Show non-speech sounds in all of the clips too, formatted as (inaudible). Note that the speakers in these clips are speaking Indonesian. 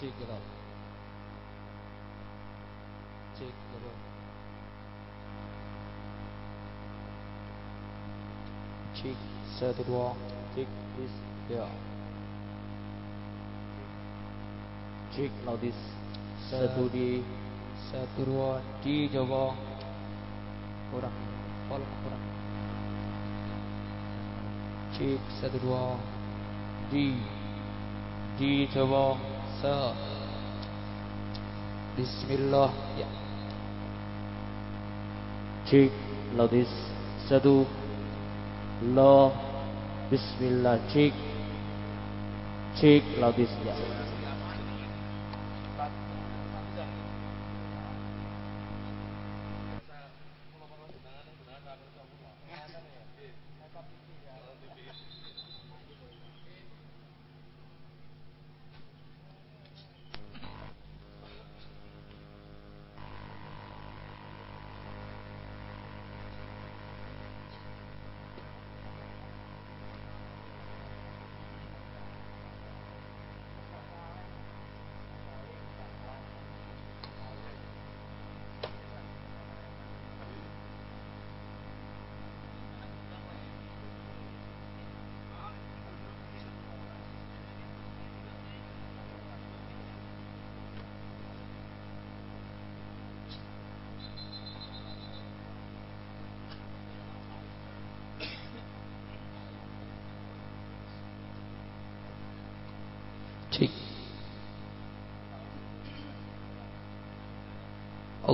Check it out. Check it out. Check satu dua. Check this ya. Check now this. Satu di satu dua di coba. Kurang. Volume kurang. Check satu dua di di coba sa Bismillah. Ya. Cik Laudis Satu Lo Bismillah Cik. Cik Laudis ya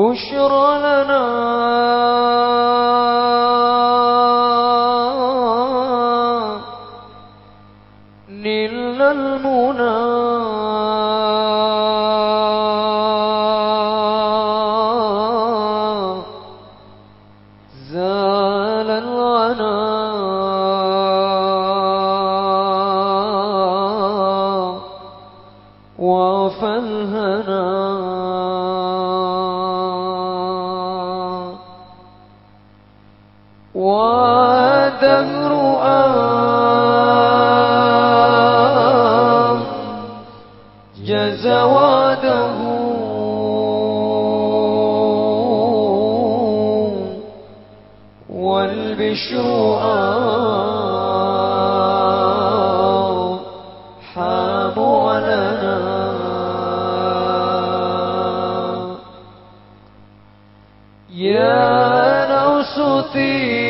بشرى لنا. الشرعاء حاموا لنا يا نوستي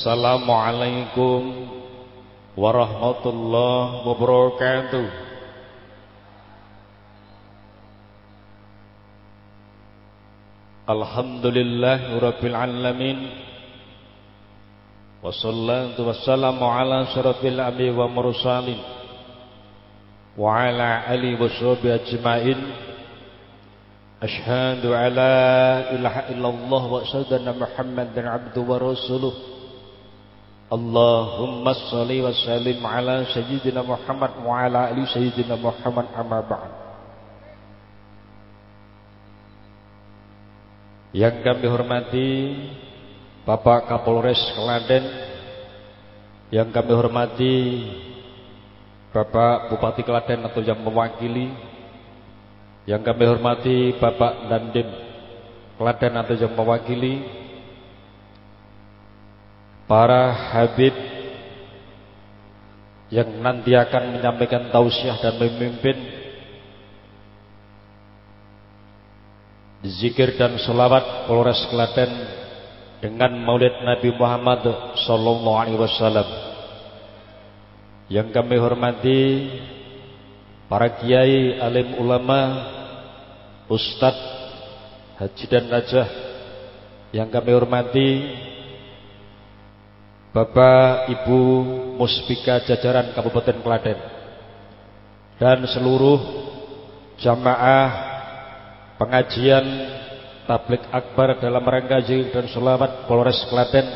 Assalamualaikum warahmatullahi wabarakatuh. Alhamdulillah Alamin. Wassalatu wassalamu ala syarafil amri wa mursalin. Wa ala alihi wa ajma'in. Ashhadu ala ilaha illallah wa asyhadu anna Muhammadan abduhu wa rasuluh. Allahumma salli wa sallim ala sayyidina Muhammad wa ala ali sayyidina Muhammad amma ba'd. Yang kami hormati Bapak Kapolres Klaten, yang kami hormati Bapak Bupati Klaten atau yang mewakili, yang kami hormati Bapak Dandim Klaten atau yang mewakili, para habib yang nanti akan menyampaikan tausiah dan memimpin zikir dan selawat Polres Klaten dengan Maulid Nabi Muhammad sallallahu alaihi wasallam. Yang kami hormati para kiai, alim ulama, ustadz, haji dan najah yang kami hormati, Bapak Ibu Muspika jajaran Kabupaten Klaten dan seluruh jamaah pengajian tablik akbar dalam rangka zikir dan selawat Polres Klaten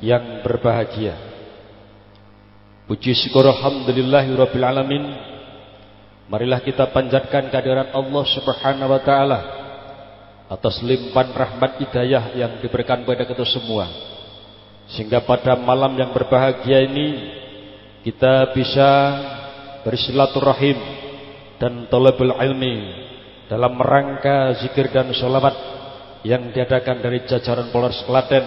yang berbahagia. Puji syukur alhamdulillahirabbil alamin Marilah kita panjatkan kehadiran Allah Subhanahu wa taala atas limpahan rahmat hidayah yang diberikan kepada kita semua. Sehingga pada malam yang berbahagia ini kita bisa bersilaturahim dan talabul ilmi dalam rangka zikir dan sholawat yang diadakan dari jajaran Polres Klaten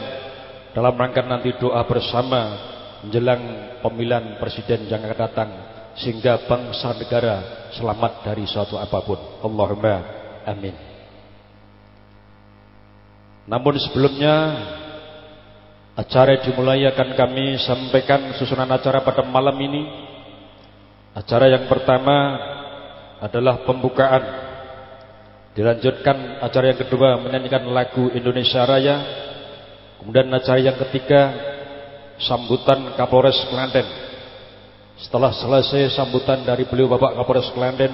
dalam rangka nanti doa bersama menjelang pemilihan presiden yang akan datang sehingga bangsa negara selamat dari suatu apa pun. Allahumma amin. Namun sebelumnya acara dimulai akan kami sampaikan susunan acara pada malam ini. Acara yang pertama adalah pembukaan. Dilanjutkan acara yang kedua menyanyikan lagu Indonesia Raya. Kemudian acara yang ketiga sambutan Kapolres Klaten setelah selesai sambutan dari beliau Bapak Kapolres Klaten,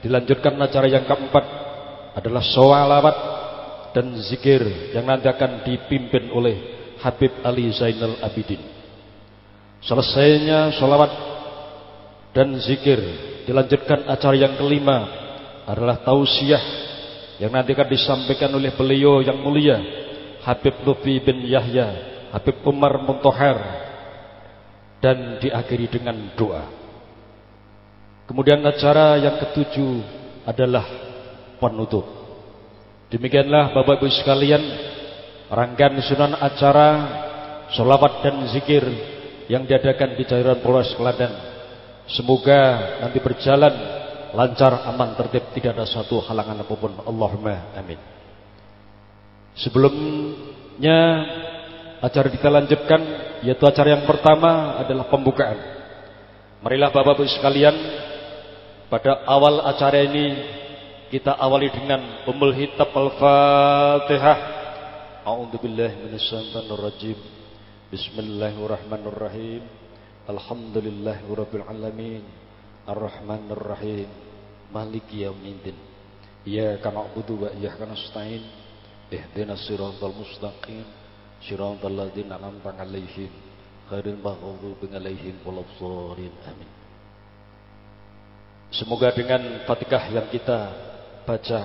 dilanjutkan acara yang keempat adalah sholawat dan zikir yang nanti akan dipimpin oleh Habib Ali Zainal Abidin. Selesainya sholawat dan zikir, dilanjutkan acara yang kelima adalah tausiah yang nanti akan disampaikan oleh beliau yang mulia Habib Lufi bin Yahya, Habib Umar Muntohar, dan diakhiri dengan doa. Kemudian acara yang ketujuh adalah penutup. Demikianlah Bapak Ibu sekalian rangkaian sunan acara sholawat dan zikir yang diadakan di cairan Polres Klaten. Semoga nanti berjalan lancar, aman, tertib, tidak ada satu halangan apa pun. Allahumma amin. Sebelumnya acara kita lanjutkan yaitu acara yang pertama adalah pembukaan. Marilah Bapak Ibu sekalian, pada awal acara ini kita awali dengan Ummul Hitab Al-Fatihah. A'udzubillahi minasyaitonir Bismillahirrahmanirrahim. Alhamdulillahirabbil alamin. Arrahmanirrahim. Maliki yaumiddin. Iyyaka na'budu wa iyyaka nasta'in. Ihdinas siratal mustaqim. Shiratal ladzina an'amta 'alaihim ghairil maghdubi 'alaihim waladdallin. Amin. Semoga dengan Fatihah yang kita baca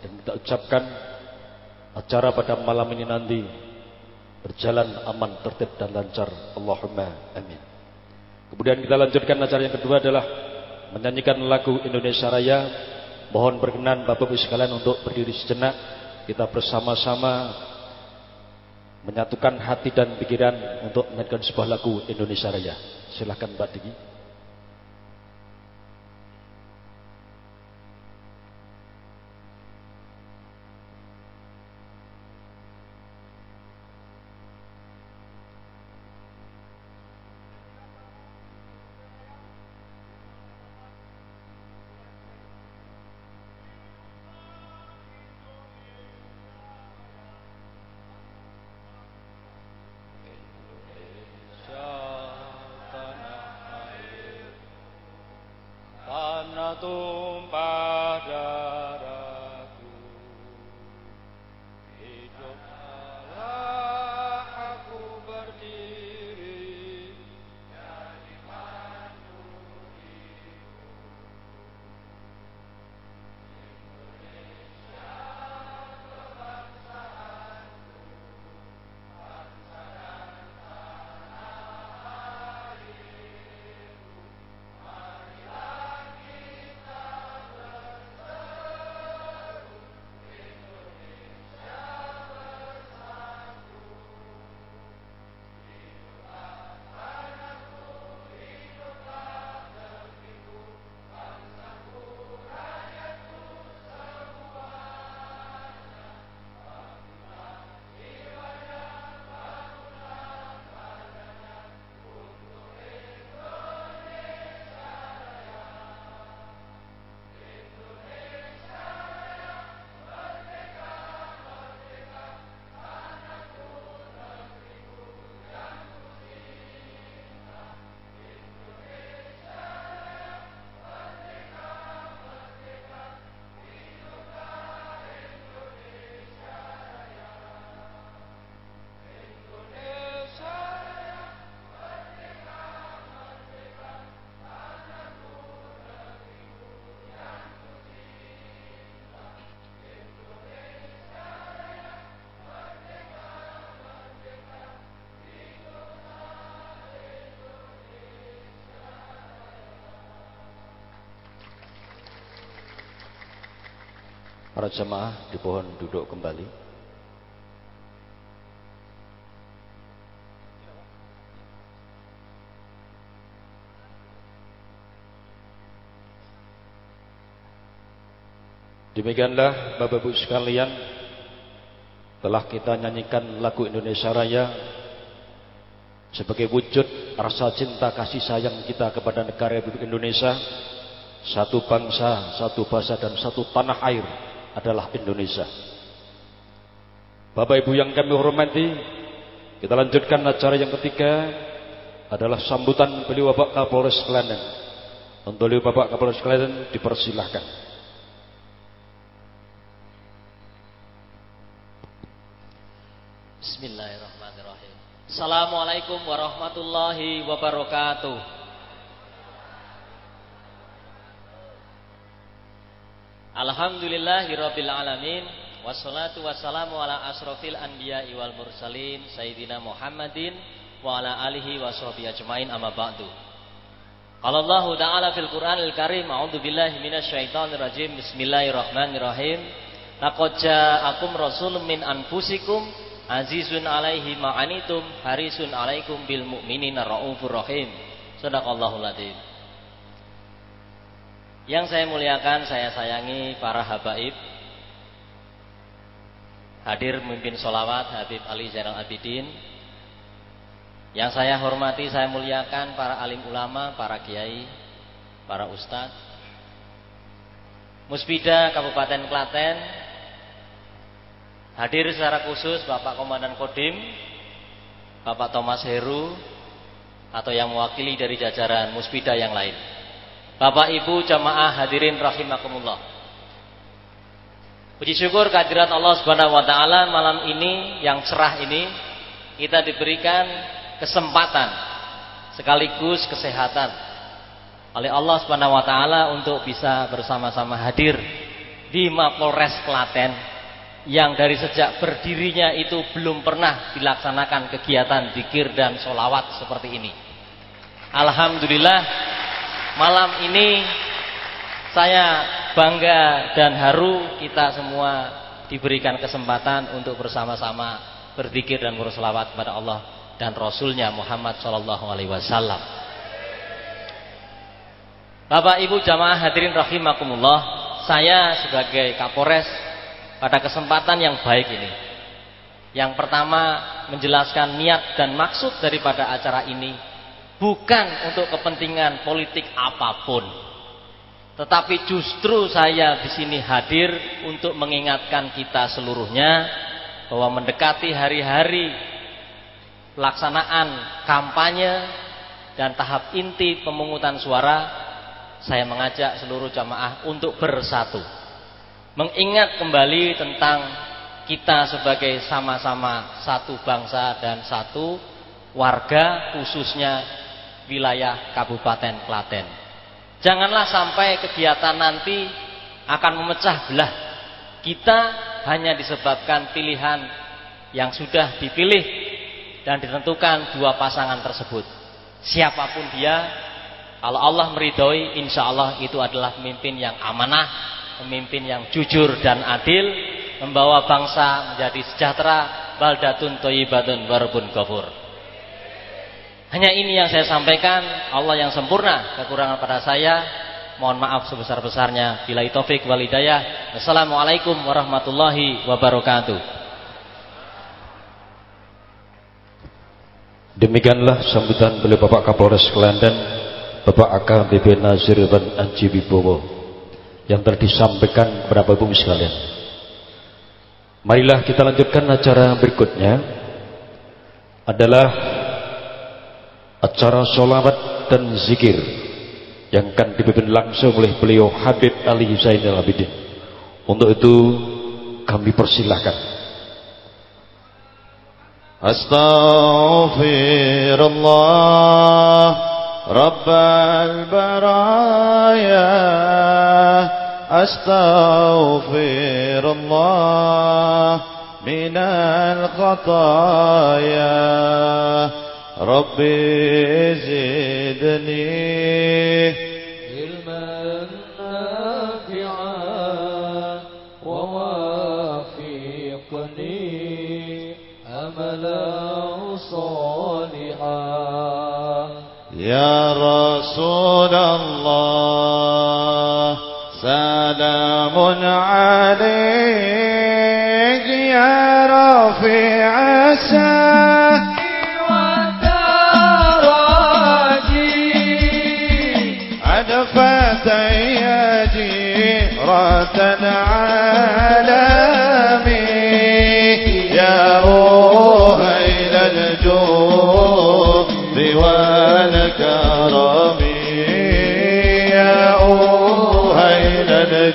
dan kita ucapkan acara pada malam ini nanti berjalan aman, tertib dan lancar. Allahumma amin. Kemudian kita lanjutkan acara yang kedua adalah menyanyikan lagu Indonesia Raya. Mohon berkenan Bapak Ibu sekalian untuk berdiri sejenak. Kita bersama-sama menyatukan hati dan pikiran untuk menyanyikan sebuah lagu Indonesia Raya. Silahkan Mbak Diki. Para jemaah dipohon duduk kembali. Demikianlah Bapak Ibu sekalian telah kita nyanyikan lagu Indonesia Raya sebagai wujud rasa cinta kasih sayang kita kepada negara Republik Indonesia satu bangsa, satu bahasa dan satu tanah air adalah Indonesia. Bapak Ibu yang kami hormati, kita lanjutkan acara yang ketiga adalah sambutan beliau Bapak Kapolres Klaten. Untuk beliau Bapak Kapolres Klaten dipersilahkan. Bismillahirrahmanirrahim. Assalamualaikum warahmatullahi wabarakatuh. Alhamdulillahirabbil alamin. Wassalatu wassalamu ala asrofil anbiya'i wal mursalin sayyidina Muhammadin wa ala alihi wa sahbihi ajmain amma ba'du. Qala Allah Ta'ala fil Qur'anil Karim a'udzu billahi minasyaitonir rajim. Bismillahirrahmanirrahim. Laqad ja'akum rasulun min anfusikum azizun alaihi ma'anitum harisun alaikum bil mu'minina raufur rahim. Sadaqallahul adzim yang saya muliakan, saya sayangi para habaib. Hadir memimpin solawat Habib Ali Zainal Abidin. Yang saya hormati, saya muliakan para alim ulama, para kiai, para ustadz Muspida Kabupaten Klaten. Hadir secara khusus Bapak Komandan Kodim Bapak Thomas Heru Atau yang mewakili dari jajaran Muspida yang lain Bapak Ibu jamaah hadirin rahimakumullah. Puji syukur kehadirat Allah Subhanahu wa taala malam ini yang cerah ini kita diberikan kesempatan sekaligus kesehatan oleh Allah Subhanahu wa taala untuk bisa bersama-sama hadir di Mapolres Klaten yang dari sejak berdirinya itu belum pernah dilaksanakan kegiatan zikir dan solawat seperti ini. Alhamdulillah malam ini saya bangga dan haru kita semua diberikan kesempatan untuk bersama-sama berzikir dan bersolawat kepada Allah dan Rasulnya Muhammad Shallallahu Alaihi Wasallam. Bapak Ibu jamaah hadirin rahimakumullah, saya sebagai Kapolres pada kesempatan yang baik ini. Yang pertama menjelaskan niat dan maksud daripada acara ini bukan untuk kepentingan politik apa pun. Tetapi justru saya di sini hadir untuk mengingatkan kita seluruhnya bahwa mendekati hari-hari pelaksanaan kampanye dan tahap inti pemungutan suara, saya mengajak seluruh jamaah untuk bersatu mengingat kembali tentang kita sebagai sama-sama satu bangsa dan satu warga khususnya wilayah Kabupaten Klaten. Janganlah sampai kegiatan nanti akan memecah belah kita hanya disebabkan pilihan yang sudah dipilih dan ditentukan dua pasangan tersebut. Siapa pun dia, kalau Allah meridhoi, insya Allah itu adalah pemimpin yang amanah pemimpin yang jujur dan adil membawa bangsa menjadi sejahtera baldatun toyibatun warbun kafur hanya ini yang saya sampaikan Allah yang sempurna. Kekurangan pada saya mohon maaf sebesar-besarnya. Bila wal hidayah. Assalamualaikum warahmatullahi wabarakatuh. Demikianlah sambutan beliau Bapak Kapolres Kelantan Bapak AKBP Nazir Ban Anji Wibowo yang telah disampaikan kepada Bapak Ibu sekalian. Marilah kita lanjutkan acara berikutnya. Adalah acara sholawat dan zikir yang akan dipimpin langsung oleh beliau Habib Ali Zainal Abidin. Untuk itu kami persilahkan. Astaghfirullah رب البرايا أستغفر الله من الخطايا ربي زدني علما نافعا ووافقني أملا يا رسول الله سلام عليك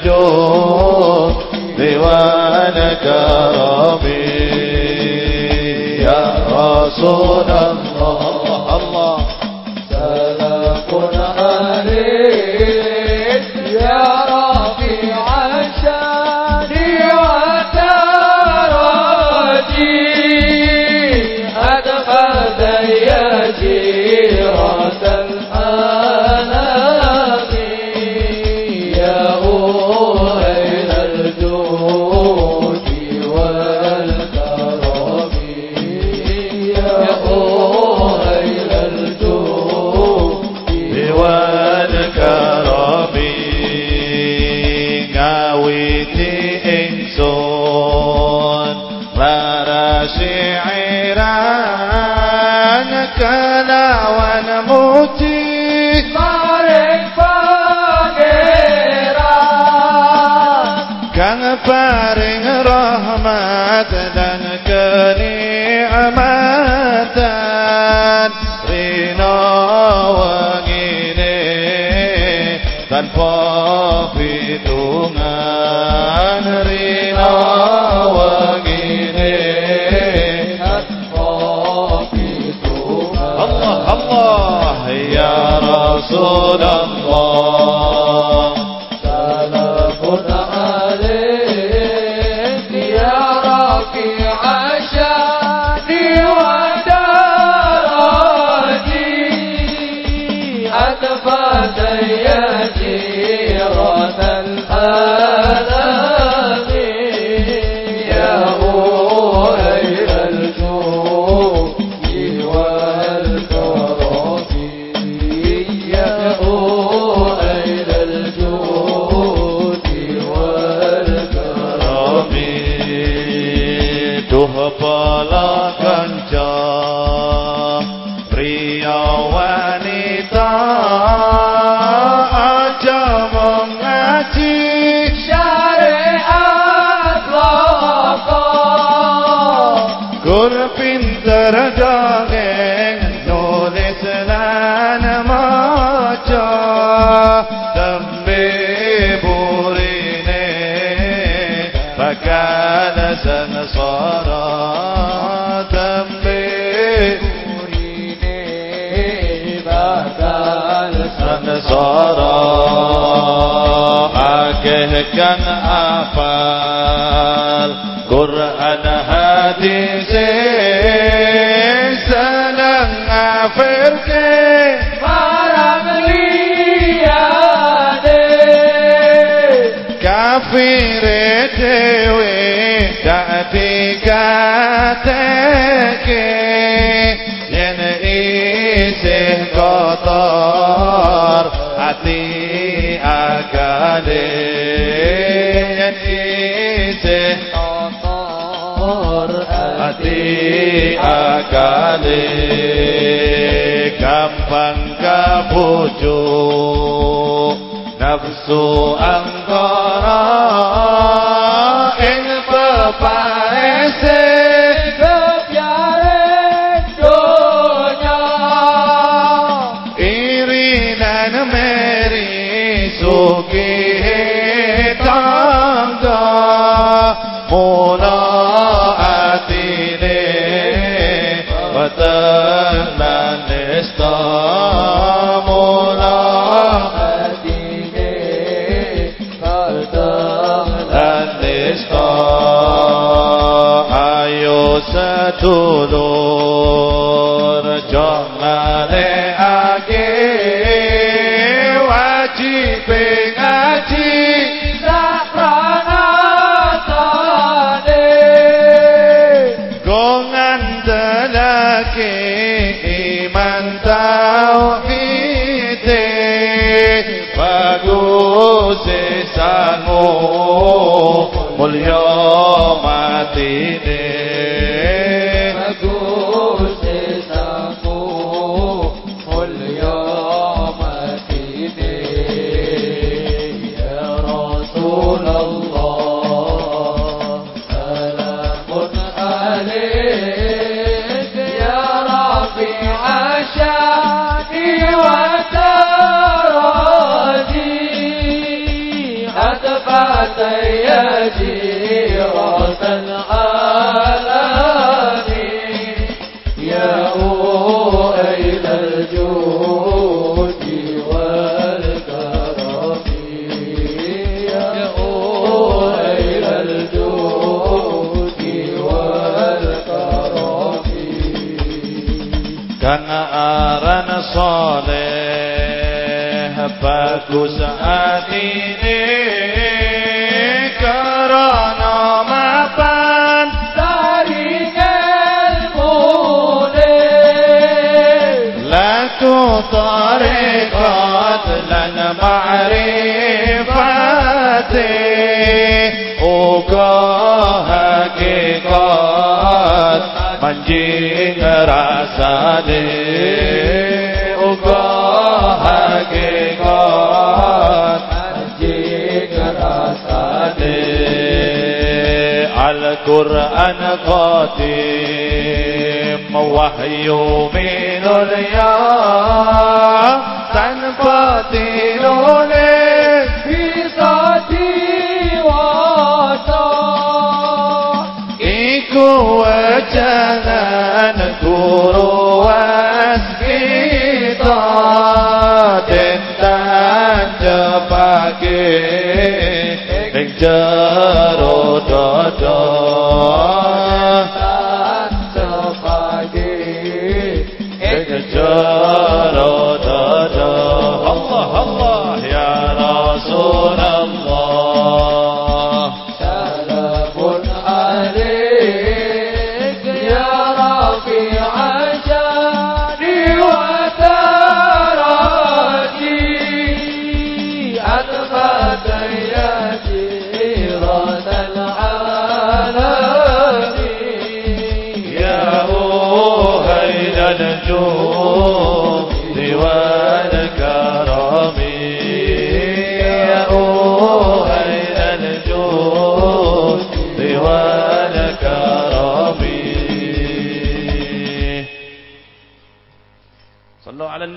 أرجوك ديوان كرمي يا رسول الله. di se senang afirke marang liyane kafire dewe dak dikateke yen isih kotor akale gampang kapuju طريقات لن معرفتي وكهكيقات من جين رسالي وكهكيقات من جين رسالي القرآن قاتم وحي من دنیا۔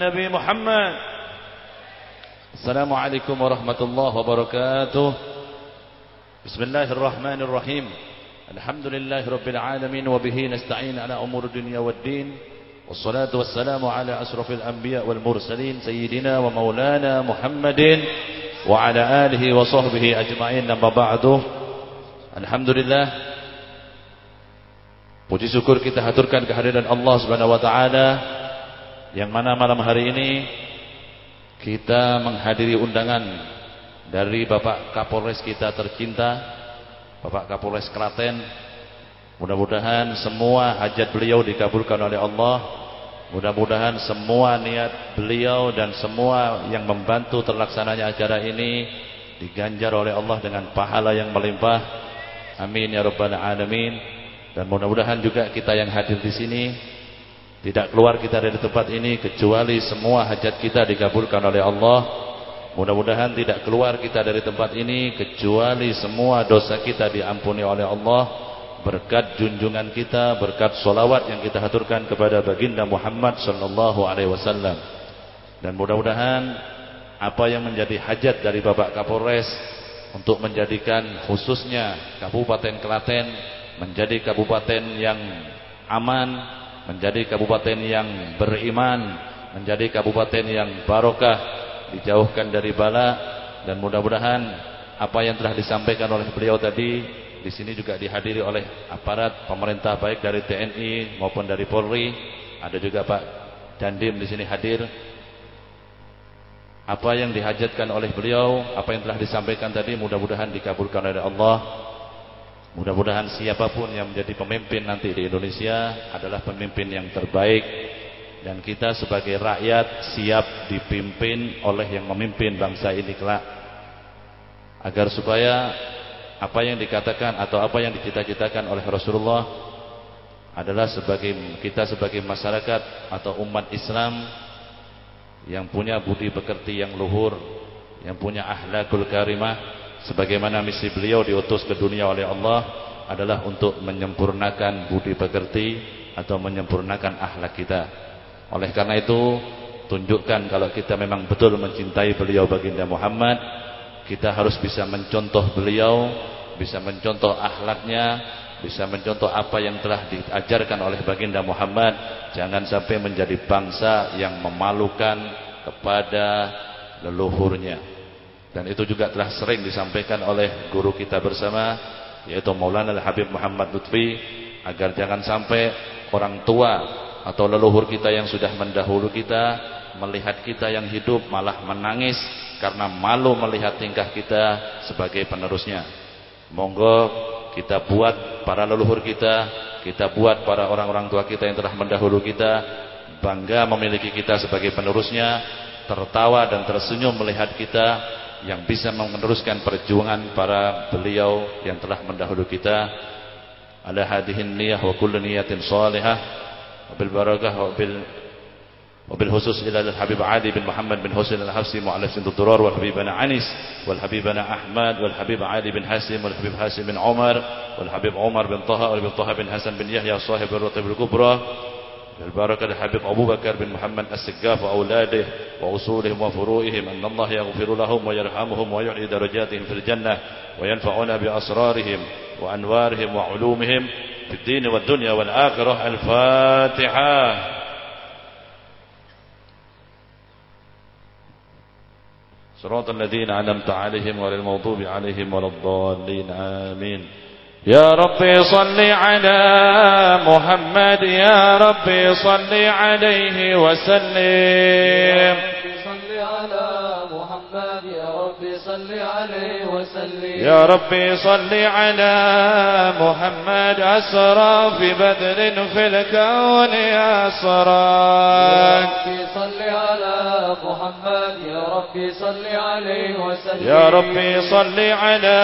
النبي محمد. السلام عليكم ورحمة الله وبركاته. بسم الله الرحمن الرحيم. الحمد لله رب العالمين وبه نستعين على أمور الدنيا والدين. والصلاة والسلام على أشرف الأنبياء والمرسلين سيدنا ومولانا محمد وعلى آله وصحبه أجمعين. أما بعد الحمد لله. Puji syukur kita haturkan kehadiran Allah Subhanahu wa taala. Yang mana malam hari ini kita menghadiri undangan dari Bapak Kapolres kita tercinta Bapak Kapolres Klaten. Mudah-mudahan semua hajat beliau dikabulkan oleh Allah. Mudah-mudahan semua niat beliau dan semua yang membantu terlaksananya acara ini diganjar oleh Allah dengan pahala yang melimpah. Amin ya rabbal alamin. Dan mudah-mudahan juga kita yang hadir di sini tidak keluar kita dari tempat ini kecuali semua hajat kita dikabulkan oleh Allah Mudah-mudahan tidak keluar kita dari tempat ini kecuali semua dosa kita diampuni oleh Allah berkat junjungan kita, berkat solawat yang kita haturkan kepada baginda Muhammad sallallahu alaihi wasallam. Dan mudah-mudahan apa yang menjadi hajat dari Bapak Kapolres untuk menjadikan khususnya Kabupaten Klaten menjadi kabupaten yang aman, menjadi kabupaten yang beriman, menjadi kabupaten yang barokah dijauhkan dari bala dan mudah-mudahan apa yang telah disampaikan oleh beliau tadi di sini juga dihadiri oleh aparat pemerintah baik dari TNI maupun dari Polri. Ada juga Pak Dandim di sini hadir. Apa yang dihajatkan oleh beliau apa yang telah disampaikan tadi mudah-mudahan dikabulkan oleh Allah mudah-mudahan siapa pun yang menjadi pemimpin nanti di Indonesia adalah pemimpin yang terbaik. Dan kita sebagai rakyat siap dipimpin oleh yang memimpin bangsa ini kelak. Agar supaya apa yang dikatakan atau apa yang dicita-citakan oleh Rasulullah adalah sebagai kita sebagai masyarakat atau umat Islam yang punya budi pekerti yang luhur yang punya ahlakul karimah sebagaimana misi beliau diutus ke dunia oleh Allah adalah untuk menyempurnakan budi pekerti atau menyempurnakan akhlak kita. Oleh karena itu tunjukkan kalau kita memang betul mencintai beliau baginda Muhammad kita harus bisa mencontoh beliau bisa mencontoh akhlaknya bisa mencontoh apa yang telah diajarkan oleh baginda Muhammad. Jangan sampai menjadi bangsa yang memalukan kepada leluhurnya dan itu juga telah sering disampaikan oleh guru kita bersama yaitu Maulana Habib Muhammad Lutfi agar jangan sampai orang tua atau leluhur kita yang sudah mendahulu kita melihat kita yang hidup malah menangis karena malu melihat tingkah kita sebagai penerusnya. Monggo kita buat para leluhur kita, kita buat para orang-orang tua kita yang telah mendahulu kita bangga memiliki kita sebagai penerusnya, tertawa dan tersenyum melihat kita yang bisa meneruskan perjuangan para beliau yang telah mendahului kita. Ala hadihin niyah wa kullu niyatin salihah wa bil barakah wa bil wa bil khusus ila al habib Ali bin Muhammad bin Husain al Hafsi mu'allaf sin durar wal habibana Anis wal habibana Ahmad wal habib Ali bin Hasim wal habib Hasim bin Umar wal habib Umar bin Taha wal habib Taha bin Hasan bin Yahya sahib al-Ratib al-Kubra بالبركة الحبيب أبو بكر بن محمد السقاف وأولاده وأصولهم وفروئهم أن الله يغفر لهم ويرحمهم ويعلي درجاتهم في الجنة وينفعنا بأسرارهم وأنوارهم وعلومهم في الدين والدنيا والآخرة. الفاتحة. صراط الذين علمت عليهم ولا المغضوب عليهم ولا الضالين. آمين. يا ربي صل على محمد يا ربي صل عليه وسلم. صل يا ربي صل عليه عليه وسلم. يا ربي صل على محمد أسرى في بدر في الكون أسرى. ربي صل على محمد يا ربي صل عليه وسلم. يا ربي صل على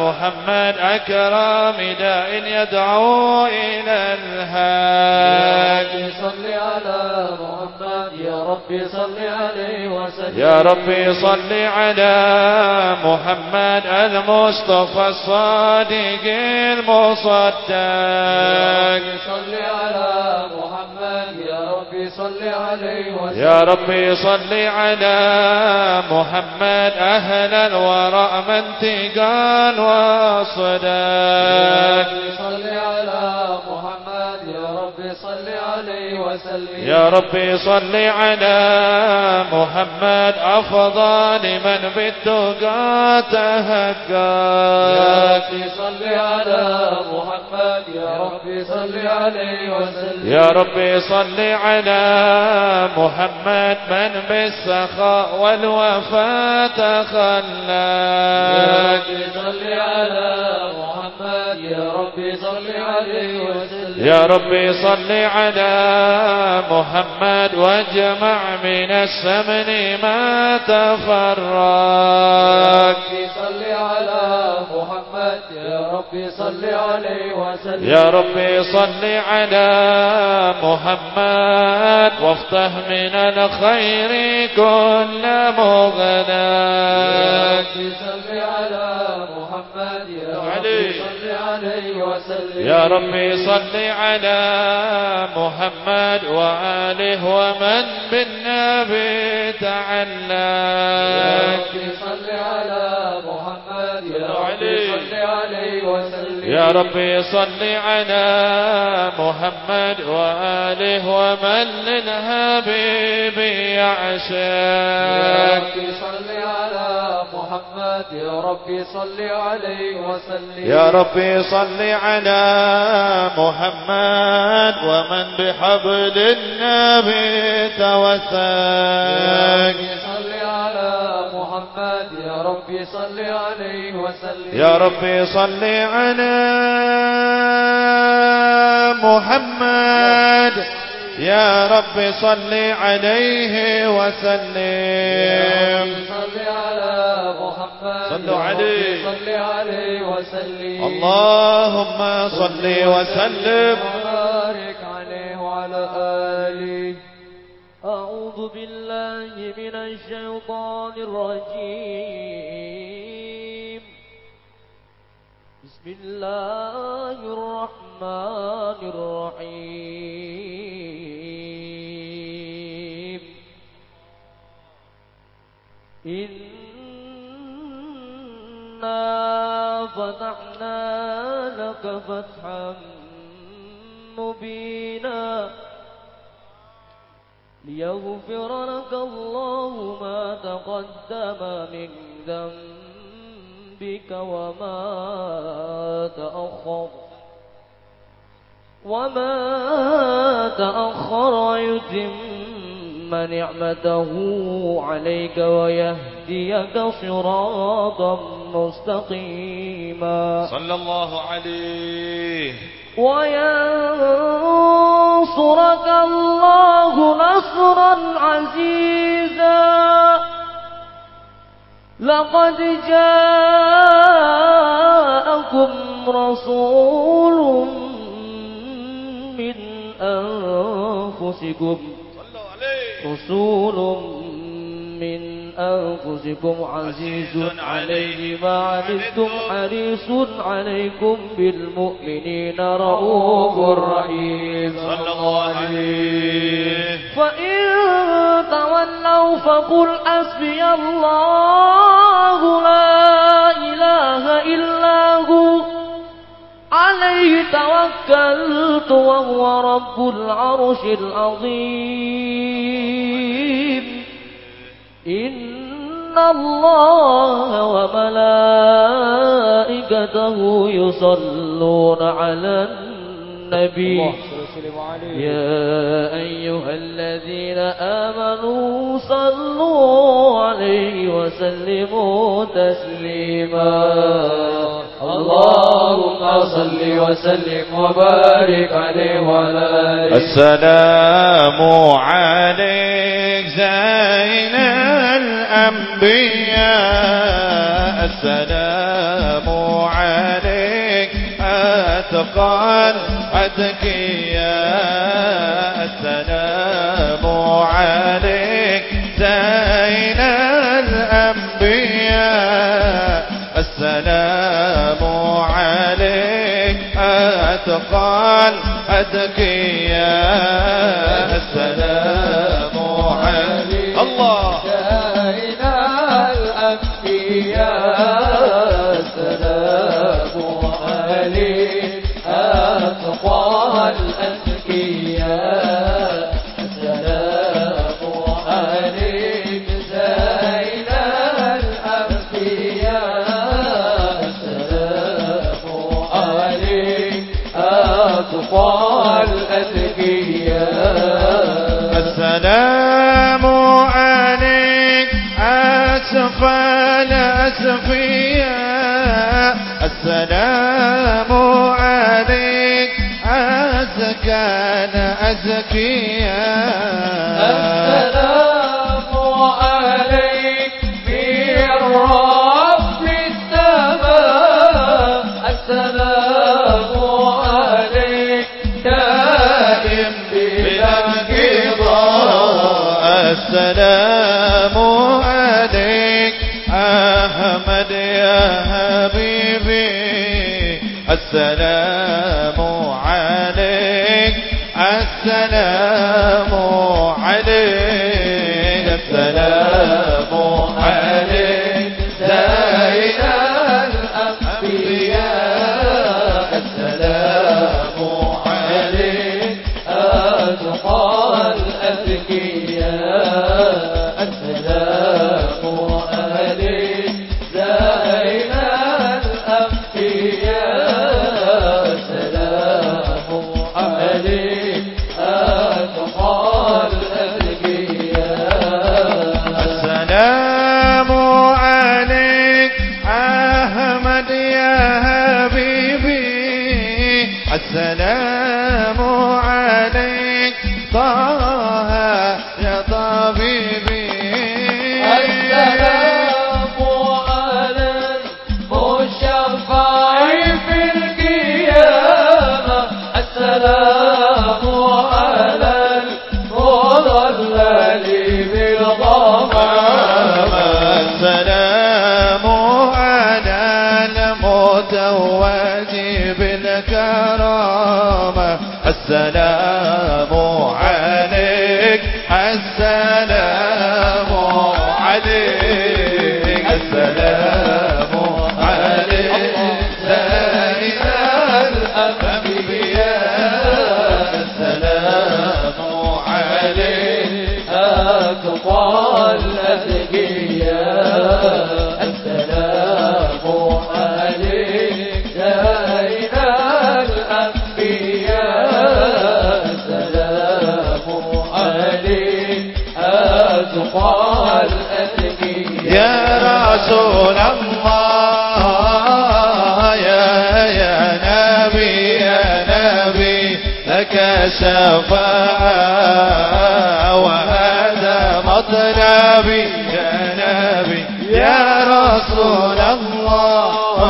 محمد أكرم داء يدعو إلى الهادي ربي صل على محمد. يا ربي صل عليه وسلم. يا ربي صل على محمد المصطفى الصادق المصدق. ربي صل على محمد يا ربي صل عليه وسلم. يا ربي صل على محمد أهل الورى من تقال وصدق ربي صل على محمد وسلم. يا ربي صل على محمد أفضل من بالتقى تهكى يا ربي صل على محمد يا ربي صل عليه وسلم. يا ربي صل على محمد من بالسخاء والوفاء تخلى. يا ربي صل على محمد يا ربي صل عليه وسلم. يا ربي صل على محمد واجمع من السمن ما تفرق. ربي صل على محمد يا ربي صل عليه وسلم. يا ربي صل على محمد وافتح من الخير كل يا مغنى ربي صل على عليه وسلم. يا ربي صل على محمد وآله ومن بالنبي يا تعلق ربي صل على محمد. يا ربي. صل عليه وسلم. يا ربي صل على محمد وآله ومن للحبيب يا يعشق ربي صل على محمد يا ربي صل عليه وسلم. يا ربي صل على محمد ومن بحبل النبي يا توثق ربي صل على محمد يا ربي صل عليه وسلم. يا ربي صل على محمد. يا رب صل عليه وسلم. صل على محمد صلوا ربي عليه. صل عليه وسلم. اللهم صل وسلم. وبارك عليه وعلى آله. أعوذ بالله من الشيطان الرجيم. بسم الله الرحمن الرحيم. إنا فتحنا لك فتحا مبينا ليغفر لك الله ما تقدم من ذنبك وما تأخر وما تأخر ويتم نعمته عليك ويهديك صراطا مستقيما. صلى الله عليه. وينصرك الله نصرا عزيزا. لقد جاءكم رسول من أنفسكم رسول من أنفسكم عزيز عليه. ما عنتم حريص عليكم بالمؤمنين رؤوف رحيم. صلى الله عليه. فإن تولوا فقل حسبي الله لا إله إلا هو. عليه توكلت وهو رب العرش العظيم. إن الله وملائكته يصلون على النبي. وسلم عليه يا أيها الذين آمنوا صلوا عليه وسلموا تسليما. اللهم صل وسلم وبارك عليه وعلى آله. السلام عليك زين الأنبياء. السلام أتقى الأتقياء السلام عليك. زين الأنبياء السلام عليك. أتقى الأتقياء سفيا السلام عليك أزكانا أزكيا السلام رسول الله يا نبي يا نبي لك وهذا مطلبي. يا نبي يا رسول الله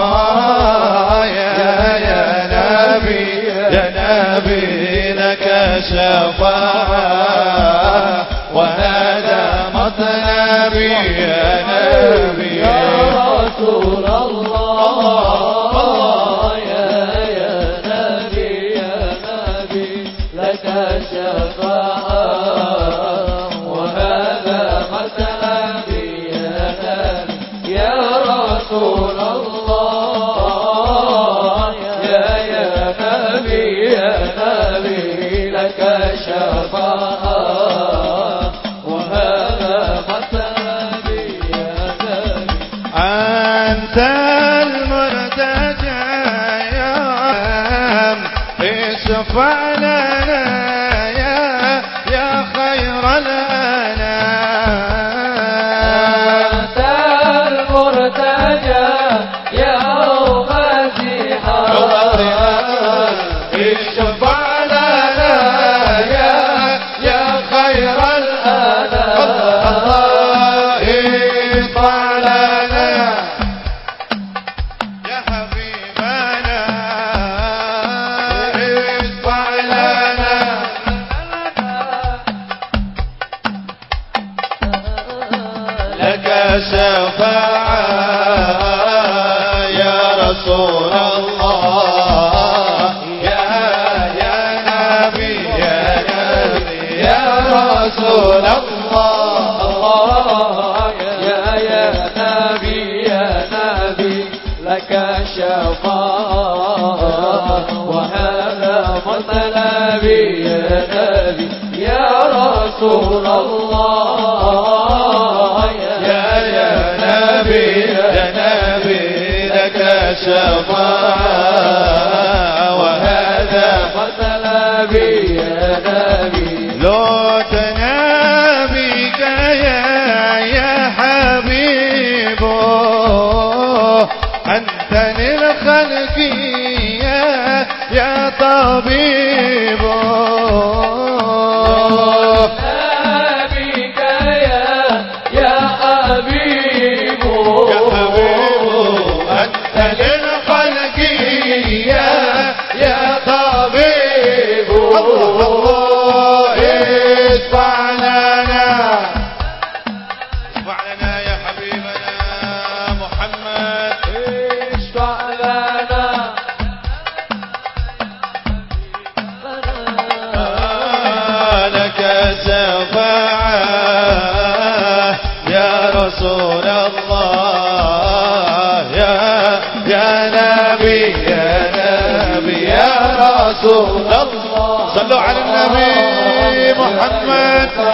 يا يا نبي يا نبي لك شفاعة وهذا مطلبي. يا نبي شفا وهذا قتل بي يا نبي رسول الله صلوا على النبي محمد.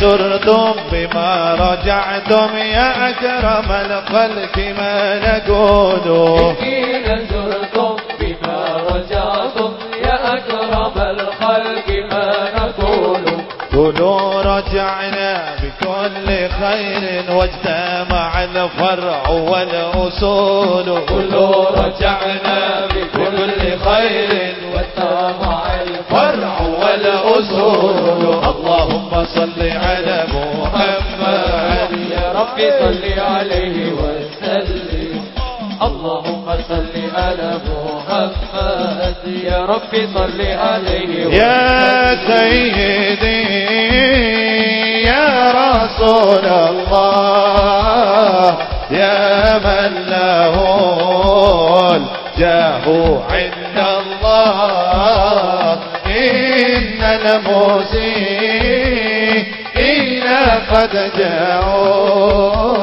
زرتم بما رجعتم يا أكرم الخلق ما نقول حين زرتم بما رجعتم يا أكرم الخلق ما نقول قولوا رجعنا بكل خير واجتمع الفرع والأصول. كل رجعنا بكل خير ربي صل عليه وسلم. اللهم صل على محمد. يا ربي صل عليه وسلم. يا سيدي يا رسول الله يا من له الجاه عند الله. إن المسيئين قد جاءوا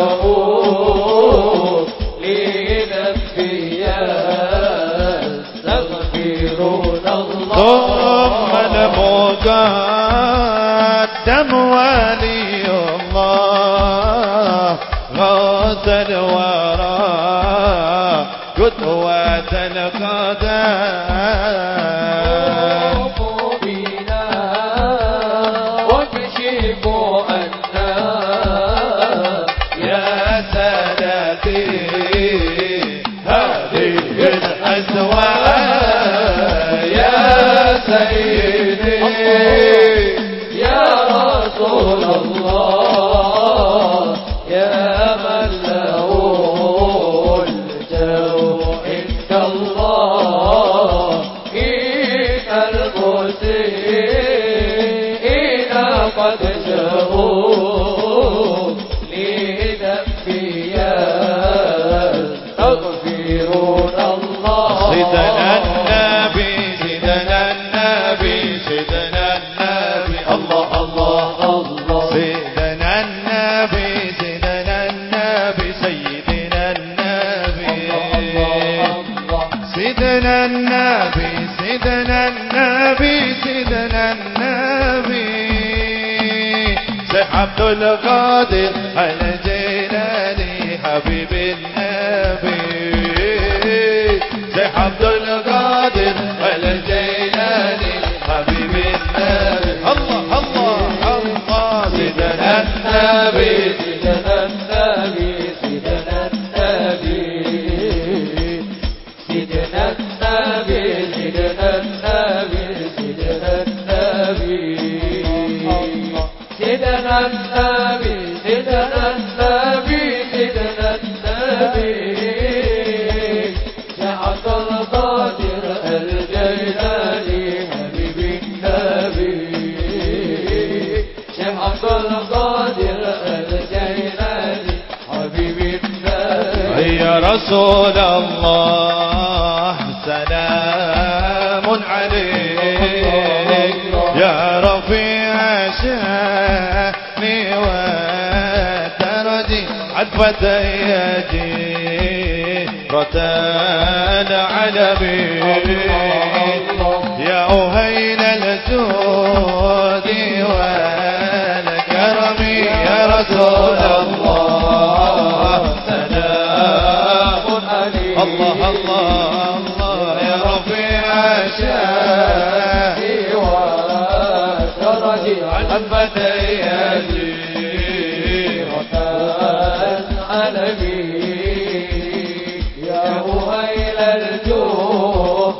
غفور لنبيا تغفرون الله ثم المقدم ولي الله. غاث الورى قدوة القدم. الغادي رسول الله سلام عليك. يا رفيع شأني وترجي عذبة جيرة العالمين يا أهيل الجود والكرم يا رسول الله سلام شاهي وسرجي عن فتياتي وكان علمي يا مهيل الجوع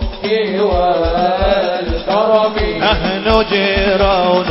والكرم. نحن جيران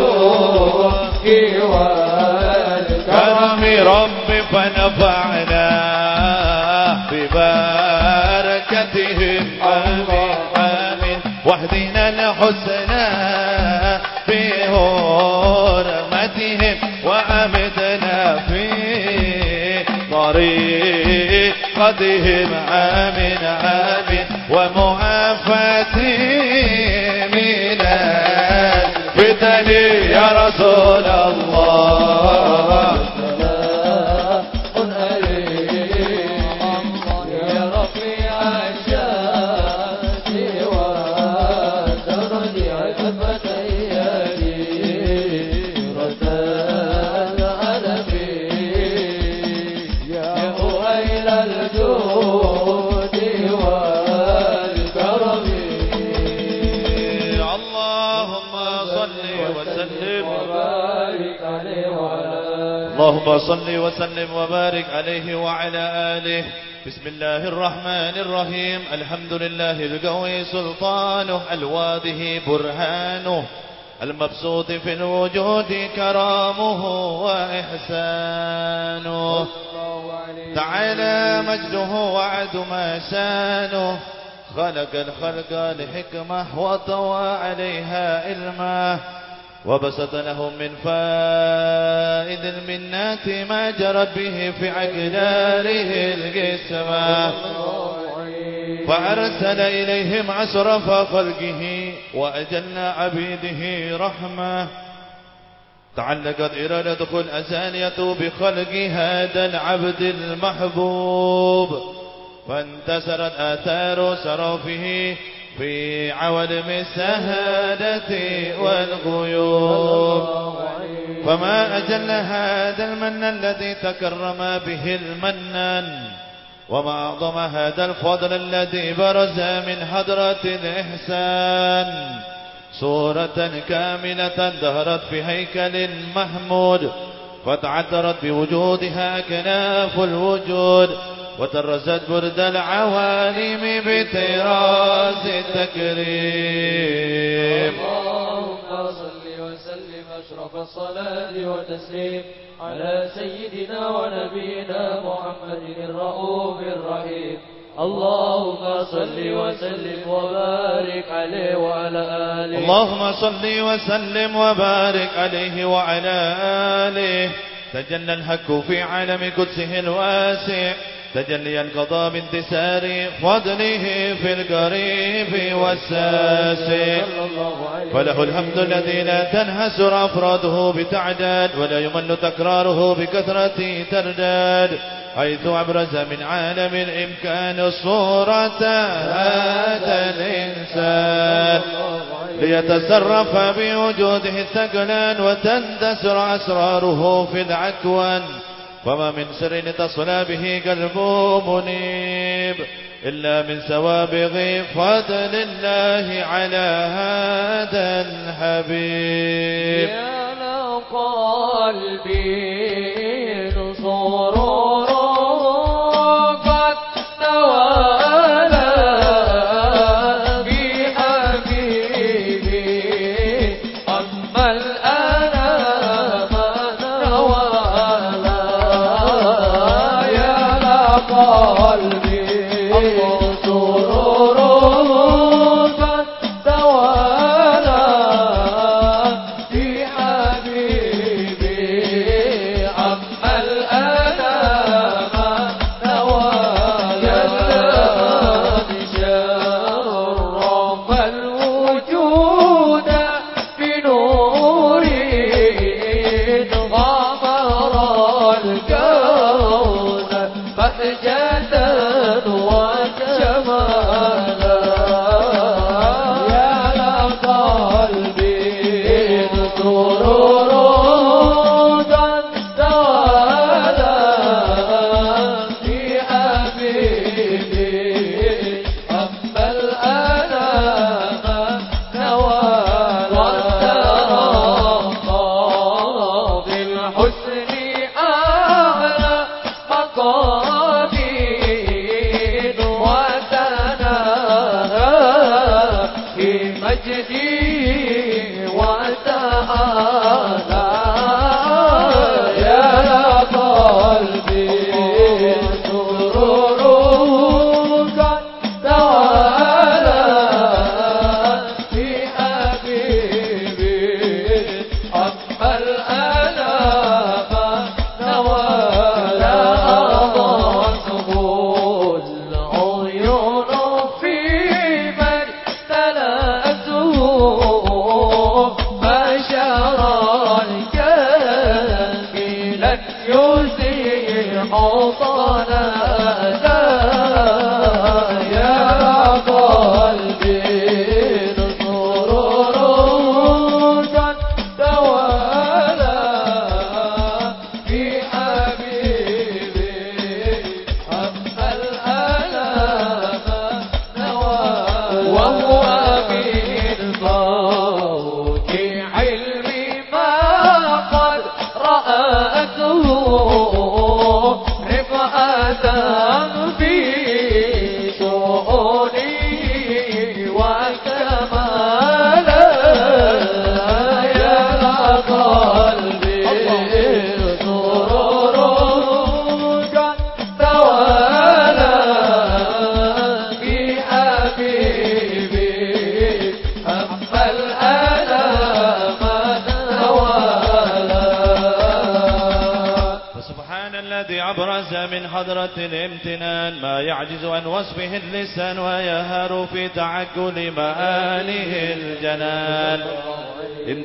الحسنى بهرمتهم وأمدنا في طريقتهم آمين آمين ومعافتهم من الفتن. اللهم صل وسلم وبارك عليه وعلى آله. بسم الله الرحمن الرحيم. الحمد لله القوي سلطانه الواضح برهانه المبسوط في الوجود كرامه وإحسانه. تعالى مجده وعد ما شانه. خلق الخلق لحكمة وطوى عليها علمه وبسط لهم من فائد المنات ما جرت به في عقداره القسمة. فأرسل إليهم أشرف خلقه وأجل عبيده رحمة. تعلقت إرادة كل أزانية بخلق هذا العبد المحبوب. فانتسرت آثار سرافه في عولم السهادة والغيوب. فما أجل هذا المن الذي تكرم به المنان وما أعظم هذا الفضل الذي برز من حضرة الإحسان. صورة كاملة ظهرت في هيكل محمود فتعثرت بوجودها كناف الوجود وترست برد العوالم بتراز التكريم. أشرف الصلاة والتسليم على سيدنا ونبينا محمد الرؤوف الرحيم. اللهم صل وسلم وبارك عليه وعلى آله. اللهم صل وسلم وبارك عليه وعلى آله. تجلى الحق في عالم قدسه الواسع. تجلي القضاء بانتسار فضله في القريب والساسع فله الحمد الذي لا تنهسر أفراده بتعداد ولا يمل تكراره بكثرة ترداد. حيث أبرز من عالم الإمكان صورة هذا الإنسان. ليتصرف بوجوده الثقلان وتندسر أسراره في العكوان. وما من سر تصلى به قلبه منيب إلا من سوابغ فضل الله على هذا الحبيب. يا قلبي سرور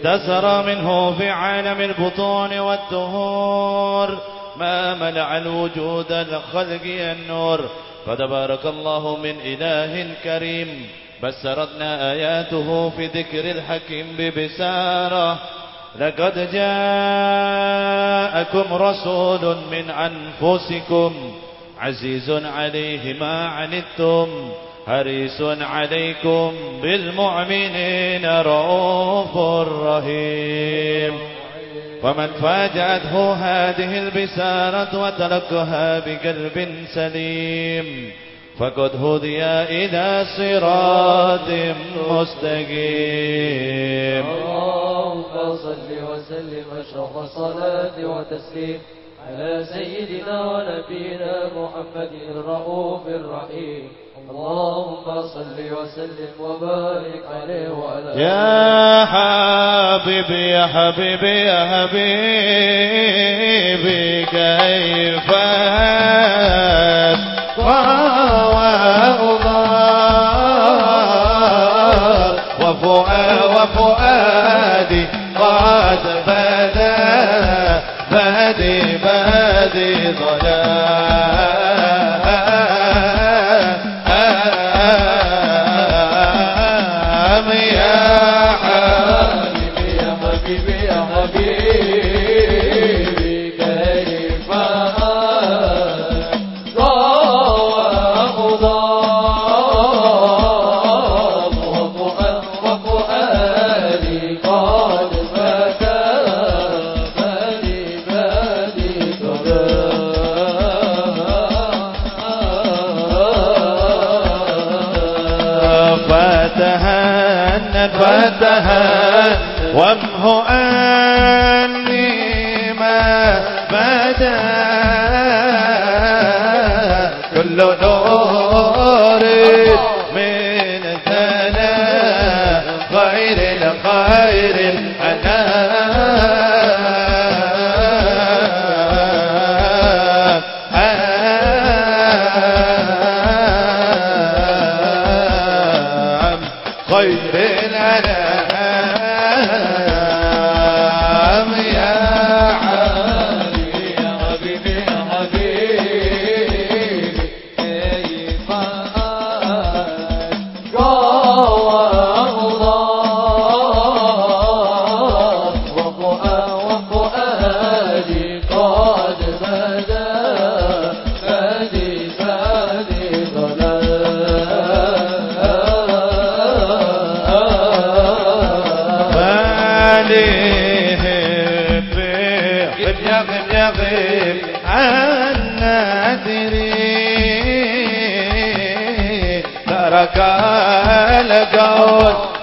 انتصر منه في عالم البطون والدهور. ما ملع الوجود الخلق النور. فتبارك الله من إله كريم. بسرتنا آياته في ذكر الحكيم ببسارة. لقد جاءكم رسول من أنفسكم. عزيز عليه ما عنتم. حريص عليكم بالمؤمنين رؤوف رحيم. ومن فاجأته هذه البسارة وتركها بقلب سليم فقد هدي إلى صراط مستقيم. اللهم صل وسلم أشرف الصلاة وتسليم على سيدنا ونبينا محمد الرؤوف الرحيم. اللهم صل وسلم وبارك عليه وعلى يا حبيبي يا حبيبي يا حبيبي كيف وفؤادي قد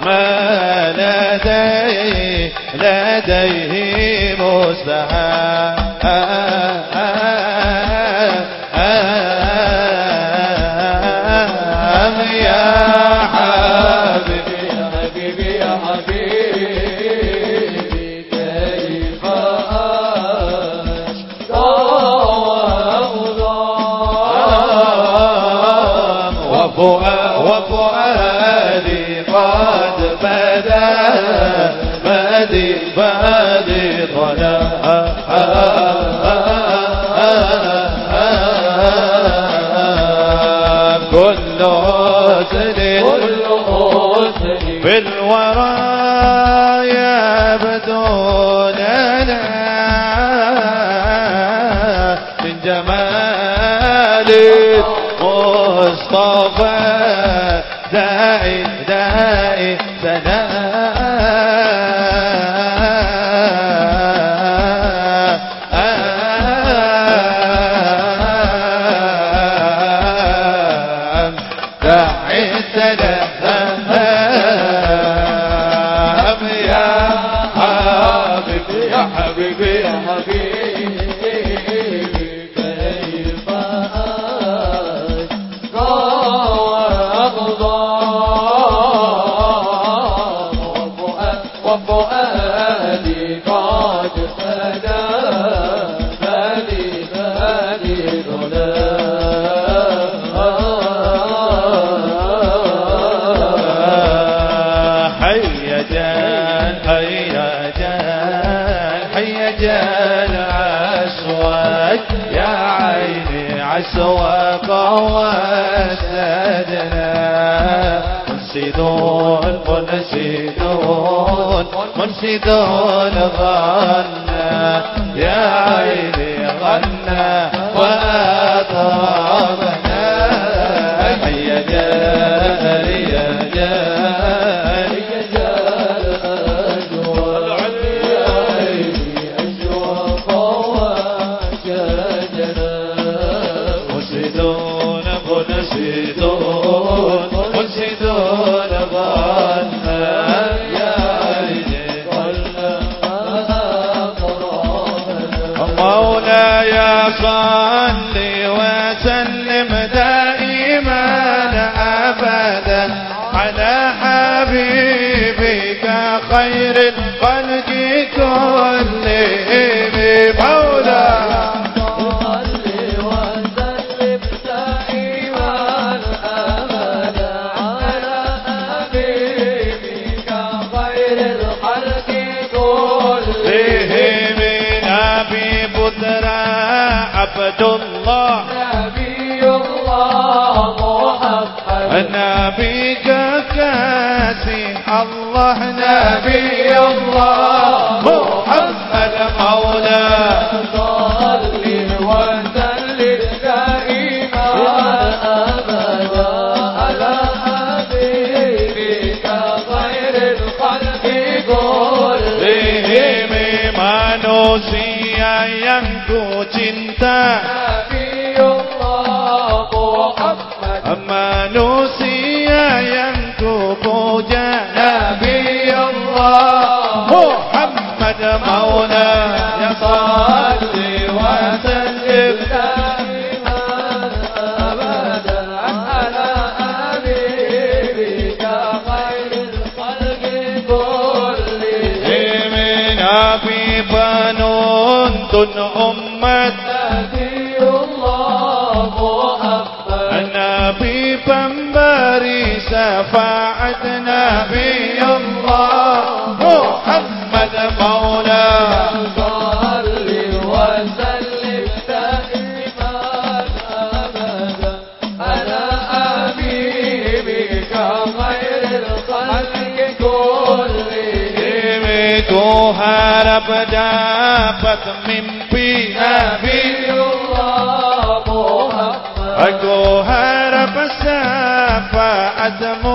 ما لديه لديه مستحام بادي بادي طلع بالورى يبدون من جمالي وأسادنا منشدون منشدون منشدون غنى يا عيني غنى وأطرنا Nabi penuntun umat dapat mimpi Nabiullah Muhammad. Aku harap siapa syafaatmu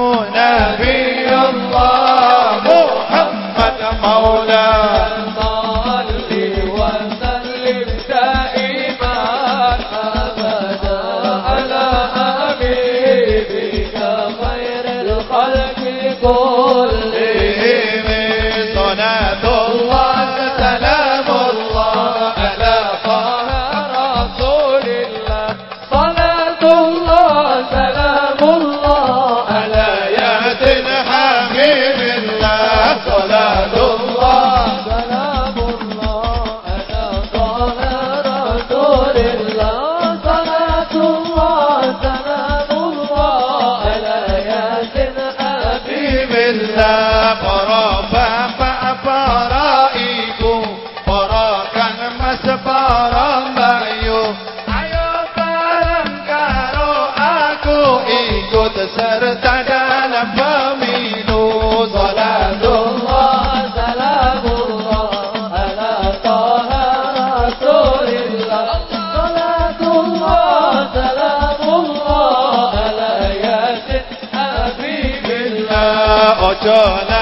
done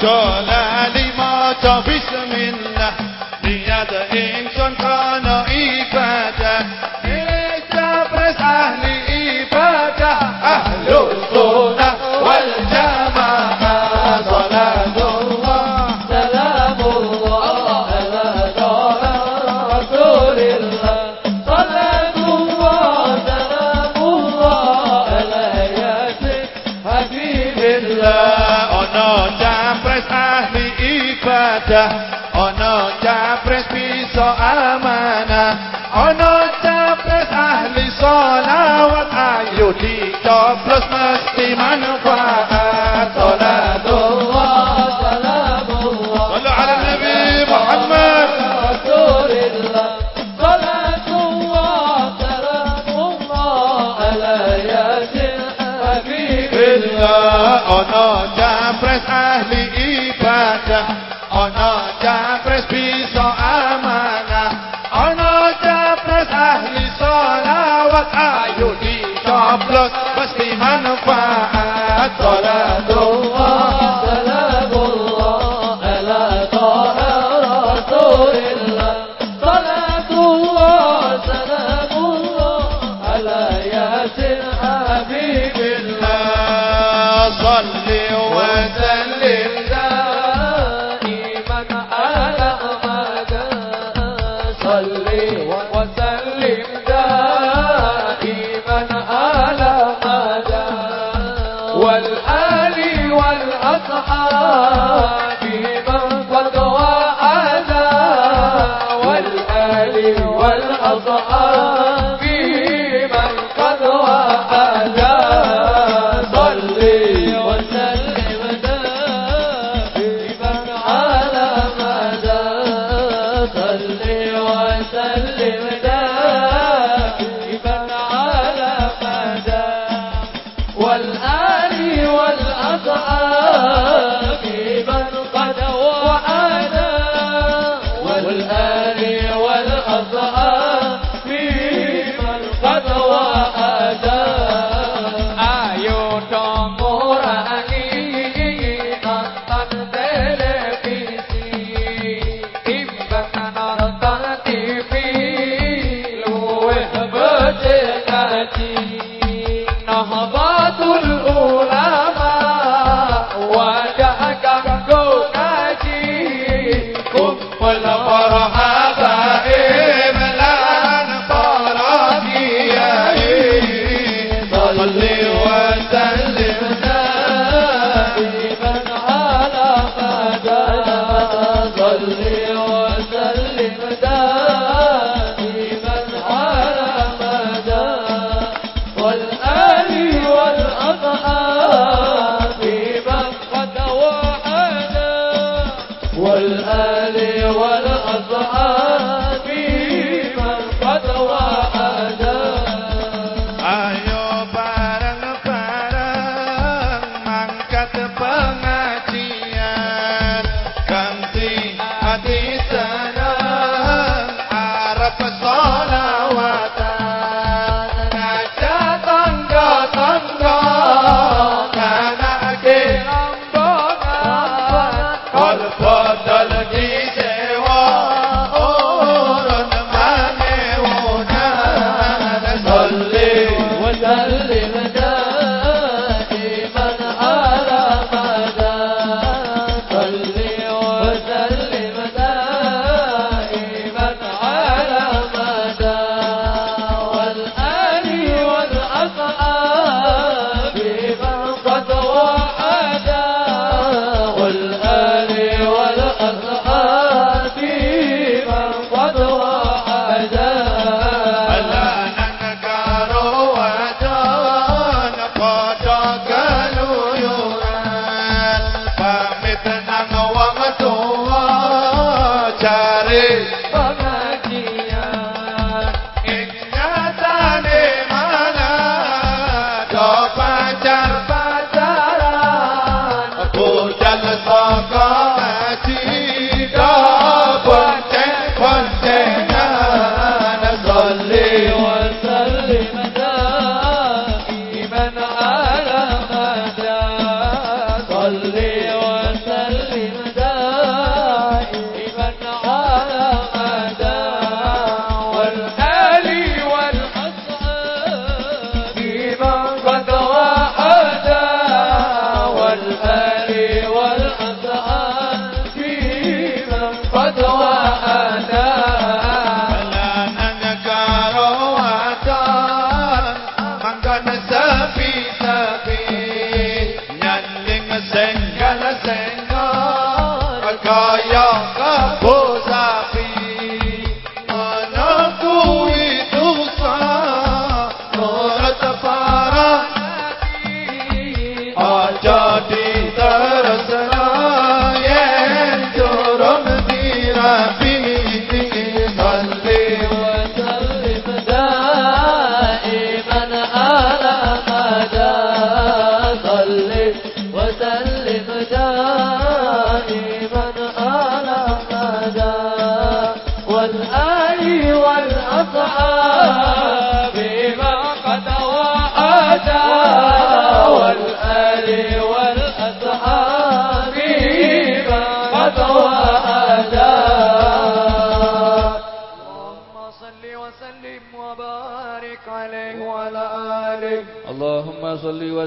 تولى لي ما تبي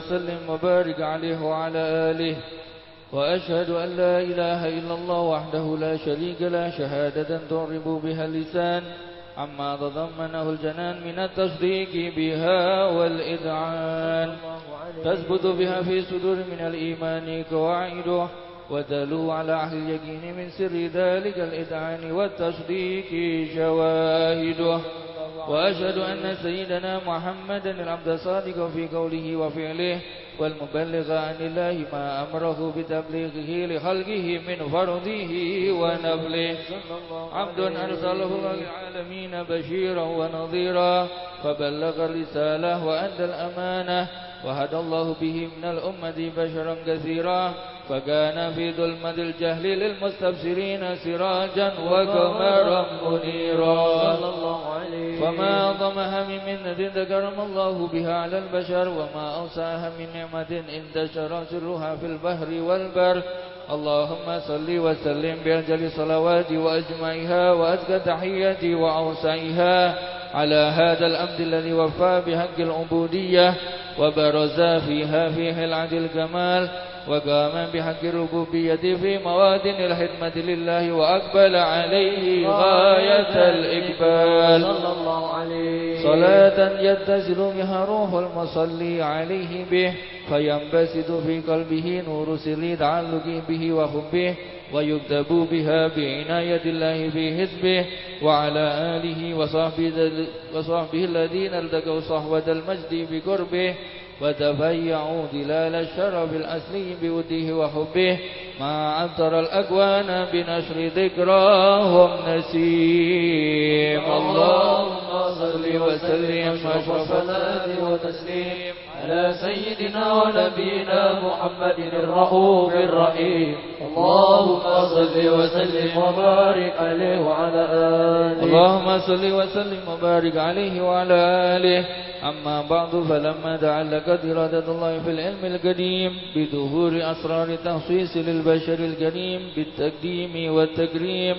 وسلم وبارك عليه وعلى آله. وأشهد أن لا إله إلا الله وحده لا شريك له شهادة تعرب بها اللسان. عما تضمنه الجنان من التصديق بها والإذعان. تثبت بها في صدور من الإيمان قواعده ودلوا على أهل اليقين من سر ذلك الإذعان والتصديق شواهده. وأشهد أن سيدنا محمدا العبد الصادق في قوله وفعله والمبلغ عن الله ما أمره بتبليغه لخلقه من فرضه ونفله عبد أرسله للعالمين بشيرا ونظيرا فبلغ الرسالة وأدى الأمانة. وهدى الله به من الأمة بشرا كثيرا فكان في ظلمة الجهل للمستبصرين سراجا وقمرا منيرا. فما أعظم هم منة ذكرم الله بها على البشر وما أوسعها من نعمة انتشر سرها في البحر والبر. اللهم صل وسلم بأجل الصلوات وأجمعها وأزكى تحياتي وأوسعها على هذا الأمد الذي وفى بحق العبودية. وبرز فيها فيه العدل الكمال وقام بحق الربوبية في مواد الخدمة لله وأقبل عليه غاية الإقبال. صلى الله عليه. صلاة يتصل بها روح المصلي عليه به فينبسط في قلبه نور سر تعلق به وحبه ويكتب بها بعناية الله في حزبه وعلى آله وصحبه, وصحبه الذين التقوا صحوة المجد بقربه وتفيعوا دلال الشرف الأصلي بوده وحبه ما عطر الأكوان بنشر ذكراهم نسيم. اللهم صل وسلم الآل وتسليم على سيدنا ونبينا محمد الرؤوف الرحيم. اللهم صل وسلم وبارك عليه وعلى آله. اللهم صل وسلم وبارك عليه وعلى آله. أما بعد فلما تعلقت إرادة الله في العلم القديم بظهور أسرار التخصيص للبشر الكريم بالتقديم والتكريم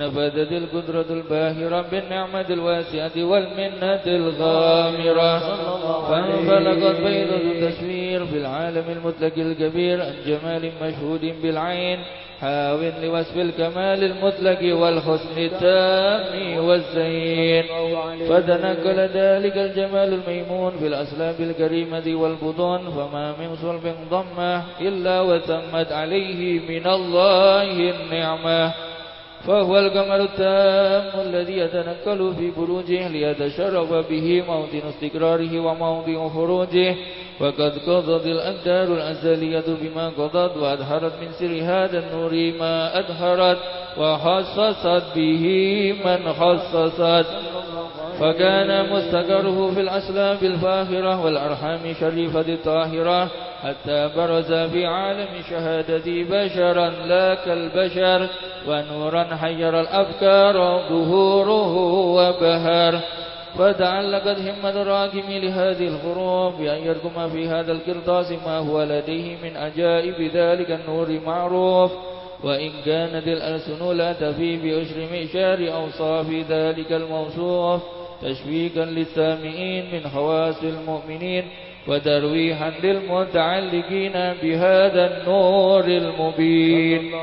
نفذت القدرة الباهرة بالنعمة الواسعة والمنة الغامرة. فانفلقت بيضة التسوير في العالم المطلق الكبير عن جمال مشهود بالعين حاو لوصف الكمال المطلق والحسن التام والزين. فتنقل ذلك الجمال الميمون في الأسلاب الكريمة والبطون فما من صلب ضمه إلا وتمت عليه من الله النعمة. فهو القمر التام الذي يتنقل في بروجه ليتشرف به موطن استقراره وموضع خروجه. وقد قضت الأقدار الأزلية بما قضت وأدهرت من سر هذا النور ما أدهرت وخصصت به من خصصت. فكان مستقره في الأسلاب الفاخرة والأرحام الشريفة الطاهرة حتى برز في عالم شهادتي بشرا لا كالبشر ونورا حير الأفكار ظهوره وبهر. فتعلقت همة الراكم لهذه الخروف بأن يركم في هذا القرطاس ما هو لديه من أجائب ذلك النور معروف. وإن كانت الألسن لا تفي بأشر مئشار أوصاف ذلك الموصوف. تشويقا للسامعين من خواص المؤمنين وترويحا للمتعلقين بهذا النور المبين.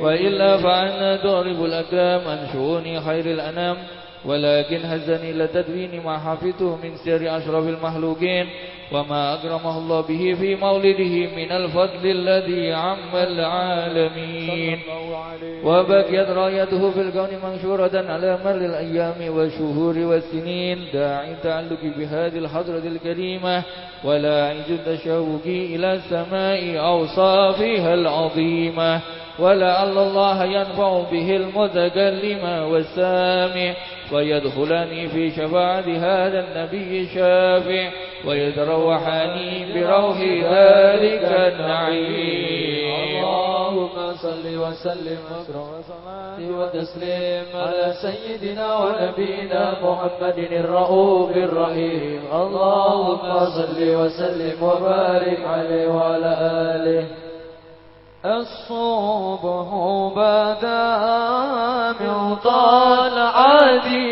وإلا فعنا تعرب الأكرام عن شؤون خير الأنام. ولكن هزني إلى تدوين ما حفظته من سير أشرف المخلوقين وما أكرمه الله به في مولده من الفضل الذي عم العالمين. وبقيت رايته في الكون منشورة على مر الأيام والشهور والسنين. داعي التعلق بهذه الحضرة الكريمة ولا عيد التشوق إلى السماء أوصافها العظيمة. ولعل الله ينفع به المتكلم والسامع ويدخلني في شفاعة هذا النبي الشافع ويتروحني بروح ذلك النعيم. اللهم صل وسلم وصلاة وتسليم على سيدنا ونبينا محمد الرؤوف الرحيم. اللهم صل وسلم وبارك عليه وعلى آله. الصبح بدا من طلعته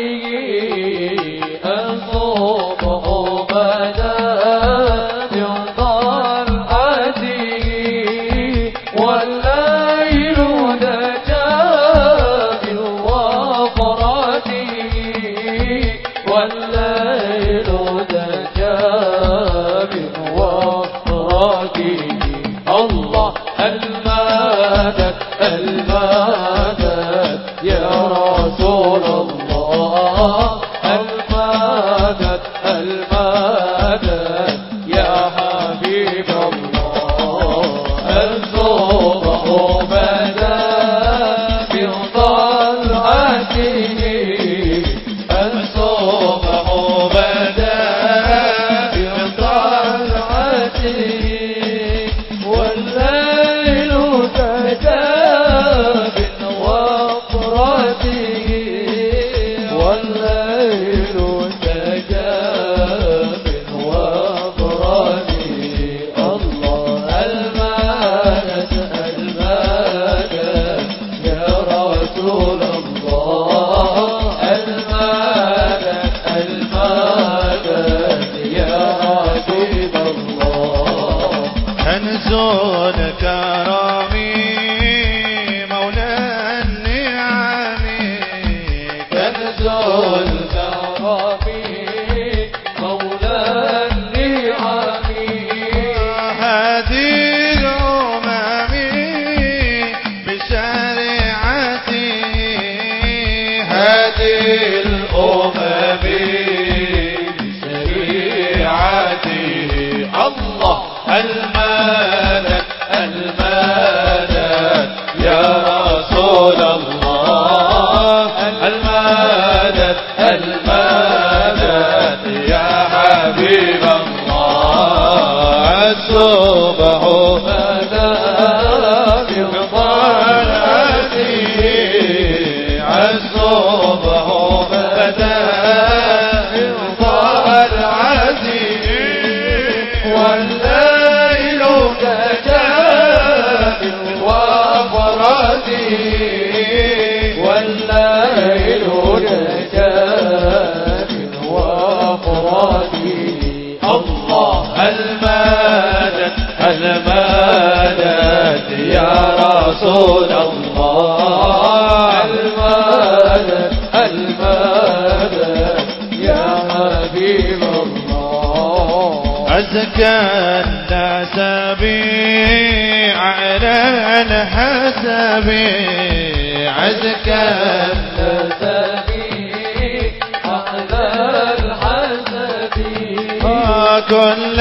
رسول الله. المدد المدد يا حبيب الله. أزكى الناس بي على الحسب. أزكى النسبي على الحسب. كل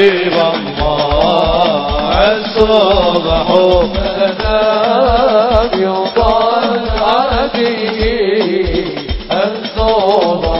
حبيب الله الصبح فلنام يطال عليه الصبح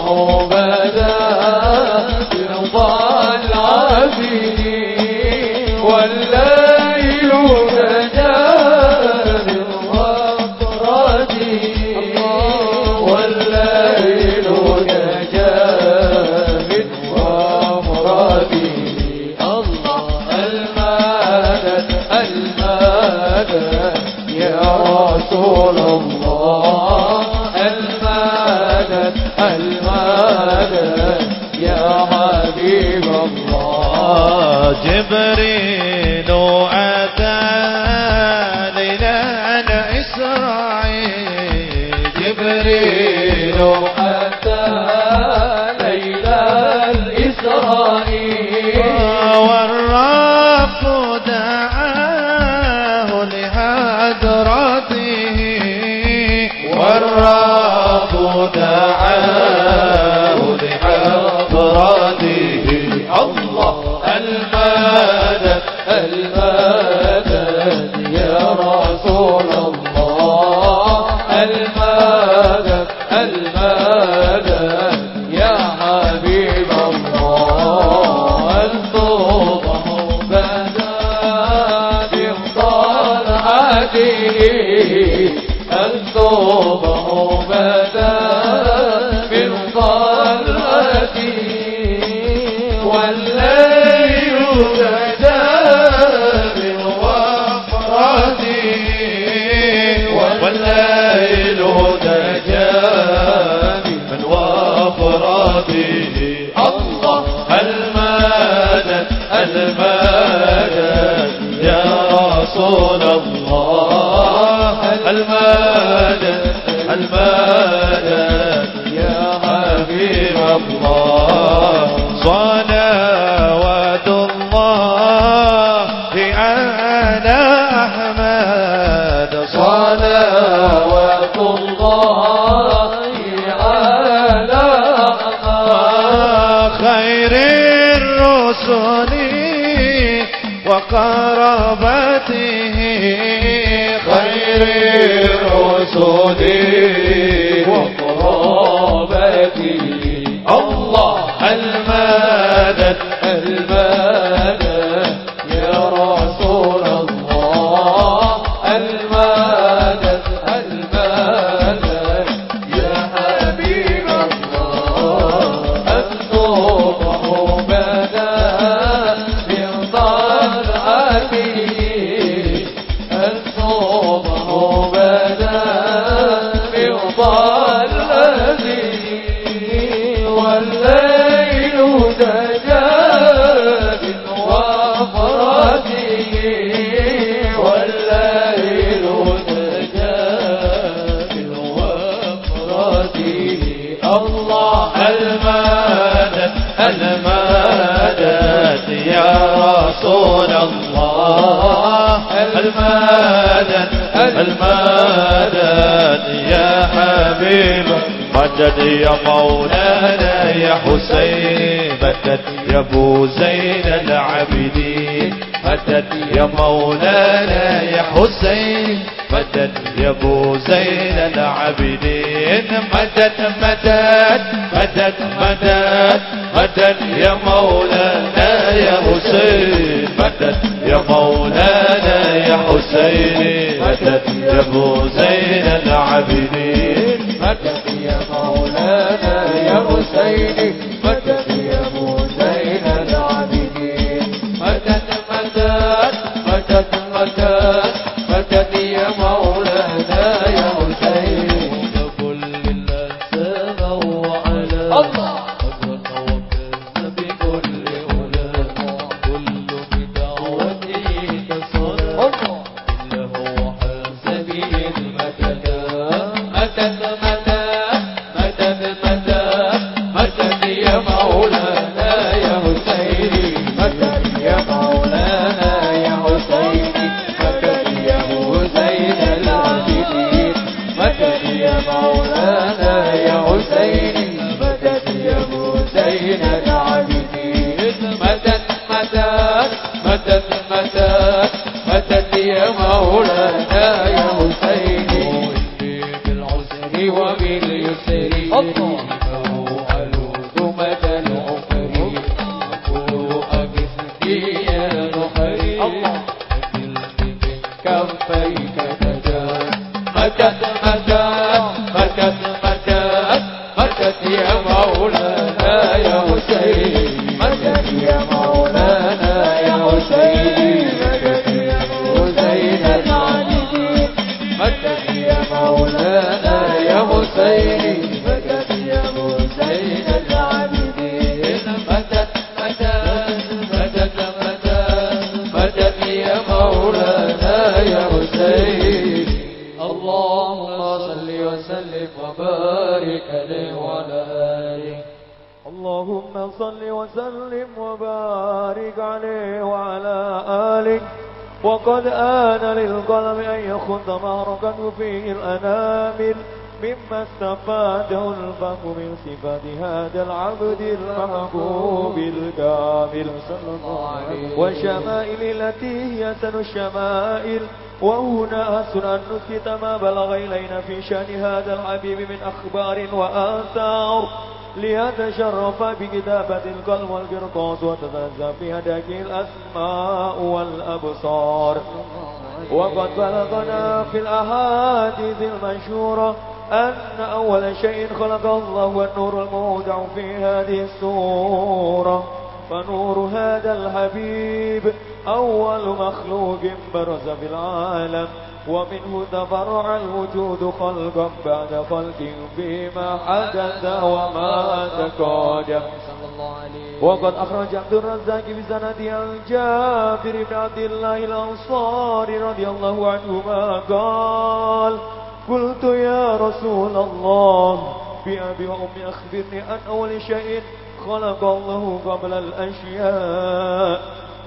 حزني وقربته خير الرسل وقربته المدد يا حبيب. مدد يا مولانا يا حسين. مدد يا أبو زين العابدين. مدد يا مولانا يا حسين. مدد يا أبو زين العابدين. مدد مدد مدد مدد مدد يا مولانا يا حسين. مدد يا مولانا يا حسين. Lord. التي هي سن الشمائل. وهنا أسر أن نثبت ما بلغ إلينا في شأن هذا الحبيب من أخبار وآثار. ليتشرف بكتابة القلب والقرطاس وتتنزل في الأسماء والأبصار. وقد بلغنا في الأحاديث المشهورة أن أول شيء خلق الله والنور المودع في هذه السورة. فنور هذا الحبيب أول مخلوق برز في العالم ومنه تفرع الوجود خلقا بعد خلق فيما حدث وما تقادم وقد أخرج عبد الرزاق بسند عن جابر بن عبد الله الأنصاري رضي الله عنهما قال قلت يا رسول الله بأبي وأمي أخبرني عن أول شيء خلق الله قبل الأشياء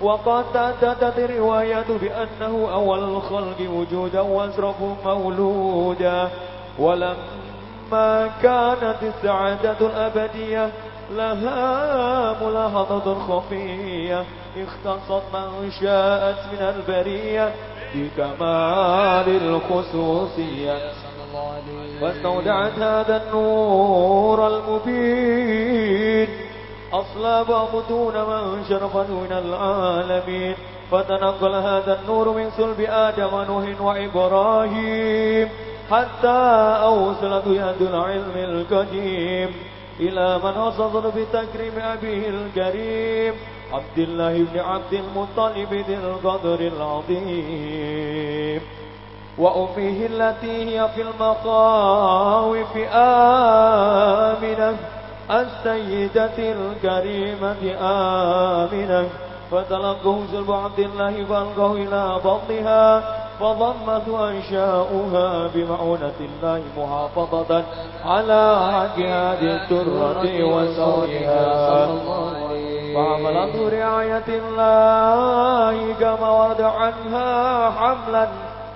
وقد تأتت الرواية بأنه أول الخلق وجودا وأشرف مولودا. ولما كانت السعادة الأبدية لها ملاحظة خفية. اختصت من شاءت من البرية بكمال الخصوصية. واستودعت هذا النور المبين. أصلاب ومتون من شرفا من العالمين. فتنقل هذا النور من صلب آدم ونوح وإبراهيم. حتى أوصلت يد العلم القديم. إلى من وصل بتكريم أبيه الكريم. عبد الله بن عبد المطلب ذي القدر العظيم. وأمه التي هي في المخاوف آمنة. السيدة الكريمة آمنة. فتلقه سلب عبد الله فألقه إلى بطنها فضمت أنشاؤها بمعونة الله محافظة على حكيات الترة وسورها فعملته رعاية الله كما ورد عنها حملا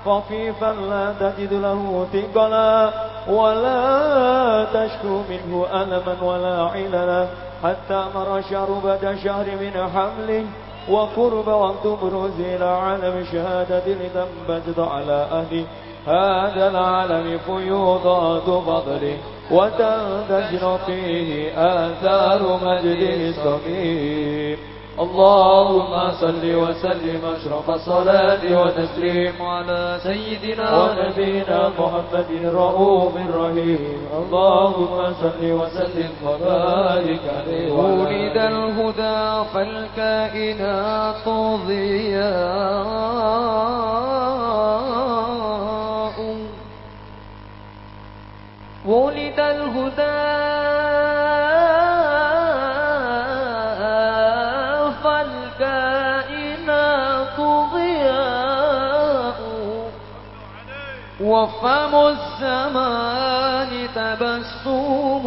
خفيفا لا تجد له ثقلا. ولا تشكو منه ألما ولا عللا حتى مر شهر بعد شهر من حمله وقرب وقت بروز إلى عالم شهادة لتنبت على أهل هذا العالم فيوضات فضله وتنتشر فيه آثار مجد صغير اللهم صل وسلم اشرف الصلاة وتسليم على سيدنا ونبينا محمد الرؤوف الرحيم. اللهم صل وسلم وبارك عليه ولد الهدى فالكائنات ضياء. ولد الهدى وفم الزمان تبسم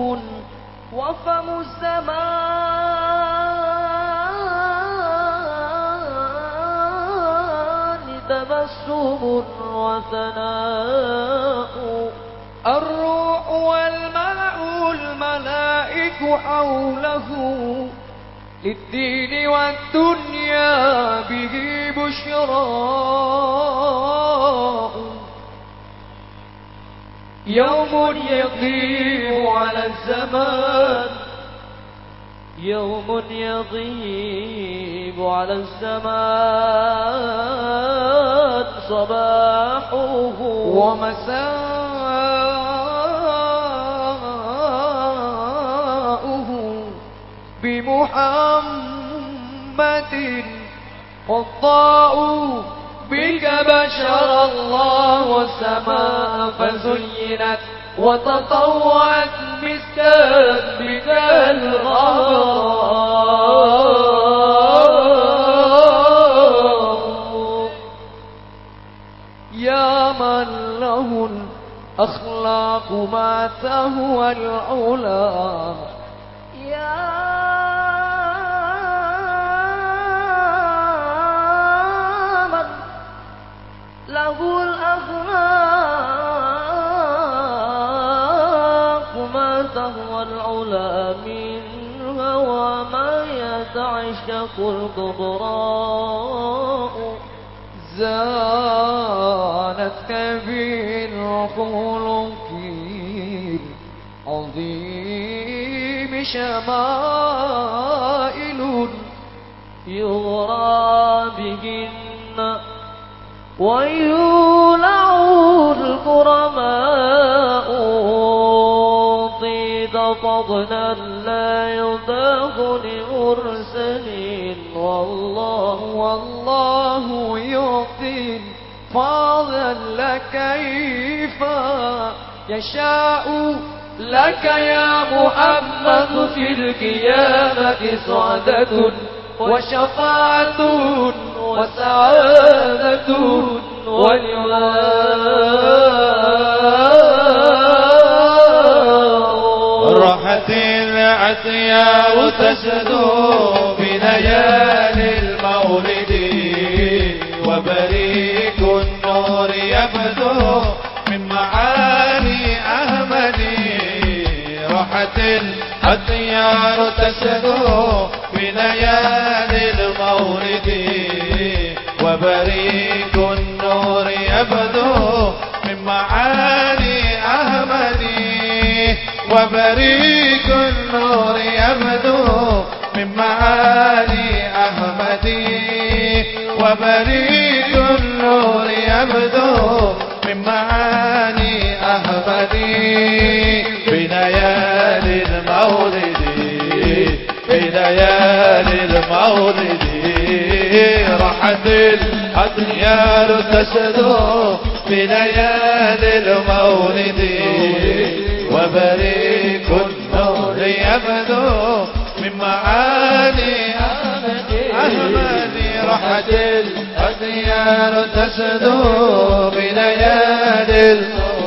وفم الزمان تبسم وثناء. الروح والملأ الملائك حوله للدين والدنيا به بشراء يوم يقيم على الزمان. يوم يغيب على الزمان. صباحه ومساءه بمحمد حضاؤه بك بشر الله السماء فزينت وتطوعت بك الغرام يا من له الأخلاق ما تهوى العلا. يا له الأخلاق ما تهوى العلا منها وما يتعشق الكبراء. زانتك بالخلق عظيم شمائل يغرى بهن ويولع الكرماء طيد فضلا لا يضاف لمرسلين والله والله يعطي فضلا كيف يشاء. لك يا محمد في القيامة سعادة وشفاعة وسعادة ولواء راحت العصيار تسدو بليالي المولد وبريق النور يبدو من معاني أحمد. راحت العصيار تسدو بليالي المولد وبريق النور يبدو من معاني أحمد وبريق النور يبدو من معاني أحمد وبريق النور يبدو من معاني أحمد في ليالي المولد في ليالي المولد. راحت الأديار تسدو في ليالي المولد. وبريق النور يبدو من معاني أحمد. راحت الأديار تسدو بليالي المولد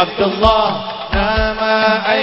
عبد الله. نام أن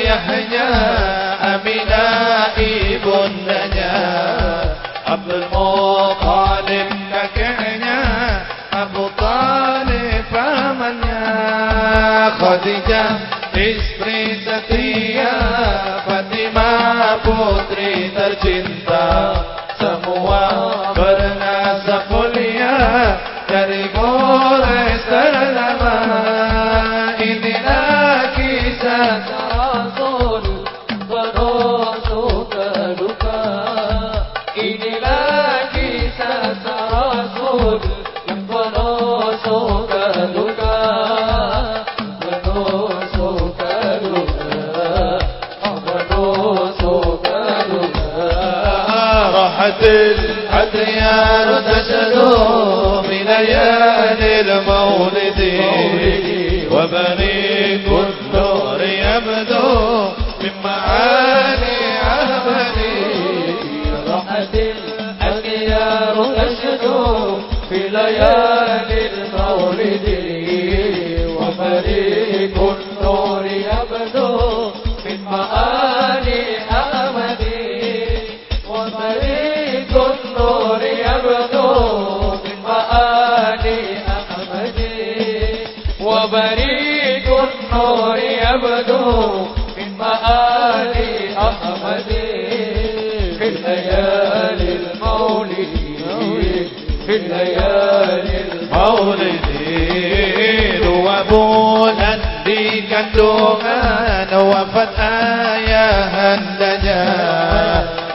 يا للموت kandungan wafat ayahandanya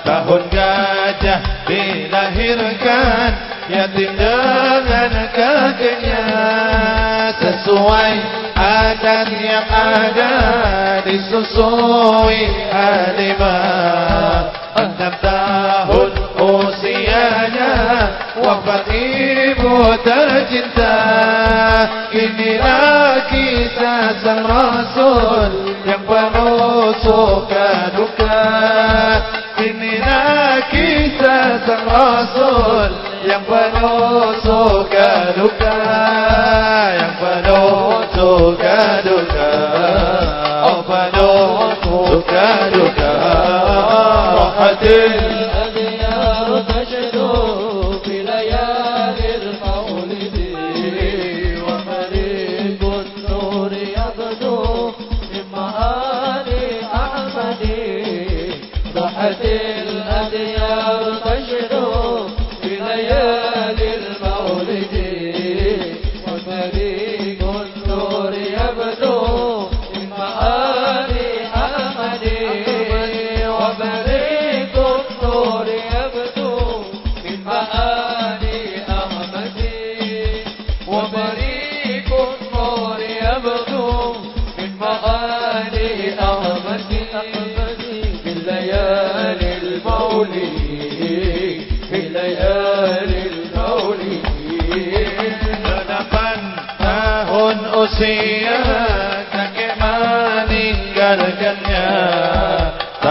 tahun gajah dilahirkan yatim dengan kakinya. Sesuai adat yang ada disusui halimah. Enam tahun usianya wafat ibu tercinta. Inilah Muhammad sang Rasul yang penuh duka Inilah kisah sang Rasul yang penuh duka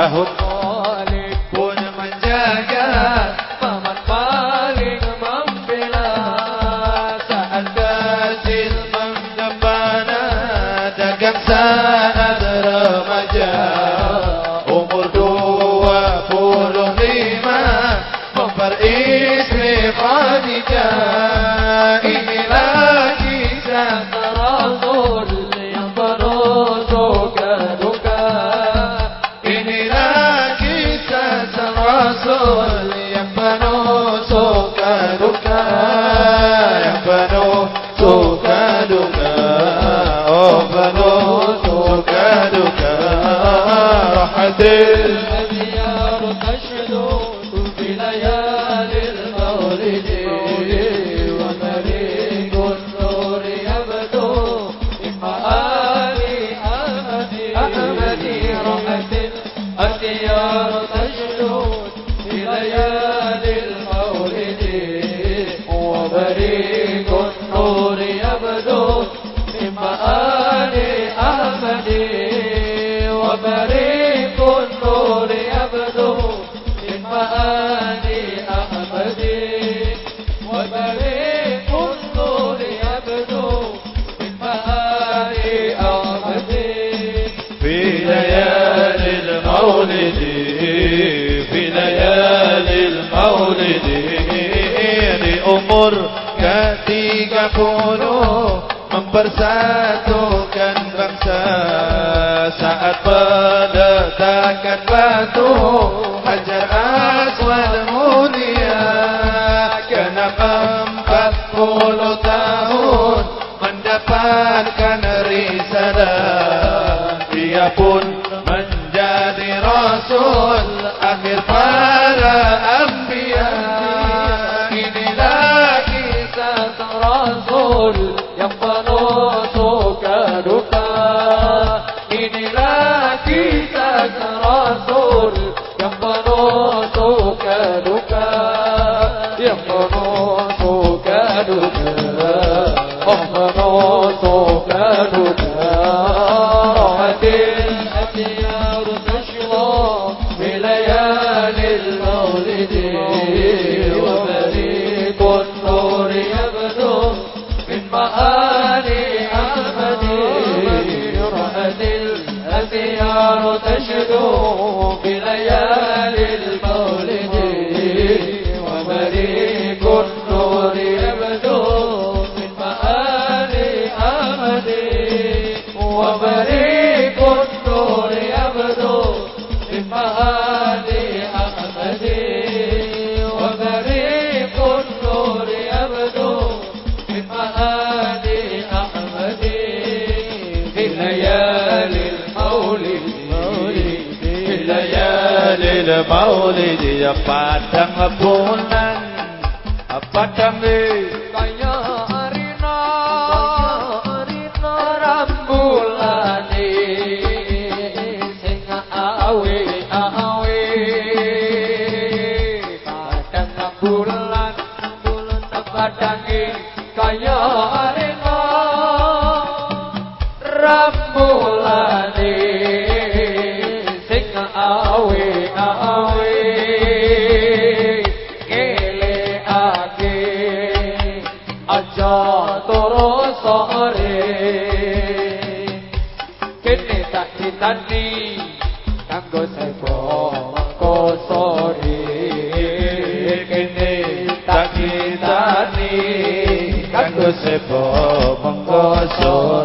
हो कटवा दो Bodhi Patang Apunan Patang sepo mengkosok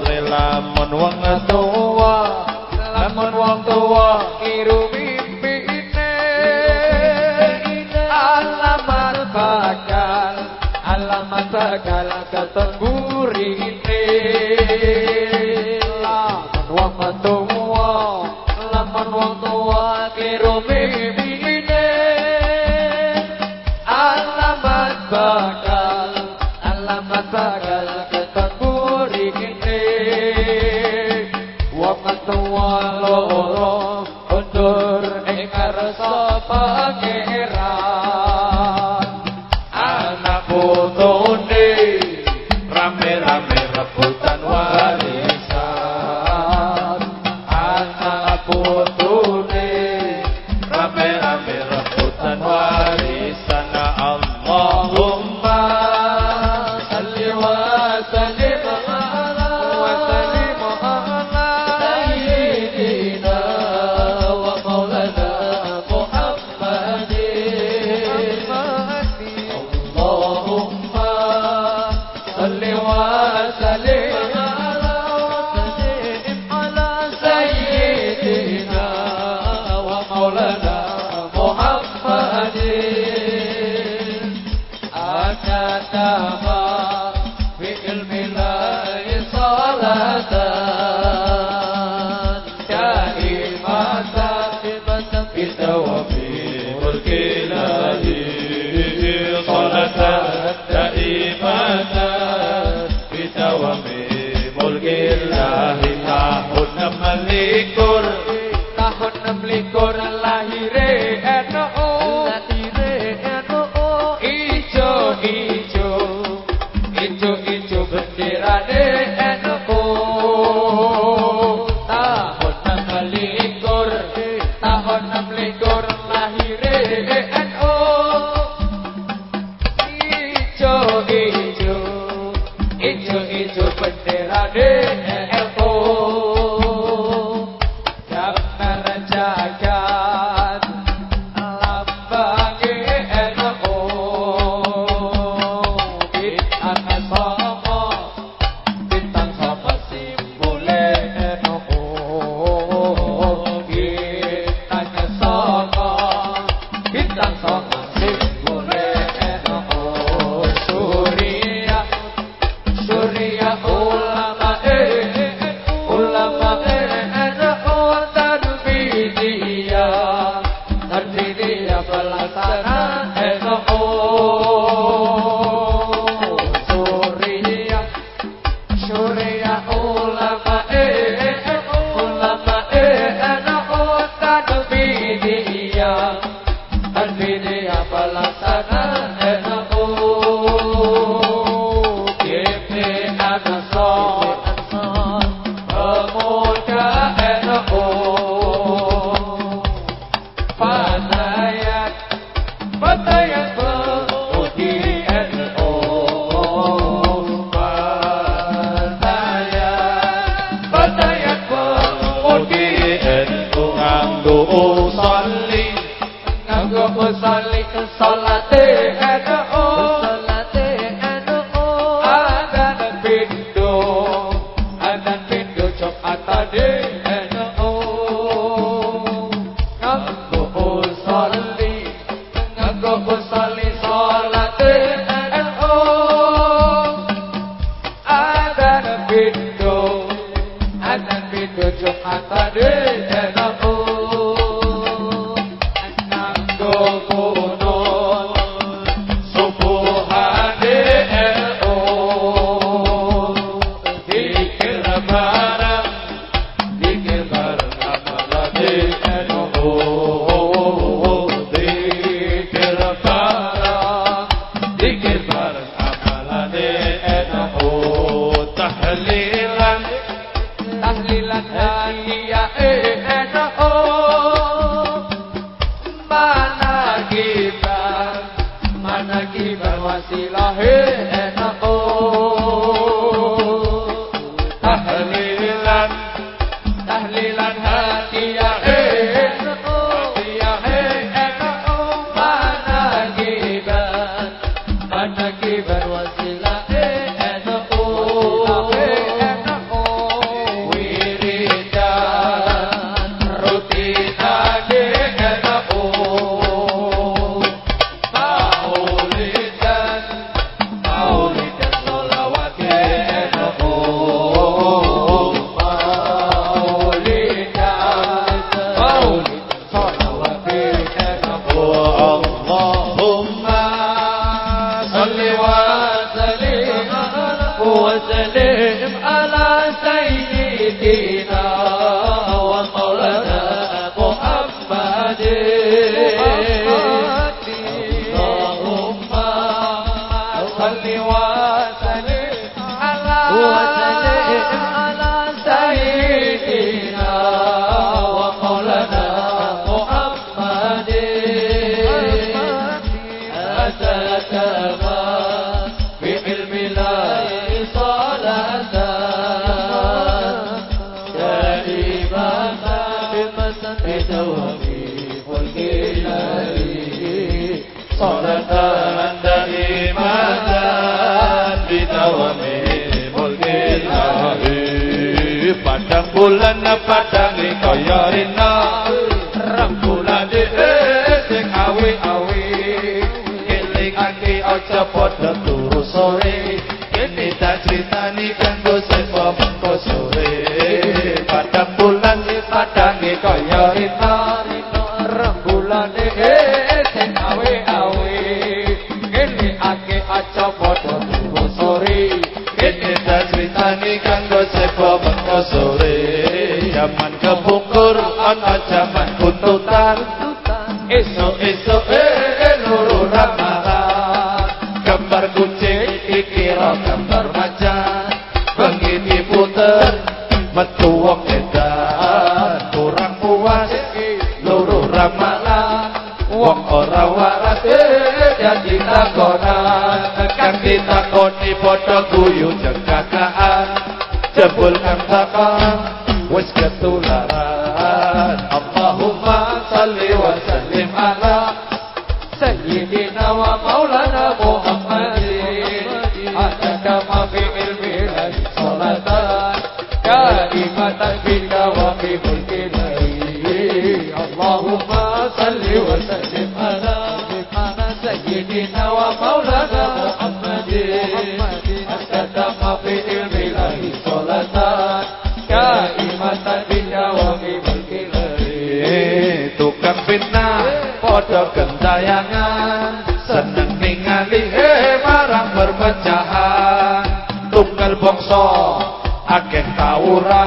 وموضوع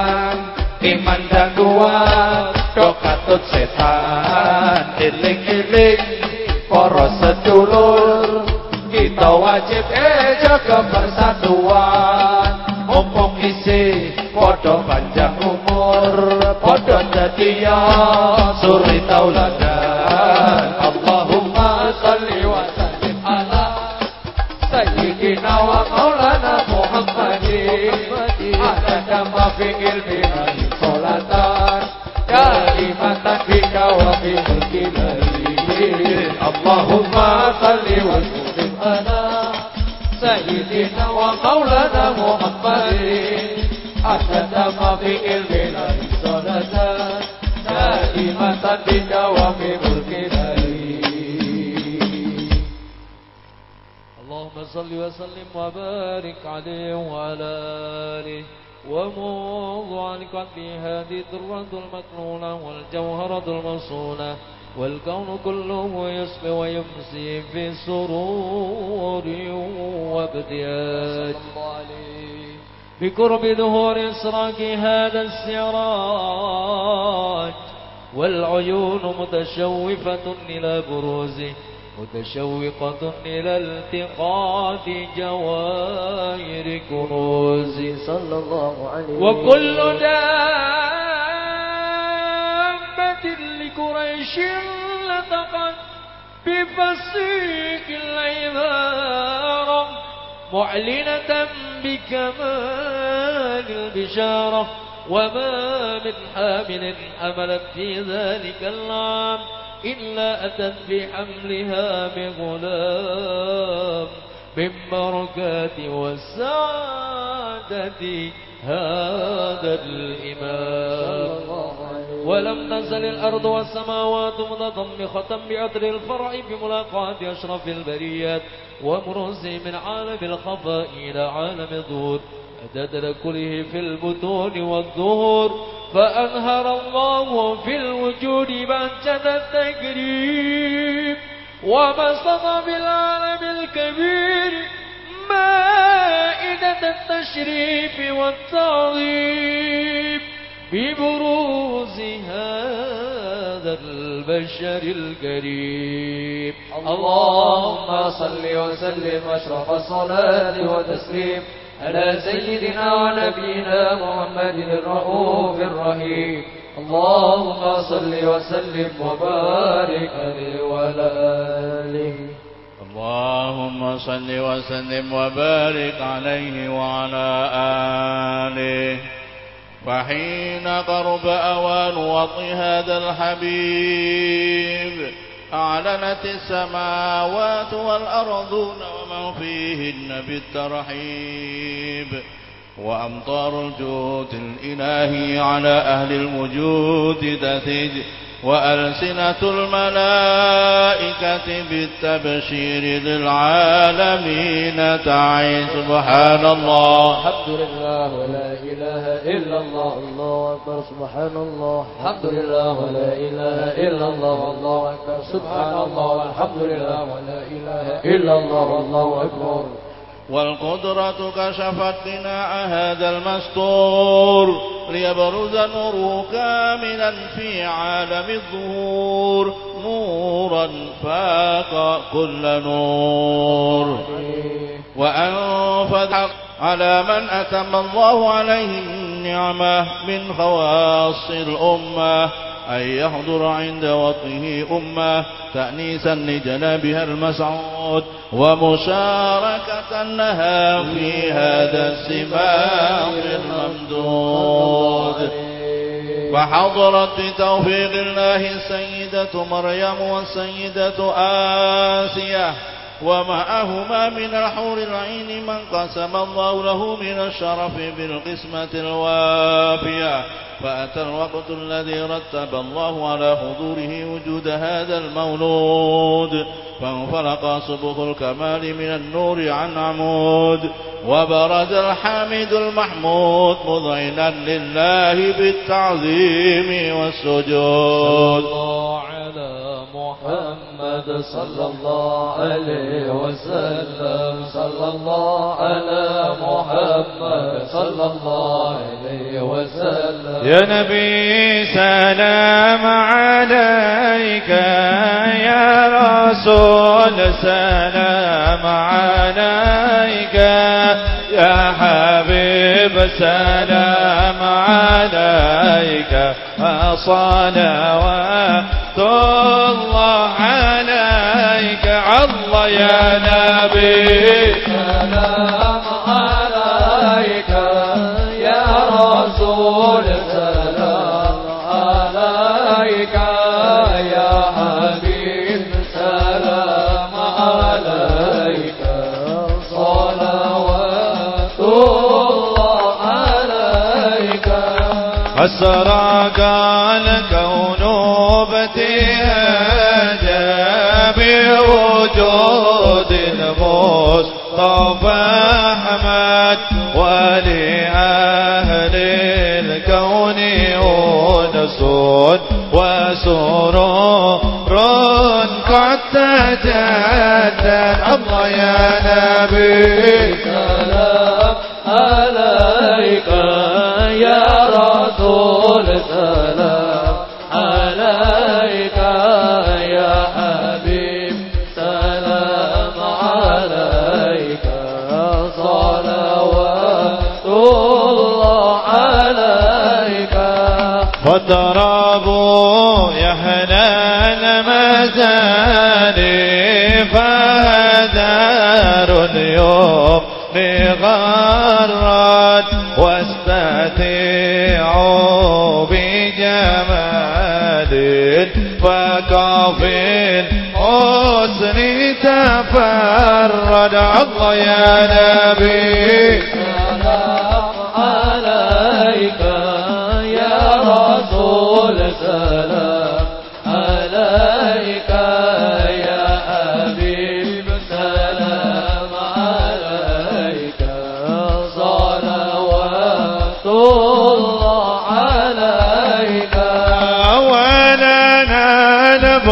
الدرة المكنونة والجوهرة الموصولة والكون كله يصبح ويمسي في سرور وابتهاج بقرب ظهور إسراك هذا السراج والعيون متشوفة إلى بروزه متشوقة إلى التقاط جواهر كنوزه صلى الله عليه وكل دابة لقريش لتقت بفسيق العذارة معلنة بكمال البشارة وما من حامل حملت في ذلك العام إلا أتت بحملها بغلام من بركات والسعادة هذا الإمام. ولم تزل الأرض والسماوات متضمخة بعطر الفرع بملاقاة أشرف البريات ومرسه من عالم الخفاء إلى عالم الظهور أدد كله في البطون والظهور فأنهر الله في الوجود بهجة التكريم. وبسط بالعالم الكبير مائدة التشريف والتعظيم. ببروز هذا البشر الكريم. اللهم صل وسلم أشرف الصلاة والتسليم على سيدنا ونبينا محمد الرؤوف الرحيم. اللهم صل وسلم وبارك عليه وعلى آله. اللهم صل وسلم وبارك عليه وعلى آله. فحين قرب أوان وطي هذا الحبيب أعلنت السماوات والأرضون ومن فيهن بالترحيب. وأمطار الجود الإلهي على أهل الوجود تثج وألسنة الملائكة بالتبشير للعالمين تعي. سبحان الله الحمد لله ولا إله إلا الله. الله أكبر. سبحان الله الحمد لله ولا إله إلا الله. الله أكبر. سبحان الله والحمد لله ولا إله إلا الله. الله أكبر. والقدرة كشفت قناع هذا المستور ليبرز نوره كاملا في عالم الظهور نورا فاق كل نور. وأنفذ على من أتم الله عليه النعمة من خواص الأمة. أن يحضر عند وطنه أمة تأنيسا لجنابها المسعود ومشاركة لها في هذا السباق الممدود. فحضرت بتوفيق الله السيدة مريم والسيدة آسية ومعهما من الحور العين من قسم الله له من الشرف بالقسمة الوافية. فأتى الوقت الذي رتب الله على حضوره وجود هذا المولود. فانفلق صبغ الكمال من النور عن عمود. وبرز الحامد المحمود مذعنا لله بالتعظيم والسجود. على محمد صلى الله عليه وسلم صلى الله على محمد صلى الله عليه وسلم. يا نبي سلام عليك يا رسول سلام عليك يا حبيب سلام عليك. صلوات الله عليك الله يا نبي. سلام عليك يا رسول سلام عليك يا حبيب سلام عليك. صلوات الله عليك. أسرق الكون ابتهاجا بوجود المصطفى أحمد ولأهل الكون أنس وسرور قد تجدد الله يا نبي. فاضربوا يا هلال مزاني فهدار اليوم بغرات واستطيعوا بجمال فكافي الحسن تفرد الله يا نبي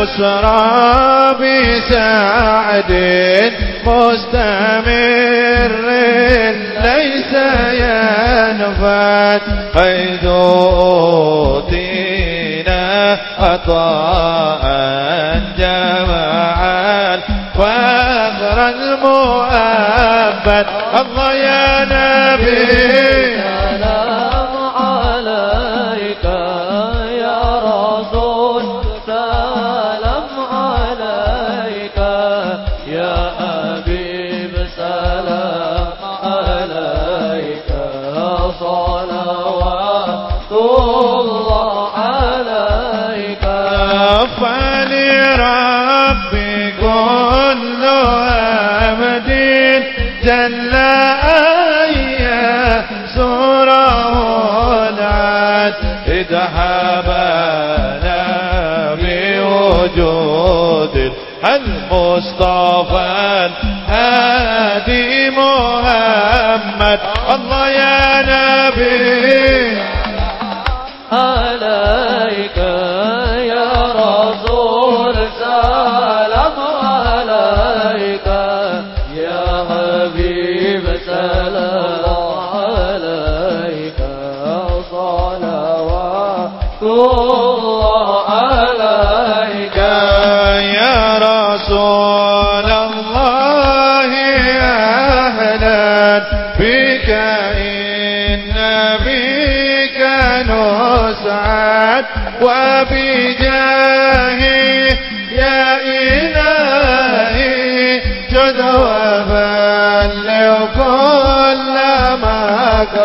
البشرى بسعد مستمر ليس ينفد حيث أوتينا عطاء جمعا فاخر المؤبد الله يا نبي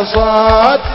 قصد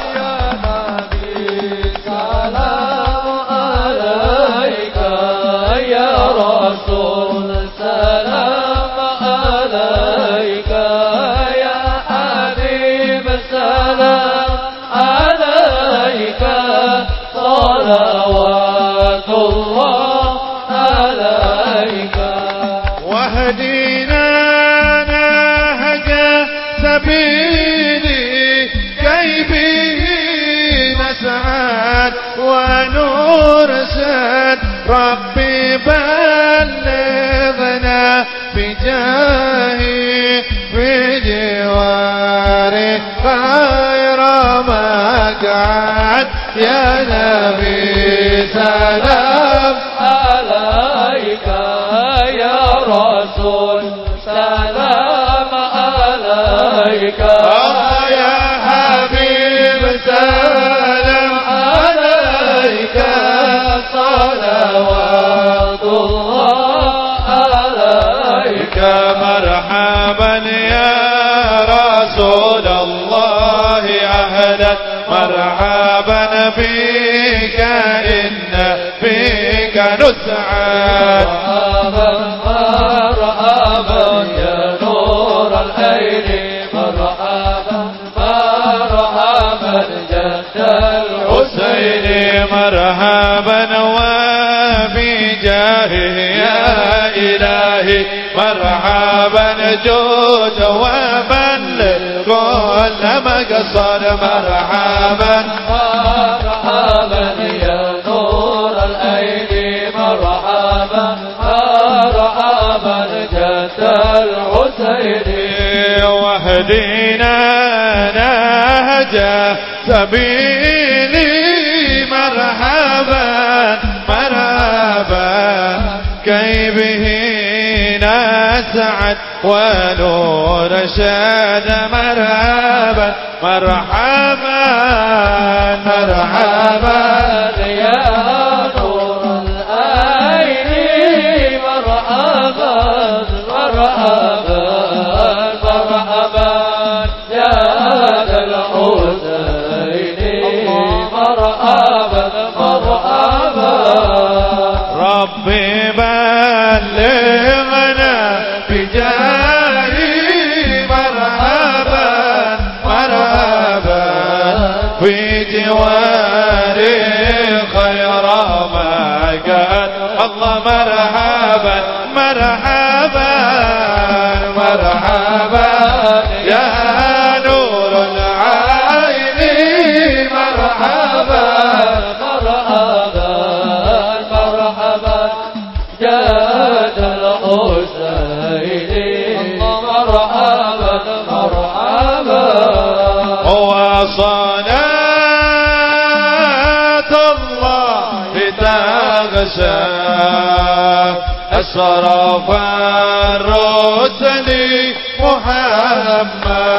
مقعد يا نبي سلام عليك يا رسول. سلام عليك. يا حبيب سلام عليك. صلوات الله عليك. مرحبا يا رسول الله. أهلا مرحبا بك إن فيك نسعى. مرحبا مرحبا يا نور العين. مرحبا مرحبا جد الحسين. مرحبا وفي جاهه يا إلهي. مرحبا جود وفي مقصد مرحبا. مرحبا يا نور العين مرحبا مرحبا جد الحسين. واهدنا نهج سبيلي. مرحبا مرحبا. كي به نسعد ونور شاد مرحبا. مرحبا مرحبا. الأسف الرسل محمد.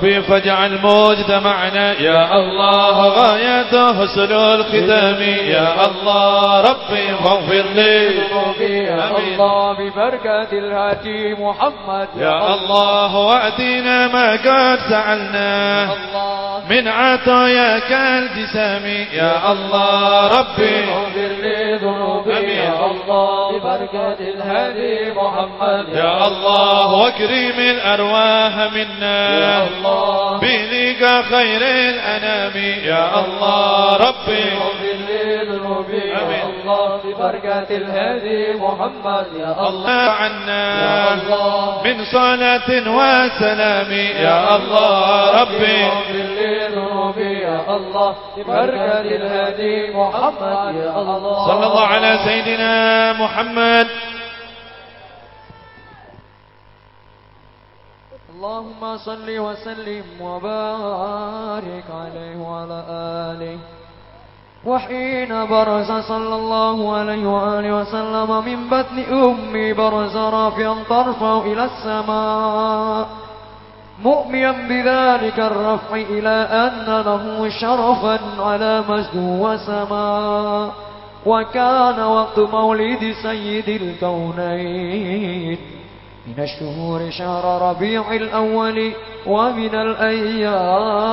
ربي فاجعل موجد معنا. يا الله غايته حسن الختام. يا الله ربي فاغفر لي. يا الله ببركة الهادي محمد. يا الله وأتينا ما قد سألناه من عطاياك الجسام يا الله ربي اغفر لي ذنوبي. يا الله ببركة الهادي محمد. يا الله واكرم الأرواح منا. بلقى خير الأنام. يا الله ربي. الله ببركة الهادي محمد يا الله عنا. يا الله من صلاة وسلام. يا الله ربي. يا الله ببركة الهادي محمد يا الله صلى الله على سيدنا محمد. صل وسلم وبارك عليه وعلى آله. وحين برز صلى الله عليه وآله وسلم من بطن أمي برز رافعا طرفه إلى السماء. مؤميا بذلك الرفع إلى أن له شرفا على مجد وسماء. وكان وقت مولد سيد الكونين. من الشهور شهر ربيع الأول ومن الأيام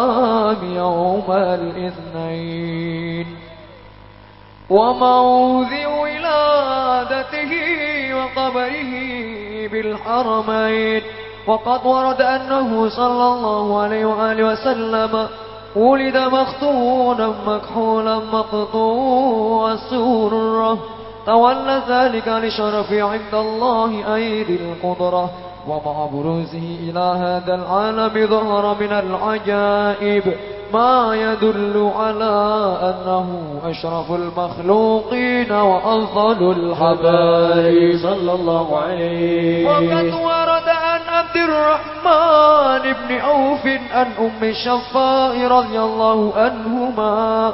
يوم الاثنين. وموضع ولادته وقبره بالحرمين. وقد ورد أنه صلى الله عليه وآله وسلم ولد مختونا مكحولا مقطوع السرة تولى ذلك لشرف عند الله أيدي القدرة ومع بروزه إلى هذا العالم ظهر من العجائب ما يدل على أنه أشرف المخلوقين وأفضل الحبائب صلى الله عليه. وقد ورد عن عبد الرحمن بن عوف عن أم الشفاء رضي الله عنهما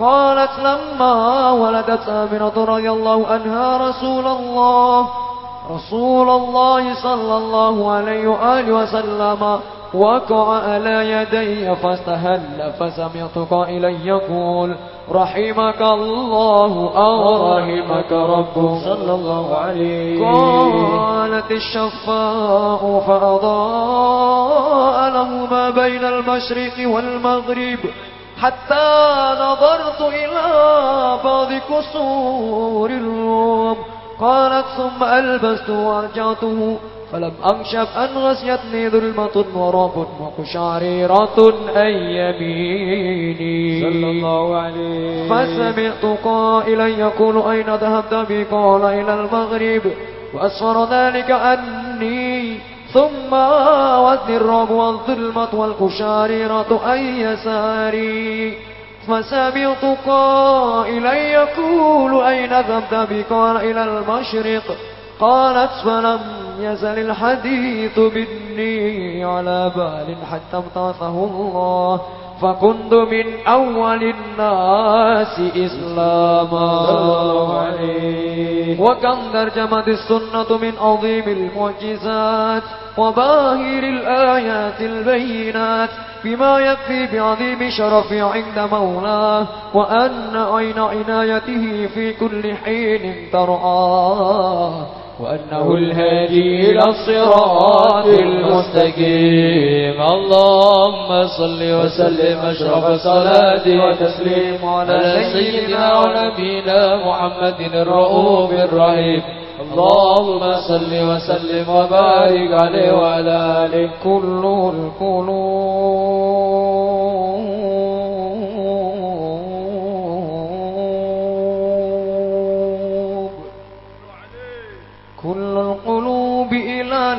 قالت لما ولدت آمنة رضي الله عنها رسول الله رسول الله صلى الله عليه وآله وسلم وقع على يدي فاستهل فسمعت قائلا يقول رحمك الله أو رحمك ربك. صلى الله عليه. قالت الشفاء فأضاء له ما بين المشرق والمغرب. حتى نظرت إلى بعض كسور الروم قالت ثم ألبست وأرجعته فلم أنشب أن غسيتني ظلمة ورعب وقشعريرة أن يميني. صلى الله عليه. فسمعت قائلا يقول أين ذهبت بي؟ قال إلى المغرب. وأسفر ذلك أني ثم وزن الرعب والظلمة والقشاريرة أن يساري فسمعت قائلا يقول أين ذهبت بي قال إلى المشرق؟ قالت فلم يزل الحديث مني على بال حتى امتاثه الله. فكنت من أول الناس إسلاما. وكم ترجمت السنة من عظيم المعجزات وباهر الآيات البينات بما يكفي بعظيم شرفه عند مولاه وأن عين عنايته في كل حين ترعاه. وأنه الهادي إلى الصراط المستقيم. اللهم صل وسلم أشرف صلاة وتسليم على سيدنا ونبينا محمد الرؤوف الرحيم. اللهم صل وسلم وبارك عليه وعلى آله. كل القلوب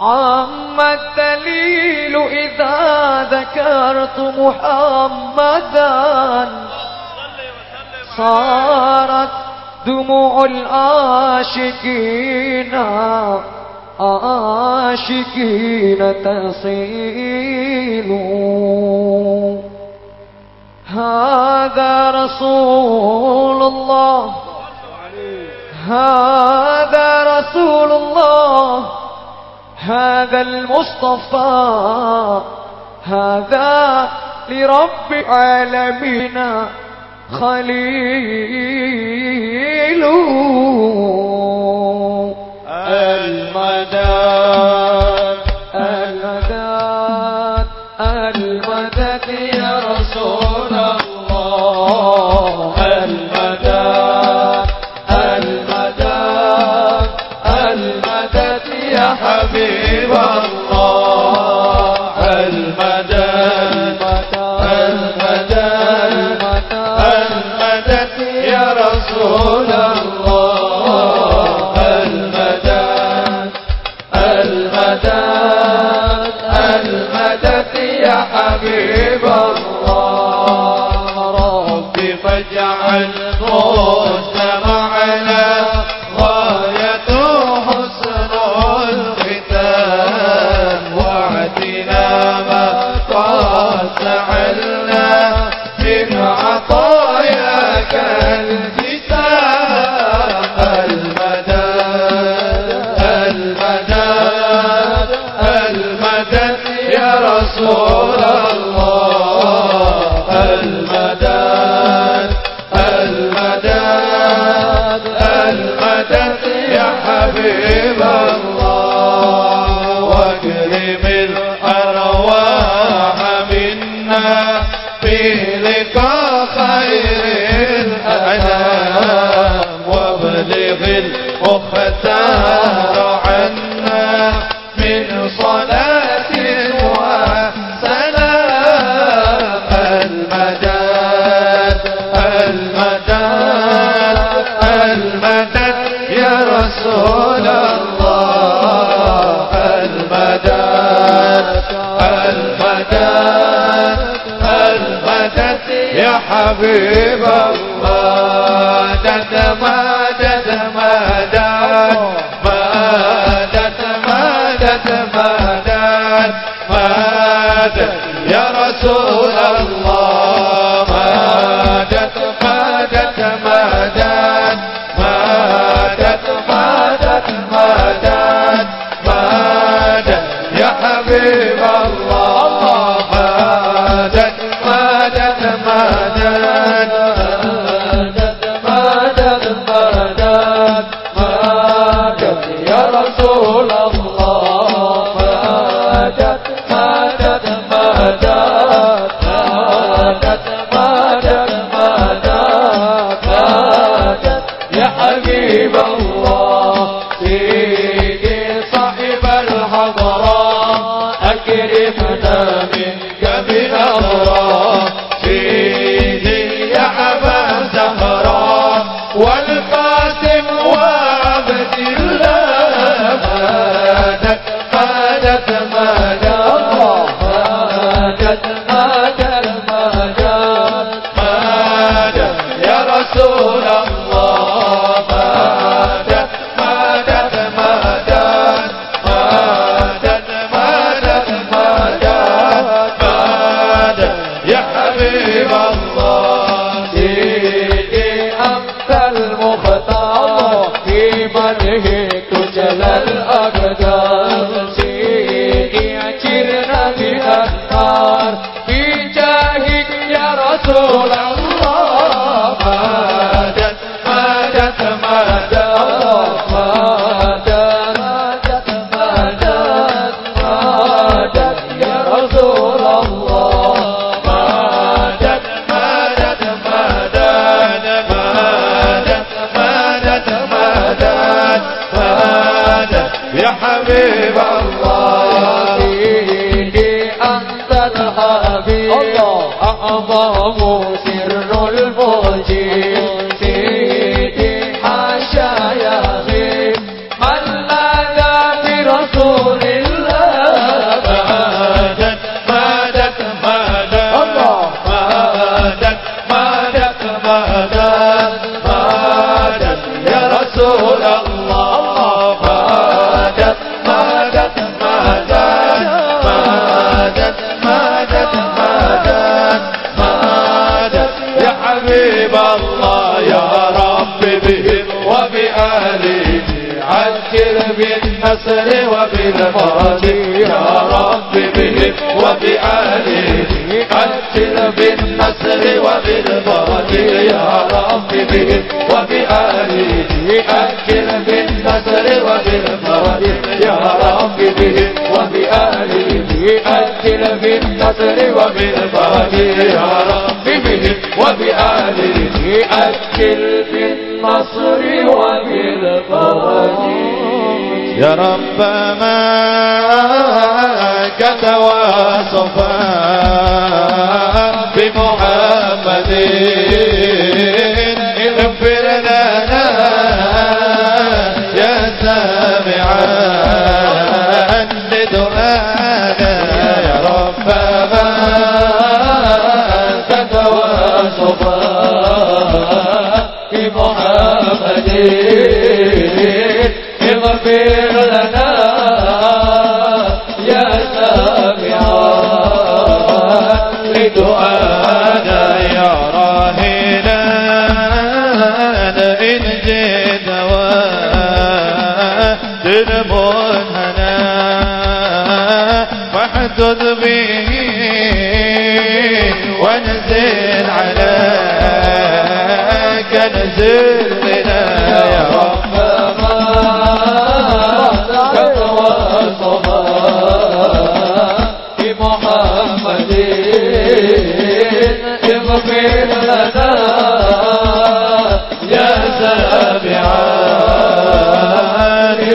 عما الدليل إذا ذكرت محمدا. صارت دموع العاشقين عاشقين تصيل هذا رسول الله هذا رسول الله. هذا المصطفى هذا لرب العالمين خليل. المدد فاجعل حبيب الله مدد مدد مدد مدد مدد مدد مدد يا رسول الله مدد مدد بالنصر وبالفرج. يا رب بهم وبآله عجل بالنصر وبالفرج. يا رب بهم وبآله عجل بالنصر وبالفرج. يا رب بهم وبآله عجل بالنصر وبالفرج. يا رب بهم وبآله عجل بالنصر وبالفرج. رب ما كتواصفا بمحمد. اغفر لنا يا سامعا. لدعانا يا رب ما كتواصفا بمحمد. اغفر لدعانا يا راهنا إن جد وادر منهنا فاحدد به وانزل على كنزل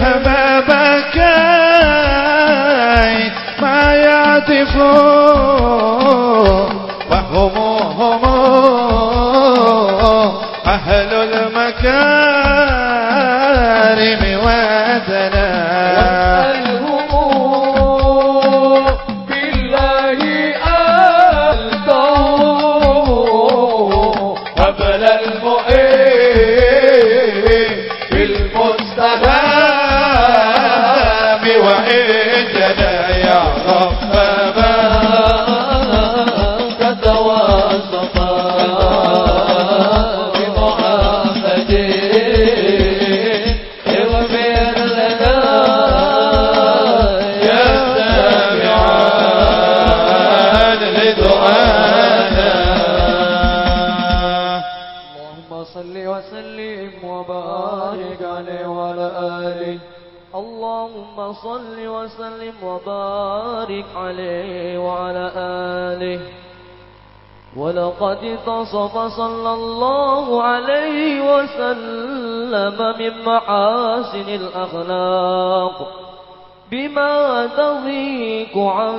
مهما بكيت ما يعتفون وهموهم أهل المكارم وأدناه ولقد اتصف صلى الله عليه وسلم من محاسن الأخلاق بما تضيق عن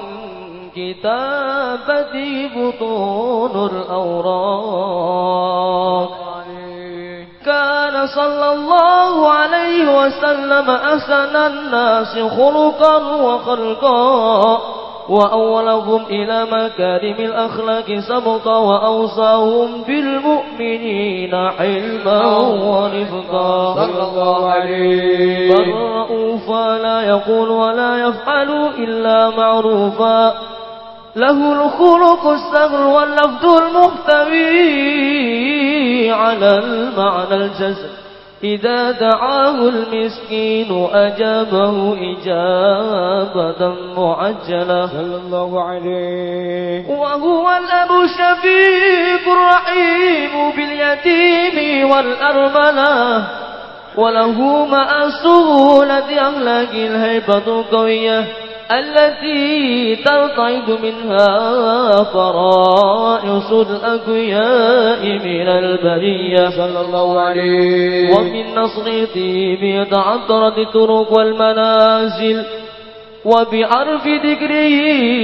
كتابة بطون الأوراق. كان صلى الله عليه وسلم أحسن الناس خلقا وخلقا. وأولهم إلى مكارم الأخلاق سبقا وأوصاهم بالمؤمنين حلما ورفقا. صلى الله عليه. بل رؤوفا لا يقول ولا يفعل إلا معروفا. له الخلق السهل واللفظ المحتوي على المعنى الجزم. إذا دعاه المسكين أجابه إجابة معجلة. صلى الله عليه. وهو الأب الشفيق الرحيم باليتيم والأرملة. وله مأسولة أخلاق الهيبة القوية. التي ترتعد منها فرائص الأقوياء من البرية. صلى الله عليه ومن نصر طيب تعطرت الطرق والمنازل. وبعرف ذكره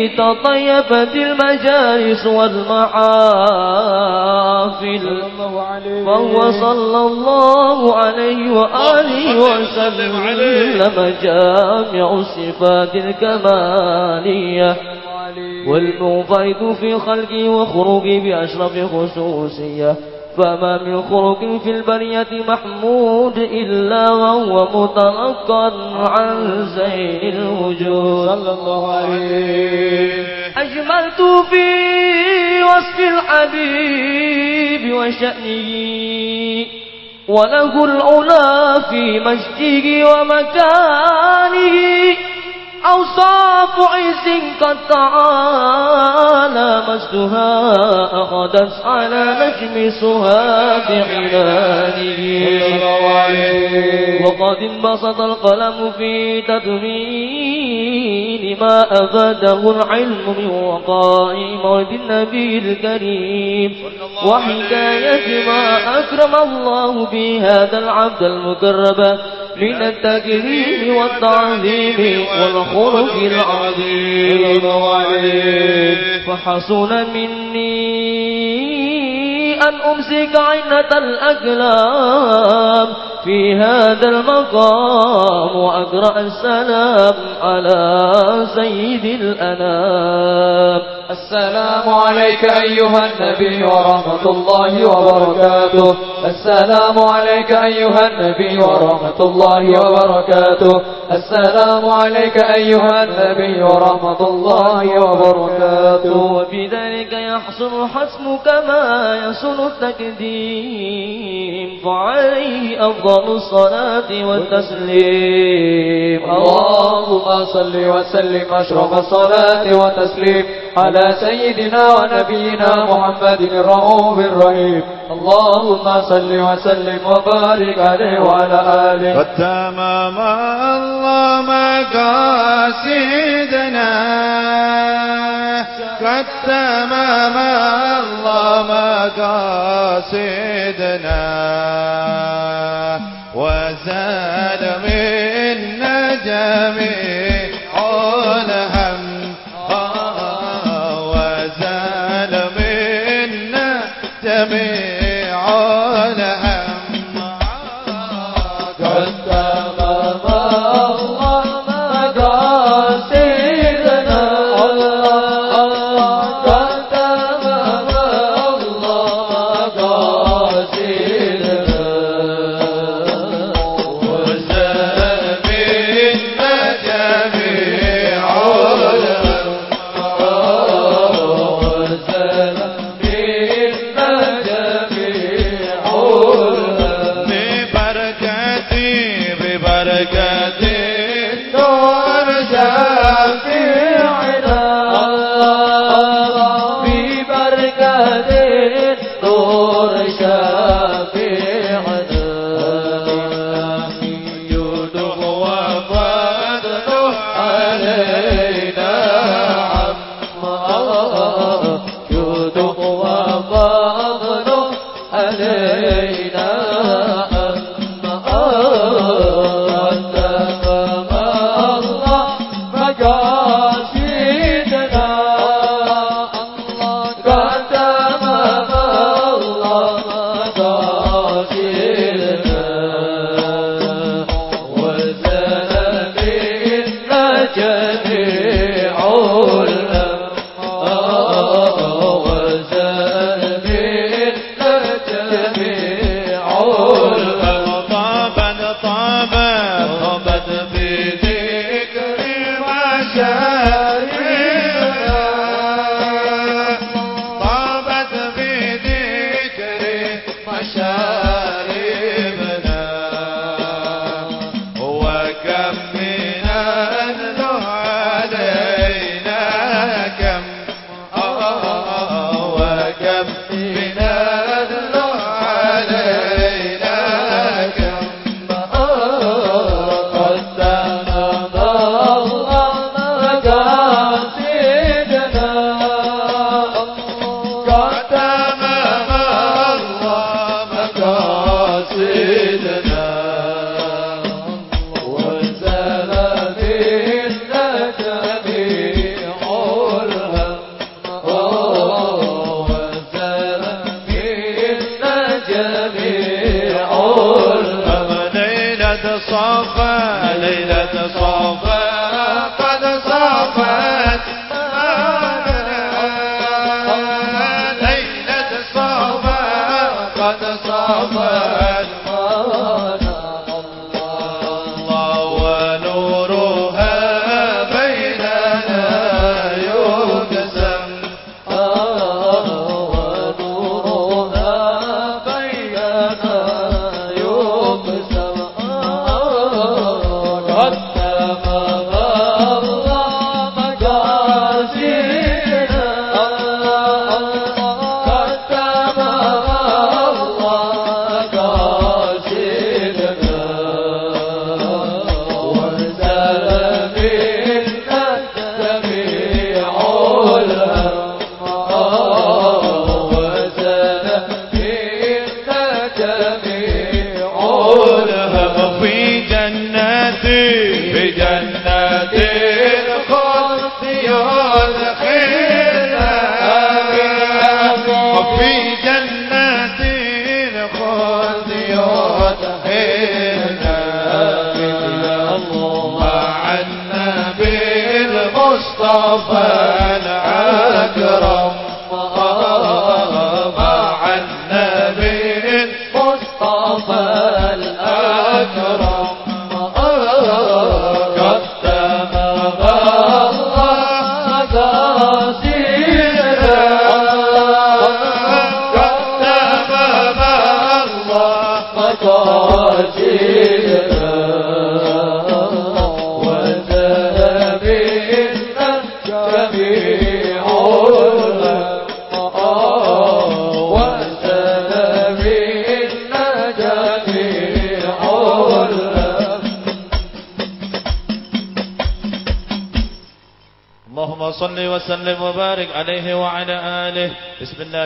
تطيبت المجالس والمحافل. فهو صلى الله عليه وآله وسلم جامع الصفات الكمالية. والمنفرد في خلقه وخروجه بأشرف خصوصية. فما من خلق في البرية محمود إلا وهو متلقى عن زين الوجود. صلى الله عليه. أجملت في وصف الحبيب وشأنه وله العلا في مجده ومكانه. أوصاف عز قد تعالى مجدها أخذت على نجم سهاد عنانه وقد انبسط القلم في تدوين ما أفاده العلم من وقاء مولد النبي الكريم. وحكاية ما أكرم الله به هذا العبد المكرم من التكريم والتعظيم والخلق العظيم فحسن مني أن أمسك عينة الأكلام في هذا المقام وأقرأ السلام على سيد الأنام. السلام عليك أيها النبي ورحمة الله وبركاته. السلام عليك أيها النبي ورحمة الله وبركاته. السلام عليك أيها النبي ورحمة الله وبركاته. وبذلك يحصل حسمك ما يصل التكديم فعليه أفضل الصلاة والتسليم. اللهم صل وسلم أشرف الصلاة والتسليم على سيدنا ونبينا محمد الرؤوف الرحيم. اللهم صل صل وسلم وبارك عليه وعلى آله. والتمام اللهم قاسدنا والتمام اللهم قاسدنا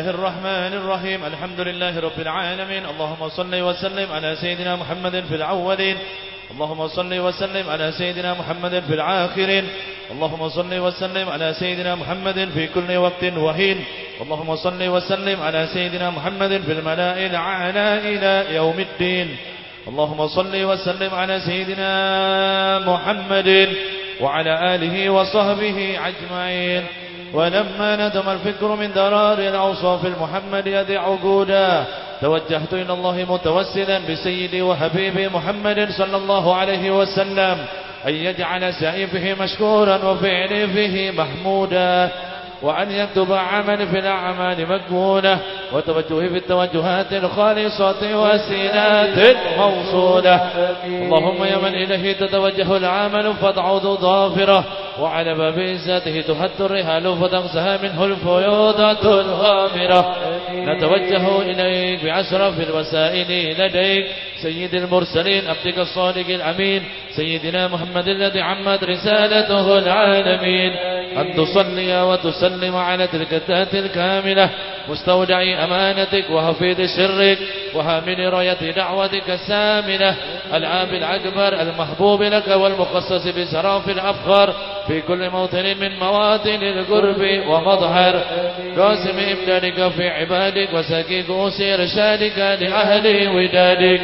الله الرحمن الرحيم. الحمد لله رب العالمين. اللهم صل وسلم على سيدنا محمد في الأولين. اللهم صل وسلم على سيدنا محمد في العاخرين اللهم صل وسلم على سيدنا محمد في كل وقت وحين. اللهم صل وسلم على سيدنا محمد في الملائكة الأعلى إلى يوم الدين. اللهم صل وسلم على سيدنا محمد وعلى آله وصحبه أجمعين. ولما ندم الفكر من درار الأوصاف المحمدية عقودا توجهت إلى الله متوسلا بسيدي وحبيبي محمد صلى الله عليه وسلم أن يجعل سعي مشكورا وفعلي فيه محمودا وأن يكتب عمل في الأعمال مقبولة وتوجهي في التوجهات الخالصة وسيلات موصولة اللهم يا من إليه تتوجه العمل فتعود ظافرة وعلى باب عزته تهد الرهال فتغسها منه الفيوضة الغامرة. نتوجه إليك بأشرف الوسائل لديك سيد المرسلين أبدك الصادق الأمين سيدنا محمد الذي عمت رسالته العالمين. أن تصلي وتسلم على تلك الذات الكاملة مستودع أمانتك وحفيظ سرك وهامل راية دعوتك السامنة العاب الأكبر المحبوب لك والمخصص بسراف الأفخر. في كل موطن من مواطن القرب ومظهر. قاسم إمدادك في عبادك وسكي كؤوس إرشادك لأهل ودادك.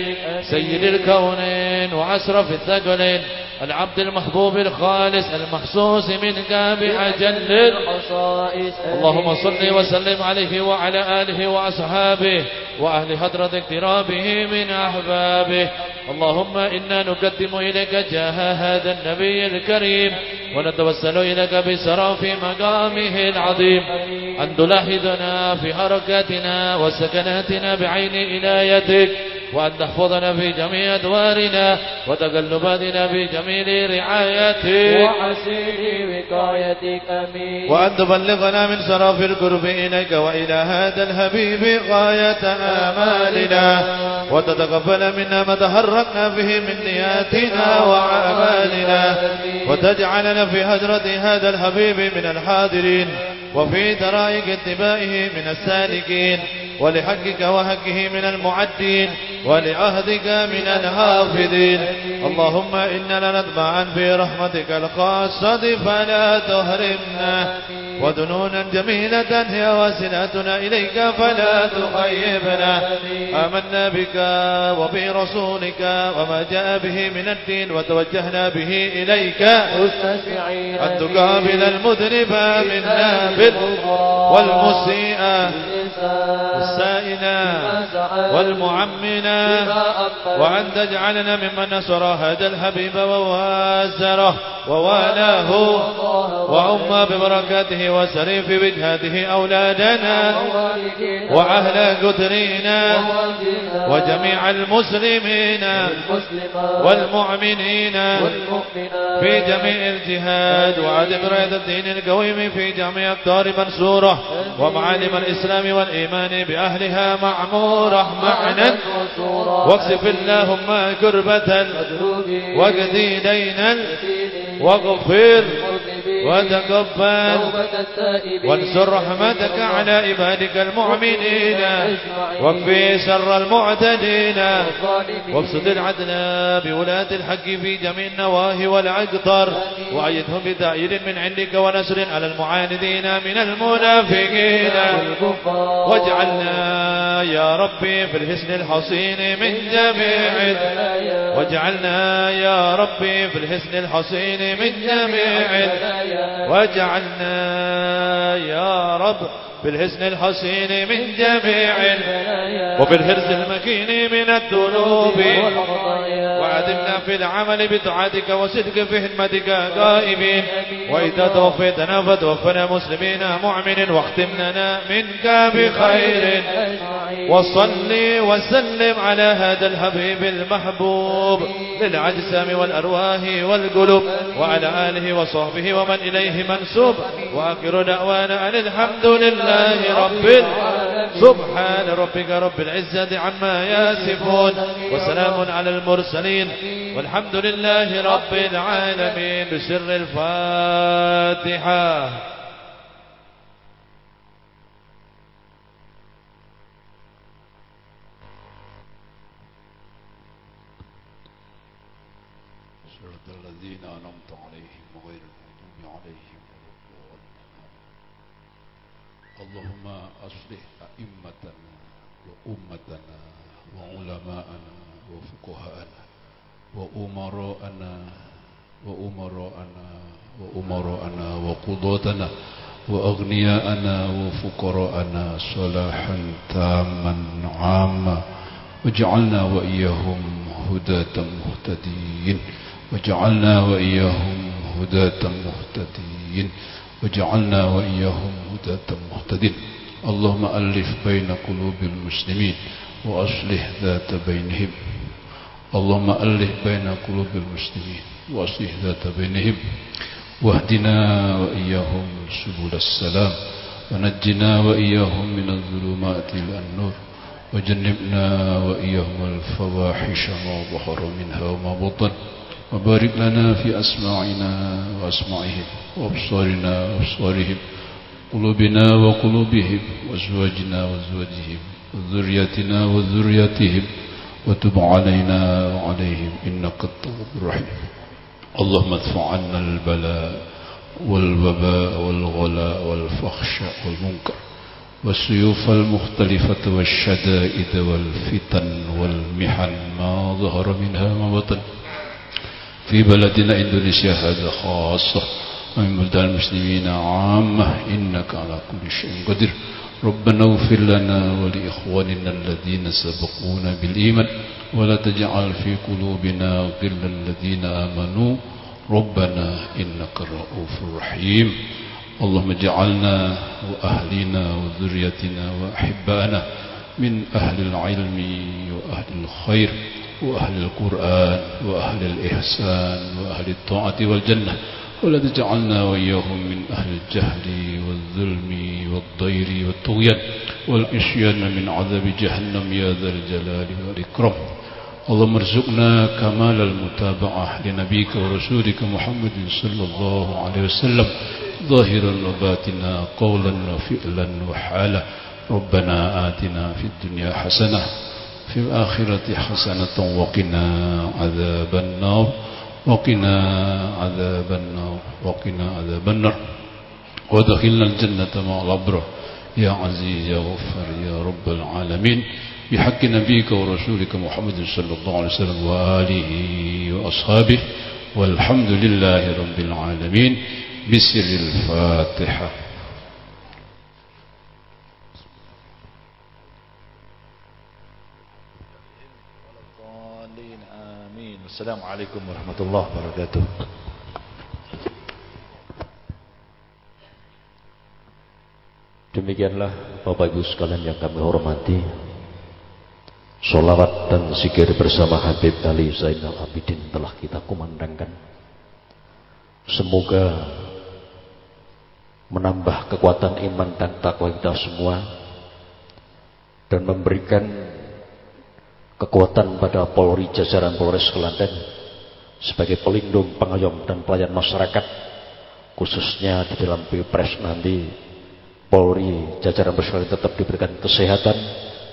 سيد الكونين وأشرف الثقلين العبد المحبوب الخالص المخصوص منك بأجل. الخصائص اللهم صل وسلم عليه وعلى آله وأصحابه وأهل حضرة اقترابه من أحبابه. اللهم إنا نقدم إليك جاه هذا النبي الكريم ونتوسل إليك بسرى في مقامه العظيم. أن تلاحظنا في حركاتنا وسكناتنا بعين إنايتك. وأن تحفظنا في جميع أدوارنا وتقلباتنا في جميل رعايتك وحسين وقايتك أمين. وأن تبلغنا من سراف القرب إليك وإلى هذا الحبيب غاية آمالنا. وتتقبل منا ما تحركنا به من نياتنا وأعمالنا. وتجعلنا في هجرة هذا الحبيب من الحاضرين وفي درائك اتباعه من السالكين. ولحقك وحقه من المعدين ولعهدك من الحافظين اللهم إننا نطمعا في رحمتك الخاصة فلا تهرمنا ودنونا جميلة هي واسلاتنا إليك فلا تخيبنا. آمنا بك وبرسولك وما جاء به من الدين وتوجهنا به إليك. أن تقابل المذنب منا والمسيء والسائنا والمعمنا وأن تجعلنا ممن نصر هذا الحبيب ووازره ووالاه وعم ببركاته وسر في أولادنا وأهل قدرينا وجميع المسلمين والمؤمنين في جميع الجهاد وعدم راية الدين القويم في جميع أقطار منصورة ومعالم الإسلام والإيمان بأهلها معمورة معنا. واكسف اللهم كربة. واقضي دينا. واغفر وتقبل. وانصر رحمتك على عبادك المؤمنين. واكفي شر المعتدين. وابسط العدل بولاة الحق في جميع النواهي والأقطار. وأيدهم بتأييد من عندك ونصر على المعاندين من المنافقين. واجعلنا يا ربي في الحسن الحصين من جميع. واجعلنا يا ربي في الحسن الحصين من جميع. واجعلنا يا رب بالحسن الحسين من جميع وبالحرز المكين من الذنوب. وعدمنا في العمل بطاعتك وصدق في خدمتك قائمين وإذا توفيتنا فتوفنا مسلمين مؤمن واختم لنا منك بخير. وصل وسلم على هذا الحبيب المحبوب للعجسام والأرواح والقلوب وعلى آله وصحبه ومن إليه منسوب. وآخر دعوانا أن الحمد لله رب العالمين سبحان ربك رب العزة عما يصفون. وسلام على المرسلين. والحمد لله رب العالمين. بسر الفاتحة صراط الذين أنعمت عليهم غير المغضوب عليهم ولا الضالين اللهم أصلح أئمتنا وأمتنا وعلماءنا وفقهاءنا وأمراءنا وأمراءنا وأمراءنا وقضاتنا وأغنياءنا وفقراءنا صلاحا تاما عاما واجعلنا وإياهم هداة مهتدين وجعلنا وإياهم هداة مهتدين وجعلنا وإياهم هداة مهتدين اللهم ألف بين قلوب المسلمين وأصلح ذات بينهم. اللهم ألف بين قلوب المسلمين وأصلح ذات بينهم. واهدنا وإياهم سبل السلام. ونجنا وإياهم من الظلمات إلى النور. وجنبنا وإياهم الفواحش ما ظهر منها وما بطن. وبارك لنا في أسماعنا وأسماعهم وأبصارنا وأبصارهم. قلوبنا وقلوبهم وأزواجنا وأزواجهم وذريتنا وذريتهم وتب علينا وعليهم إنك التواب الرحيم. اللهم ادفع عنا البلاء والوباء والغلاء والفحش والمنكر والسيوف المختلفة والشدائد والفتن والمحن ما ظهر منها ما بطن في بلدنا إندونيسيا هذا خاصة ومن بلدان المسلمين عامة إنك على كل شيء قدير. ربنا اغفر لنا ولإخواننا الذين سبقونا بالإيمان ولا تجعل في قلوبنا غلا الذين آمنوا. ربنا إنك الرؤوف الرحيم اللهم اجعلنا وأهلنا وذريتنا وأحبائنا من أهل العلم وأهل الخير وأهل القرآن وأهل الإحسان وأهل الطاعة والجنة. ولا تجعلنا وإياهم من أهل الجهل والظلم والضير والطغيان والعصيان من عذاب جهنم يا ذا الجلال والإكرام. اللهم ارزقنا كمال المتابعة لنبيك ورسولك محمد صلى الله عليه وسلم. ظاهرا وباطنا قولا وفعلا وحالا. ربنا آتنا في الدنيا حسنة في الآخرة حسنة وقنا عذاب النار. وقنا عذاب النار وقنا عذاب النار. ودخلنا الجنة مع الأبرار يا عزيز يا غفر يا رب العالمين. بحق نبيك ورسولك محمد صلى الله عليه وسلم وآله وأصحابه. والحمد لله رب العالمين. بسر الفاتحة. Assalamualaikum warahmatullahi wabarakatuh. Demikianlah Bapak Ibu sekalian yang kami hormati. Solawat dan sikir bersama Habib Ali Zainal Abidin telah kita kumandangkan. Semoga menambah kekuatan iman dan takwa kita semua dan memberikan kekuatan pada Polri jajaran Polres Kelantan sebagai pelindung, pengayom dan pelayan masyarakat khususnya di dalam Pilpres nanti Polri jajaran Polres tetap diberikan kesehatan,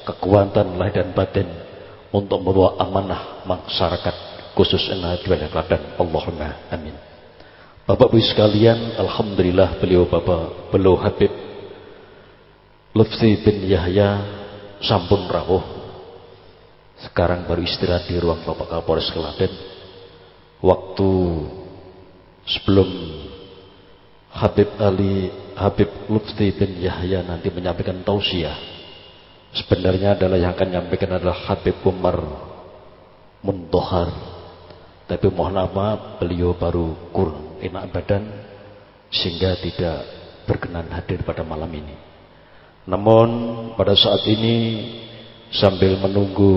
kekuatan lahir dan batin untuk membawa amanah masyarakat khususnya di wilayah Kelantan. Allahumma amin. Bapak Ibu sekalian, Alhamdulillah beliau Bapak beliau Habib Lutfi bin Yahya sampun rawuh. Sekarang baru istirahat di ruang Bapak Kapolres Klaten. Waktu sebelum Habib Ali Habib Lutfi bin Yahya nanti menyampaikan tausiah. Sebenarnya adalah yang akan menyampaikan adalah Habib Umar Muntohar. Tapi mohon maaf beliau baru kurang enak badan sehingga tidak berkenan hadir pada malam ini. Namun pada saat ini sambil menunggu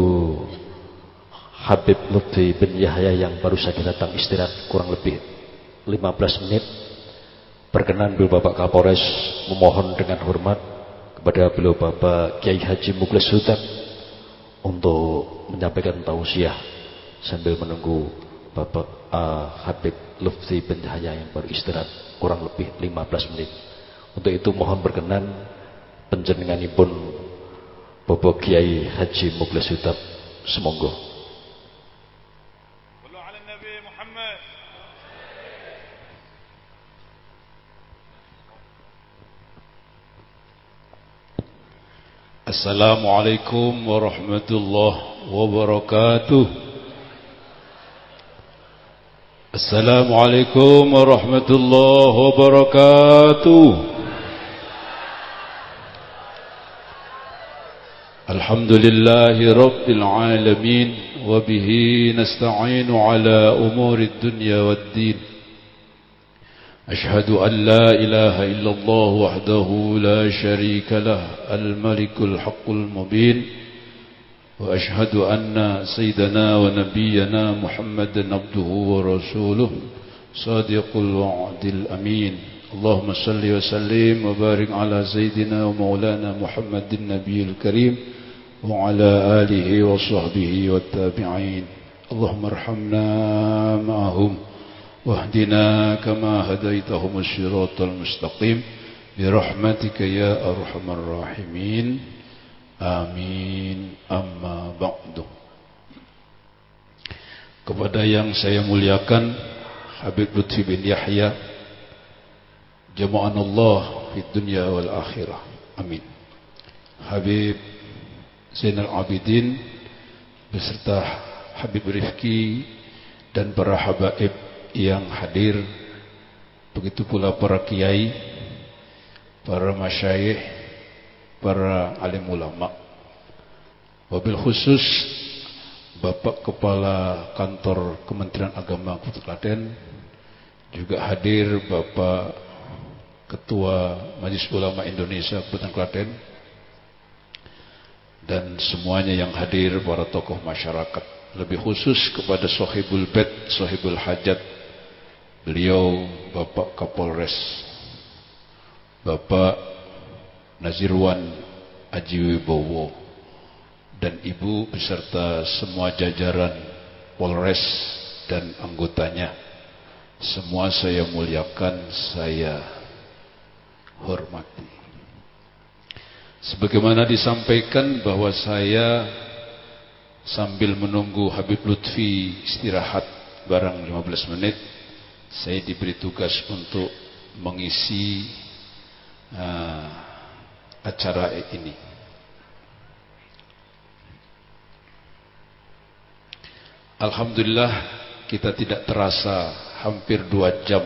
Habib Lutfi bin Yahya yang baru saja datang istirahat kurang lebih 15 menit. Berkenan beliau Bapak Kapolres memohon dengan hormat kepada beliau Bapak Kiai Haji Muklis Hutan untuk menyampaikan tausiah sambil menunggu Bapak uh, Habib Lutfi bin Yahya yang baru istirahat kurang lebih 15 menit. Untuk itu mohon berkenan penjenenganipun Bapak Kiai Haji Muklis Hutan semonggo السلام عليكم ورحمة الله وبركاته السلام الحمد لله رب العالمين وبه نستعين على أمور الدنيا والدين. أشهد أن لا إله إلا الله وحده لا شريك له الملك الحق المبين. وأشهد أن سيدنا ونبينا محمد عبده ورسوله صادق الوعد الأمين. اللهم صل وسلم وبارك على سيدنا ومولانا محمد النبي الكريم وعلى آله وصحبه والتابعين. اللهم ارحمنا معهم واهدنا كما هديتهم الصراط المستقيم. برحمتك يا أرحم الراحمين. آمين. أما بعد. Kepada yang saya muliakan Habib Lutfi bin Yahya Allah di dunia wal akhirah. Amin. Habib Zainal Abidin beserta Habib Rifki dan para habaib yang hadir begitu pula para kiai para masyayikh para alim ulama. Wabil khusus Bapak Kepala Kantor Kementerian Agama Kota Klaten juga hadir Bapak Ketua Majelis Ulama Indonesia Kota Klaten dan semuanya yang hadir para tokoh masyarakat. Lebih khusus kepada Sohibul Bed, Sohibul Hajat beliau Bapak Kapolres Bapak Nazirwan Aji Wibowo dan Ibu beserta semua jajaran Polres dan anggotanya. Semua saya muliakan saya hormati sebagaimana disampaikan bahwa saya sambil menunggu Habib Lutfi istirahat barang 15 menit saya diberi tugas untuk mengisi uh, acara ini. Alhamdulillah kita tidak terasa hampir dua jam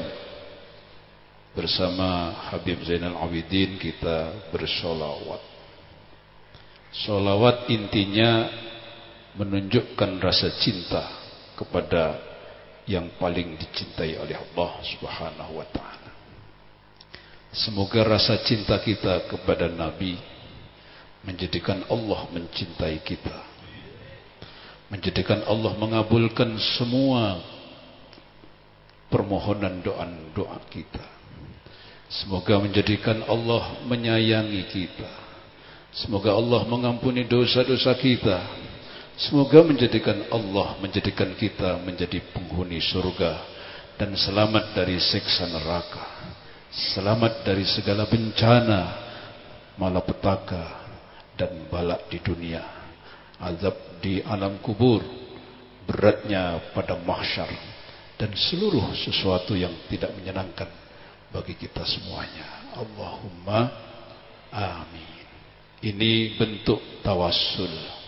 bersama Habib Zainal Abidin kita bersolawat. Solawat intinya menunjukkan rasa cinta kepada yang paling dicintai oleh Allah Subhanahu wa taala. Semoga rasa cinta kita kepada Nabi menjadikan Allah mencintai kita. Menjadikan Allah mengabulkan semua permohonan doa-doa kita. Semoga menjadikan Allah menyayangi kita. Semoga Allah mengampuni dosa-dosa kita Semoga menjadikan Allah menjadikan kita menjadi penghuni surga dan selamat dari siksa neraka. Selamat dari segala bencana, malapetaka dan balak di dunia. Azab di alam kubur, beratnya pada mahsyar dan seluruh sesuatu yang tidak menyenangkan bagi kita semuanya. Allahumma amin. Ini bentuk tawassul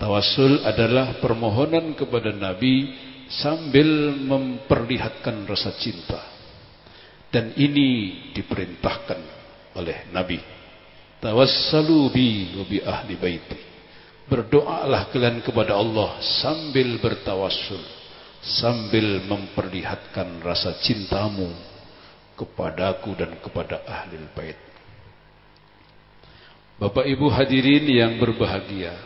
Tawasul adalah permohonan kepada Nabi sambil memperlihatkan rasa cinta. Dan ini diperintahkan oleh Nabi. Tawassalu bi wa ahli baiti. Berdoalah kalian kepada Allah sambil bertawassul, sambil memperlihatkan rasa cintamu kepadaku dan kepada ahli bait. Bapak Ibu hadirin yang berbahagia.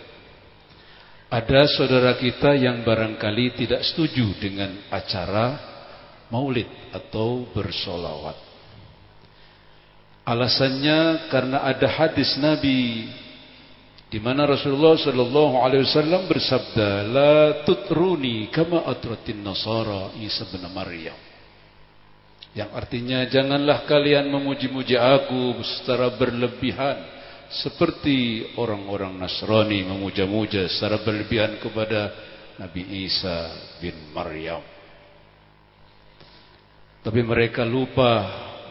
Ada saudara kita yang barangkali tidak setuju dengan acara maulid atau bersolawat. Alasannya karena ada hadis Nabi di mana Rasulullah sallallahu alaihi wasallam bersabda, "La tutruni kama atratin nasara Isa bin Maryam." Yang artinya janganlah kalian memuji-muji aku secara berlebihan seperti orang-orang Nasrani memuja-muja secara berlebihan kepada Nabi Isa bin Maryam. Tapi mereka lupa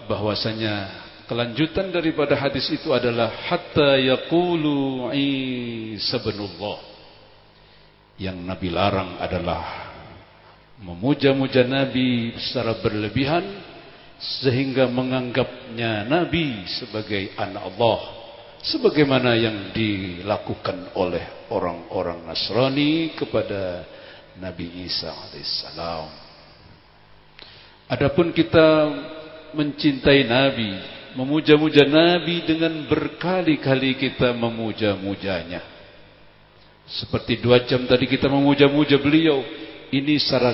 bahwasanya Kelanjutan daripada hadis itu adalah hatta yaqulu Isa binullah. Yang Nabi larang adalah memuja-muja Nabi secara berlebihan sehingga menganggapnya Nabi sebagai anak Allah sebagaimana yang dilakukan oleh orang-orang Nasrani kepada Nabi Isa alaihissalam. Adapun kita mencintai Nabi memuja-muja Nabi dengan berkali-kali kita memuja-mujanya. Seperti dua jam tadi kita memuja-muja beliau. Ini secara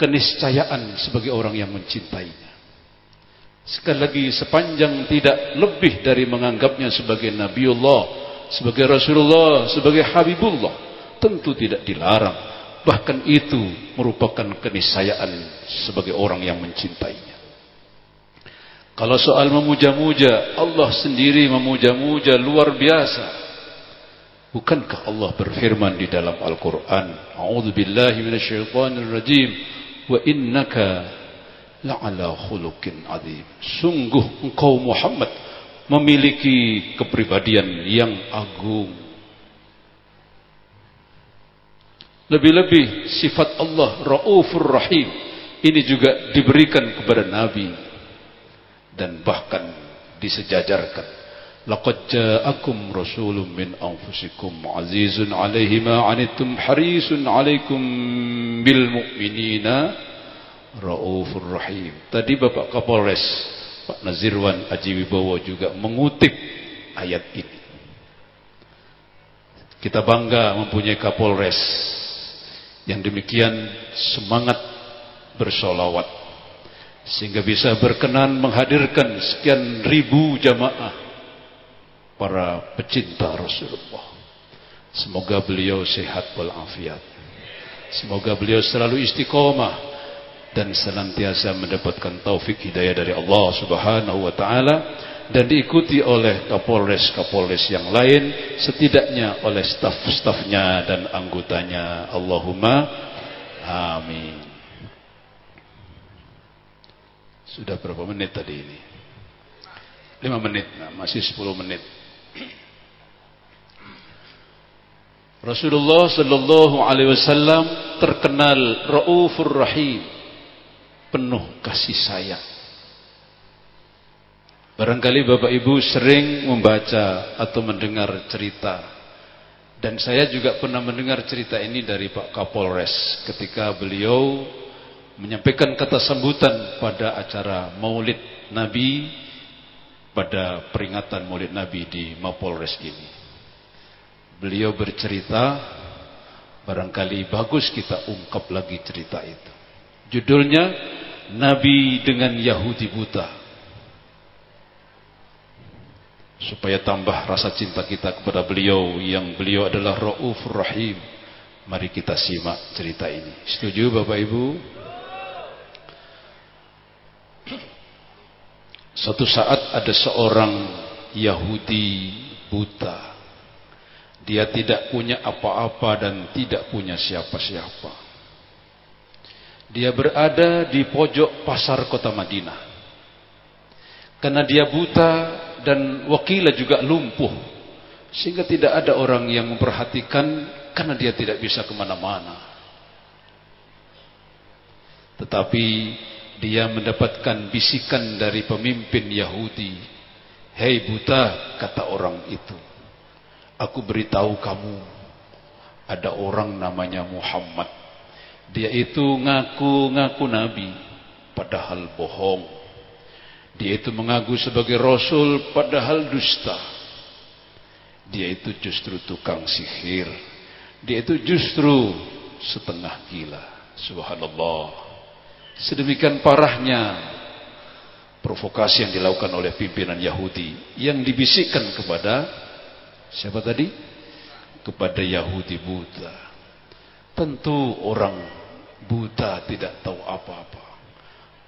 keniscayaan sebagai orang yang mencintainya. Sekali lagi sepanjang tidak lebih dari menganggapnya sebagai Nabiullah, sebagai Rasulullah, sebagai Habibullah. Tentu tidak dilarang. Bahkan itu merupakan keniscayaan sebagai orang yang mencintainya. Kalau soal memuja-muja, Allah sendiri memuja-muja luar biasa. Bukankah Allah berfirman di dalam Al-Quran, A'udhu wa innaka la'ala khuluqin azim. Sungguh engkau Muhammad memiliki kepribadian yang agung. Lebih-lebih sifat Allah Raufur Rahim ini juga diberikan kepada Nabi dan bahkan disejajarkan. Laqad ja'akum rasulun min anfusikum azizun 'alaihi ma 'anittum harisun 'alaikum bil mu'minina raufur rahim. Tadi Bapak Kapolres Pak Nazirwan Aji Wibowo juga mengutip ayat ini. Kita bangga mempunyai Kapolres yang demikian semangat bersolawat sehingga bisa berkenan menghadirkan sekian ribu jamaah para pecinta Rasulullah. Semoga beliau sehat walafiat. Semoga beliau selalu istiqomah dan senantiasa mendapatkan taufik hidayah dari Allah Subhanahu wa taala dan diikuti oleh kapolres-kapolres yang lain setidaknya oleh staf-stafnya dan anggotanya Allahumma amin Sudah berapa menit tadi ini? 5 menit, nah, masih 10 menit. Rasulullah sallallahu alaihi wasallam terkenal raufur rahim, penuh kasih sayang. Barangkali Bapak Ibu sering membaca atau mendengar cerita dan saya juga pernah mendengar cerita ini dari Pak Kapolres ketika beliau menyampaikan kata sambutan pada acara Maulid Nabi pada peringatan Maulid Nabi di Mapolres ini. Beliau bercerita barangkali bagus kita ungkap lagi cerita itu. Judulnya Nabi dengan Yahudi buta. Supaya tambah rasa cinta kita kepada beliau yang beliau adalah Raufur Rahim. Mari kita simak cerita ini. Setuju Bapak Ibu? Suatu saat ada seorang Yahudi buta. Dia tidak punya apa-apa dan tidak punya siapa-siapa. Dia berada di pojok pasar kota Madinah. Karena dia buta dan wakilah juga lumpuh. Sehingga tidak ada orang yang memperhatikan karena dia tidak bisa ke mana-mana. Tetapi dia mendapatkan bisikan dari pemimpin Yahudi. Hei buta, kata orang itu. Aku beritahu kamu, ada orang namanya Muhammad. Dia itu ngaku-ngaku nabi, padahal bohong. Dia itu mengaku sebagai rasul, padahal dusta. Dia itu justru tukang sihir. Dia itu justru setengah gila. Subhanallah. Sedemikian parahnya provokasi yang dilakukan oleh pimpinan Yahudi yang dibisikkan kepada siapa tadi? Kepada Yahudi buta. Tentu orang buta tidak tahu apa-apa.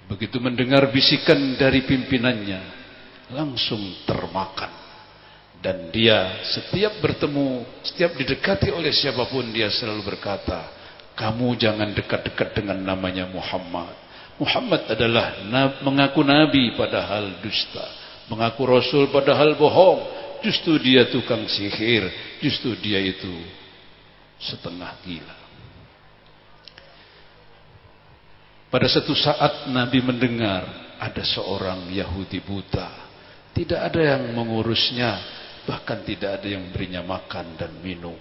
Begitu mendengar bisikan dari pimpinannya, langsung termakan. Dan dia setiap bertemu, setiap didekati oleh siapa pun dia selalu berkata, kamu jangan dekat-dekat dengan namanya Muhammad. Muhammad adalah mengaku nabi padahal dusta, mengaku rasul padahal bohong. Justru dia tukang sihir, justru dia itu setengah gila. Pada satu saat Nabi mendengar ada seorang Yahudi buta, tidak ada yang mengurusnya, bahkan tidak ada yang berinya makan dan minum.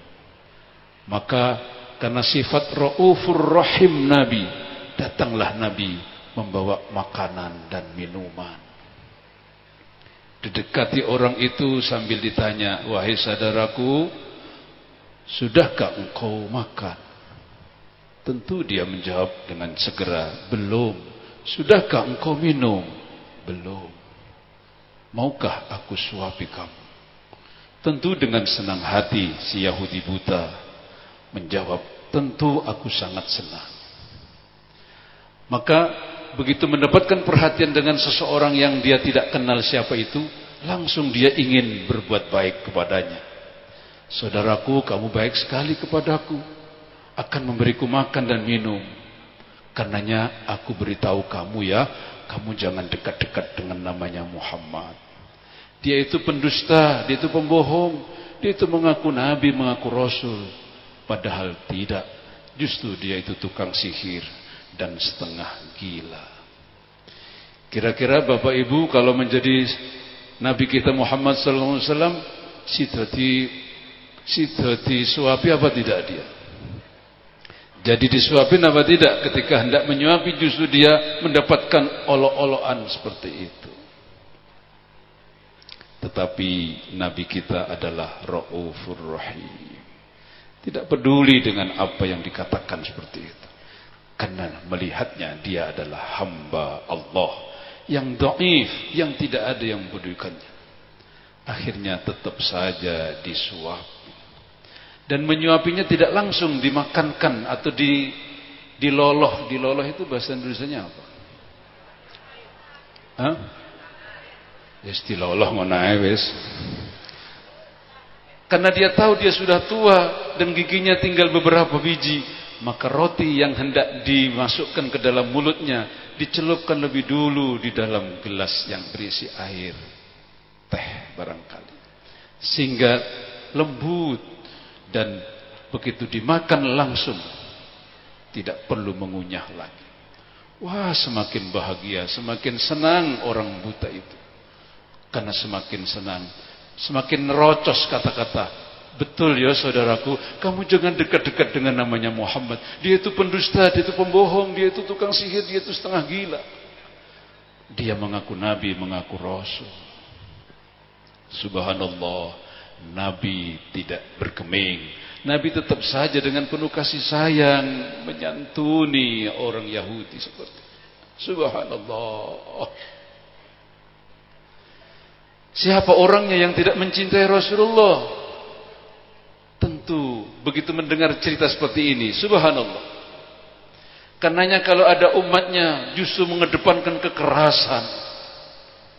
Maka karena sifat raufur rahim Nabi, datanglah Nabi membawa makanan dan minuman. Didekati orang itu sambil ditanya, "Wahai saudaraku, sudahkah engkau makan?" Tentu dia menjawab dengan segera, "Belum." "Sudahkah engkau minum?" "Belum." "Maukah aku suapi kamu?" Tentu dengan senang hati si Yahudi buta menjawab, "Tentu aku sangat senang." Maka begitu mendapatkan perhatian dengan seseorang yang dia tidak kenal siapa itu, langsung dia ingin berbuat baik kepadanya. Saudaraku, kamu baik sekali kepadaku, akan memberiku makan dan minum. Karenanya aku beritahu kamu ya, kamu jangan dekat-dekat dengan namanya Muhammad. Dia itu pendusta, dia itu pembohong, dia itu mengaku nabi, mengaku rasul. Padahal tidak. Justru dia itu tukang sihir dan setengah gila. Kira-kira Bapak Ibu kalau menjadi Nabi kita Muhammad sallallahu alaihi wasallam suapi apa tidak dia? Jadi disuapin apa tidak ketika hendak menyuapi justru dia mendapatkan olok-olokan seperti itu. Tetapi Nabi kita adalah Ra'ufur Rahim. Tidak peduli dengan apa yang dikatakan seperti itu. Karena melihatnya dia adalah hamba Allah. Yang do'if, yang tidak ada yang mempedulikannya. Akhirnya tetap saja disuapi. Dan menyuapinya tidak langsung dimakankan atau di diloloh. Diloloh itu bahasa Indonesia apa? Hah? Istilah Allah ngono wis. Karena dia tahu dia sudah tua dan giginya tinggal beberapa biji, maka roti yang hendak dimasukkan ke dalam mulutnya dicelupkan lebih dulu di dalam gelas yang berisi air teh barangkali. Sehingga lembut dan begitu dimakan langsung tidak perlu mengunyah lagi. Wah, semakin bahagia, semakin senang orang buta itu. Karena semakin senang, semakin rocos kata-kata. Betul ya saudaraku, kamu jangan dekat-dekat dengan namanya Muhammad. Dia itu pendusta, dia itu pembohong, dia itu tukang sihir, dia itu setengah gila. Dia mengaku nabi, mengaku rasul. Subhanallah, nabi tidak berkeming. Nabi tetap saja dengan penuh kasih sayang menyantuni orang Yahudi seperti Subhanallah. Siapa orangnya yang tidak mencintai Rasulullah? Tentu begitu mendengar cerita seperti ini, subhanallah. Karenanya kalau ada umatnya justru mengedepankan kekerasan,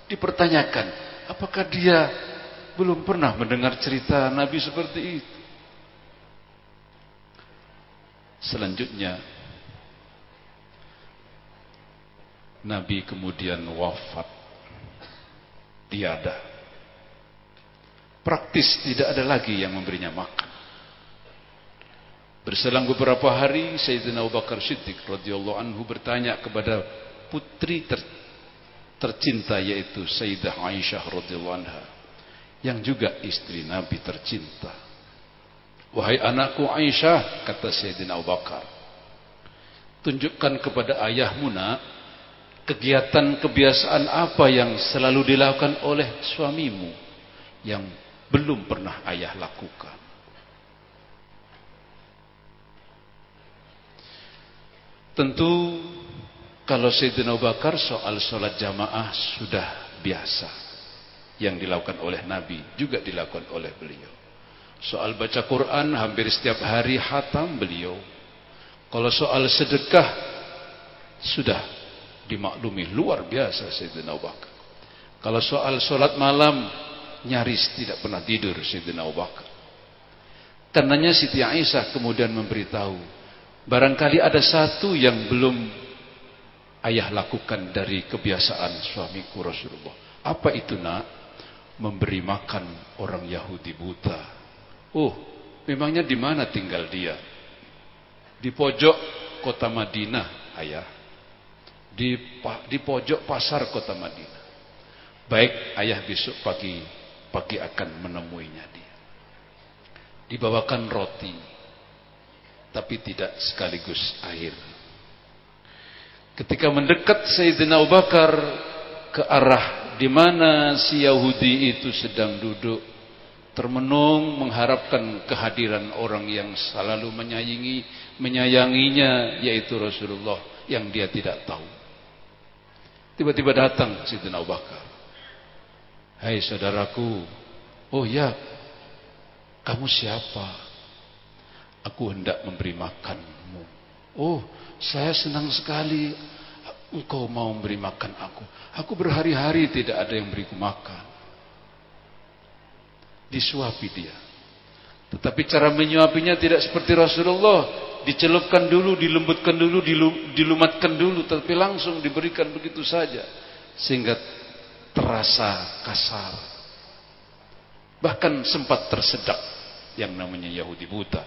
dipertanyakan, apakah dia belum pernah mendengar cerita Nabi seperti itu? Selanjutnya, Nabi kemudian wafat tiada. Praktis tidak ada lagi yang memberinya makan. Berselang beberapa hari Sayyidina Abu Bakar Siddiq radhiyallahu anhu bertanya kepada putri ter, tercinta yaitu Sayyidah Aisyah radhiyallahu anha yang juga istri Nabi tercinta. Wahai anakku Aisyah kata Sayyidina Abu Bakar tunjukkan kepada ayahmu nak kegiatan kebiasaan apa yang selalu dilakukan oleh suamimu yang belum pernah ayah lakukan. Tentu kalau Sayyidina Abu Bakar soal sholat jamaah sudah biasa. Yang dilakukan oleh Nabi juga dilakukan oleh beliau. Soal baca Quran hampir setiap hari hatam beliau. Kalau soal sedekah sudah dimaklumi luar biasa Sayyidina Abu Bakar. Kalau soal sholat malam nyaris tidak pernah tidur Sayyidina Abu Bakar. Karenanya Siti Aisyah kemudian memberitahu, barangkali ada satu yang belum ayah lakukan dari kebiasaan suamiku Rasulullah. Apa itu nak? Memberi makan orang Yahudi buta. Oh, memangnya di mana tinggal dia? Di pojok kota Madinah, ayah. Di, di pojok pasar kota Madinah. Baik, ayah besok pagi pagi akan menemuinya dia. Dibawakan roti, tapi tidak sekaligus air. Ketika mendekat Sayyidina Abu Bakar ke arah di mana si Yahudi itu sedang duduk, termenung mengharapkan kehadiran orang yang selalu menyayangi menyayanginya yaitu Rasulullah yang dia tidak tahu. Tiba-tiba datang Sayyidina Abu Bakar. Hai saudaraku, oh ya, kamu siapa? Aku hendak memberi makanmu. Oh, saya senang sekali engkau mau memberi makan aku. Aku berhari-hari tidak ada yang beriku makan. Disuapi dia. Tetapi cara menyuapinya tidak seperti Rasulullah. Dicelupkan dulu, dilembutkan dulu, dilumatkan dulu. Tapi langsung diberikan begitu saja. Sehingga terasa kasar. Bahkan sempat tersedak yang namanya Yahudi buta.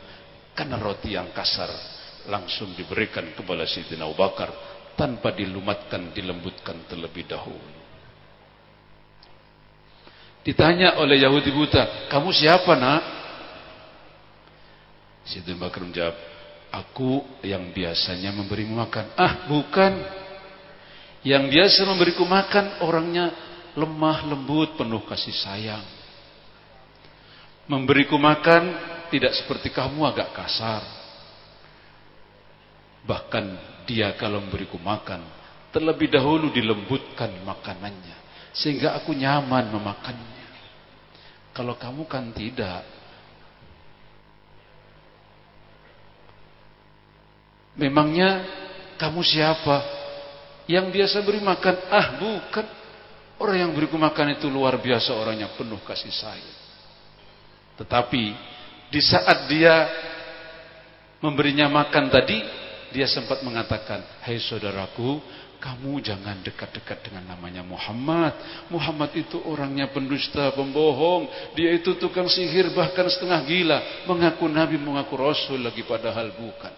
Karena roti yang kasar langsung diberikan kepada Sayyidina Abu Bakar tanpa dilumatkan, dilembutkan terlebih dahulu. Ditanya oleh Yahudi buta, kamu siapa nak? Abu Bakar menjawab, aku yang biasanya memberimu makan. Ah bukan, yang biasa memberiku makan orangnya lemah lembut penuh kasih sayang. Memberiku makan tidak seperti kamu agak kasar. Bahkan dia kalau memberiku makan terlebih dahulu dilembutkan makanannya sehingga aku nyaman memakannya. Kalau kamu kan tidak. Memangnya kamu siapa? Yang biasa beri makan? Ah, bukan. Orang yang beriku makan itu luar biasa orang yang penuh kasih sayang. Tetapi di saat dia memberinya makan tadi, dia sempat mengatakan, "Hai hey saudaraku, kamu jangan dekat-dekat dengan namanya Muhammad. Muhammad itu orangnya pendusta, pembohong. Dia itu tukang sihir bahkan setengah gila. Mengaku Nabi, mengaku Rasul lagi padahal bukan.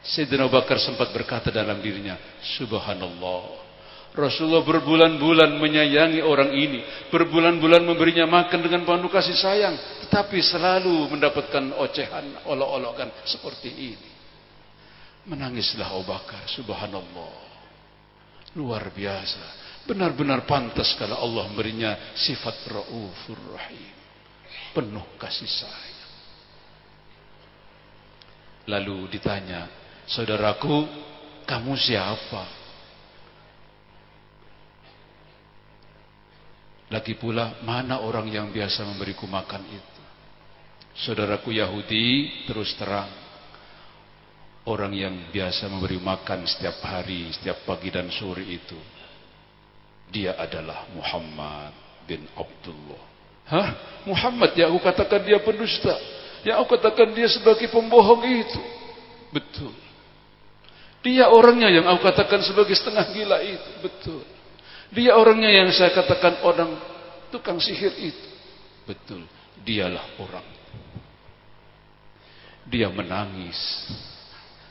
Sayyidina Bakar sempat berkata dalam dirinya, Subhanallah. Rasulullah berbulan-bulan menyayangi orang ini, berbulan-bulan memberinya makan dengan penuh kasih sayang, tetapi selalu mendapatkan ocehan, olok-olokan seperti ini. Menangislah Abu Bakar, subhanallah. Luar biasa. Benar-benar pantas kalau Allah memberinya sifat raufur rahim. Penuh kasih sayang. Lalu ditanya, saudaraku, kamu siapa? Lagi pula mana orang yang biasa memberiku makan itu? Saudaraku Yahudi terus terang. Orang yang biasa memberi makan setiap hari, setiap pagi dan sore itu. Dia adalah Muhammad bin Abdullah. Hah? Muhammad yang aku katakan dia pendusta. Yang aku katakan dia sebagai pembohong itu. Betul. Dia orangnya yang aku katakan sebagai setengah gila itu. Betul. Dia orangnya yang saya katakan orang tukang sihir itu. Betul, dialah orang. Dia menangis.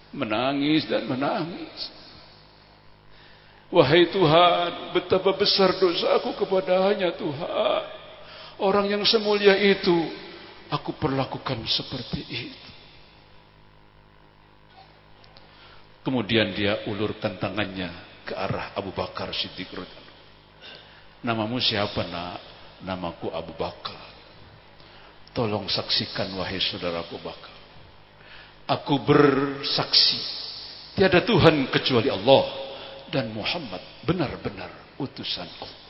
Menangis dan menangis. Wahai Tuhan, betapa besar dosaku kepadanya Tuhan. Orang yang semulia itu, aku perlakukan seperti itu. Kemudian dia ulurkan tangannya ke arah Abu Bakar Siddiq Namamu siapa nak? Namaku Abu Bakar. Tolong saksikan wahai saudaraku bakal. Aku bersaksi. Tiada Tuhan kecuali Allah. Dan Muhammad benar-benar utusan Allah.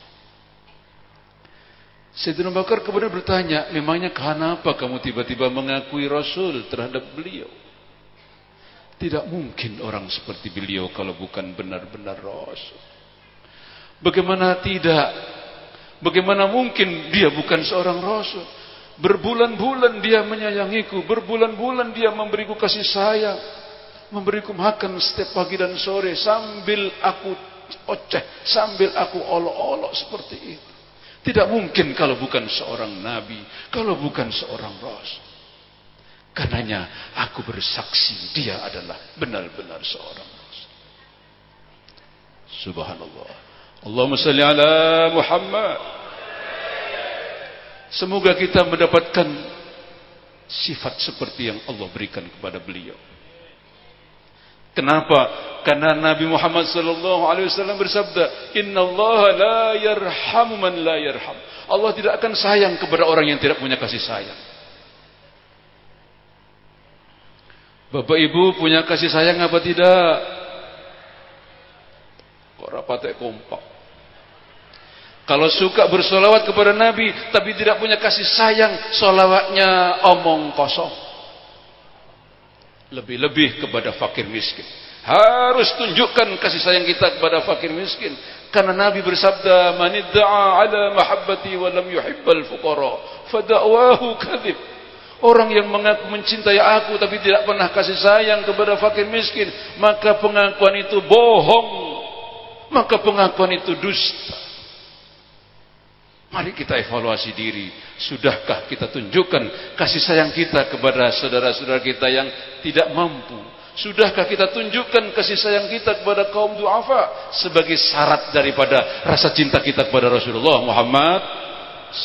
Sayyidina Bakar kemudian bertanya, memangnya kenapa kamu tiba-tiba mengakui Rasul terhadap beliau? Tidak mungkin orang seperti beliau kalau bukan benar-benar Rasul. Bagaimana tidak? Bagaimana mungkin dia bukan seorang Rasul? Berbulan-bulan dia menyayangiku, berbulan-bulan dia memberiku kasih sayang, memberiku makan setiap pagi dan sore sambil aku oceh, sambil aku olok-olok seperti itu. Tidak mungkin kalau bukan seorang nabi, kalau bukan seorang rasul. Karenanya aku bersaksi dia adalah benar-benar seorang rasul. Subhanallah. Allahumma salli ala Muhammad. Semoga kita mendapatkan sifat seperti yang Allah berikan kepada beliau. Kenapa? Karena Nabi Muhammad sallallahu alaihi wasallam bersabda, "Inna Allah la yarhamu man la yarham." Allah tidak akan sayang kepada orang yang tidak punya kasih sayang. Bapak Ibu punya kasih sayang apa tidak? Kok rapatnya kompak? Kalau suka bersolawat kepada Nabi tapi tidak punya kasih sayang, solawatnya omong kosong. Lebih-lebih kepada fakir miskin. Harus tunjukkan kasih sayang kita kepada fakir miskin. Karena Nabi bersabda, "Man idda'a 'ala mahabbati wa lam yuhibbal fuqara, fada'wahu kadzib." Orang yang mengaku mencintai aku tapi tidak pernah kasih sayang kepada fakir miskin, maka pengakuan itu bohong. Maka pengakuan itu dusta. Mari kita evaluasi diri. Sudahkah kita tunjukkan kasih sayang kita kepada saudara-saudara kita yang tidak mampu? Sudahkah kita tunjukkan kasih sayang kita kepada kaum duafa sebagai syarat daripada rasa cinta kita kepada Rasulullah Muhammad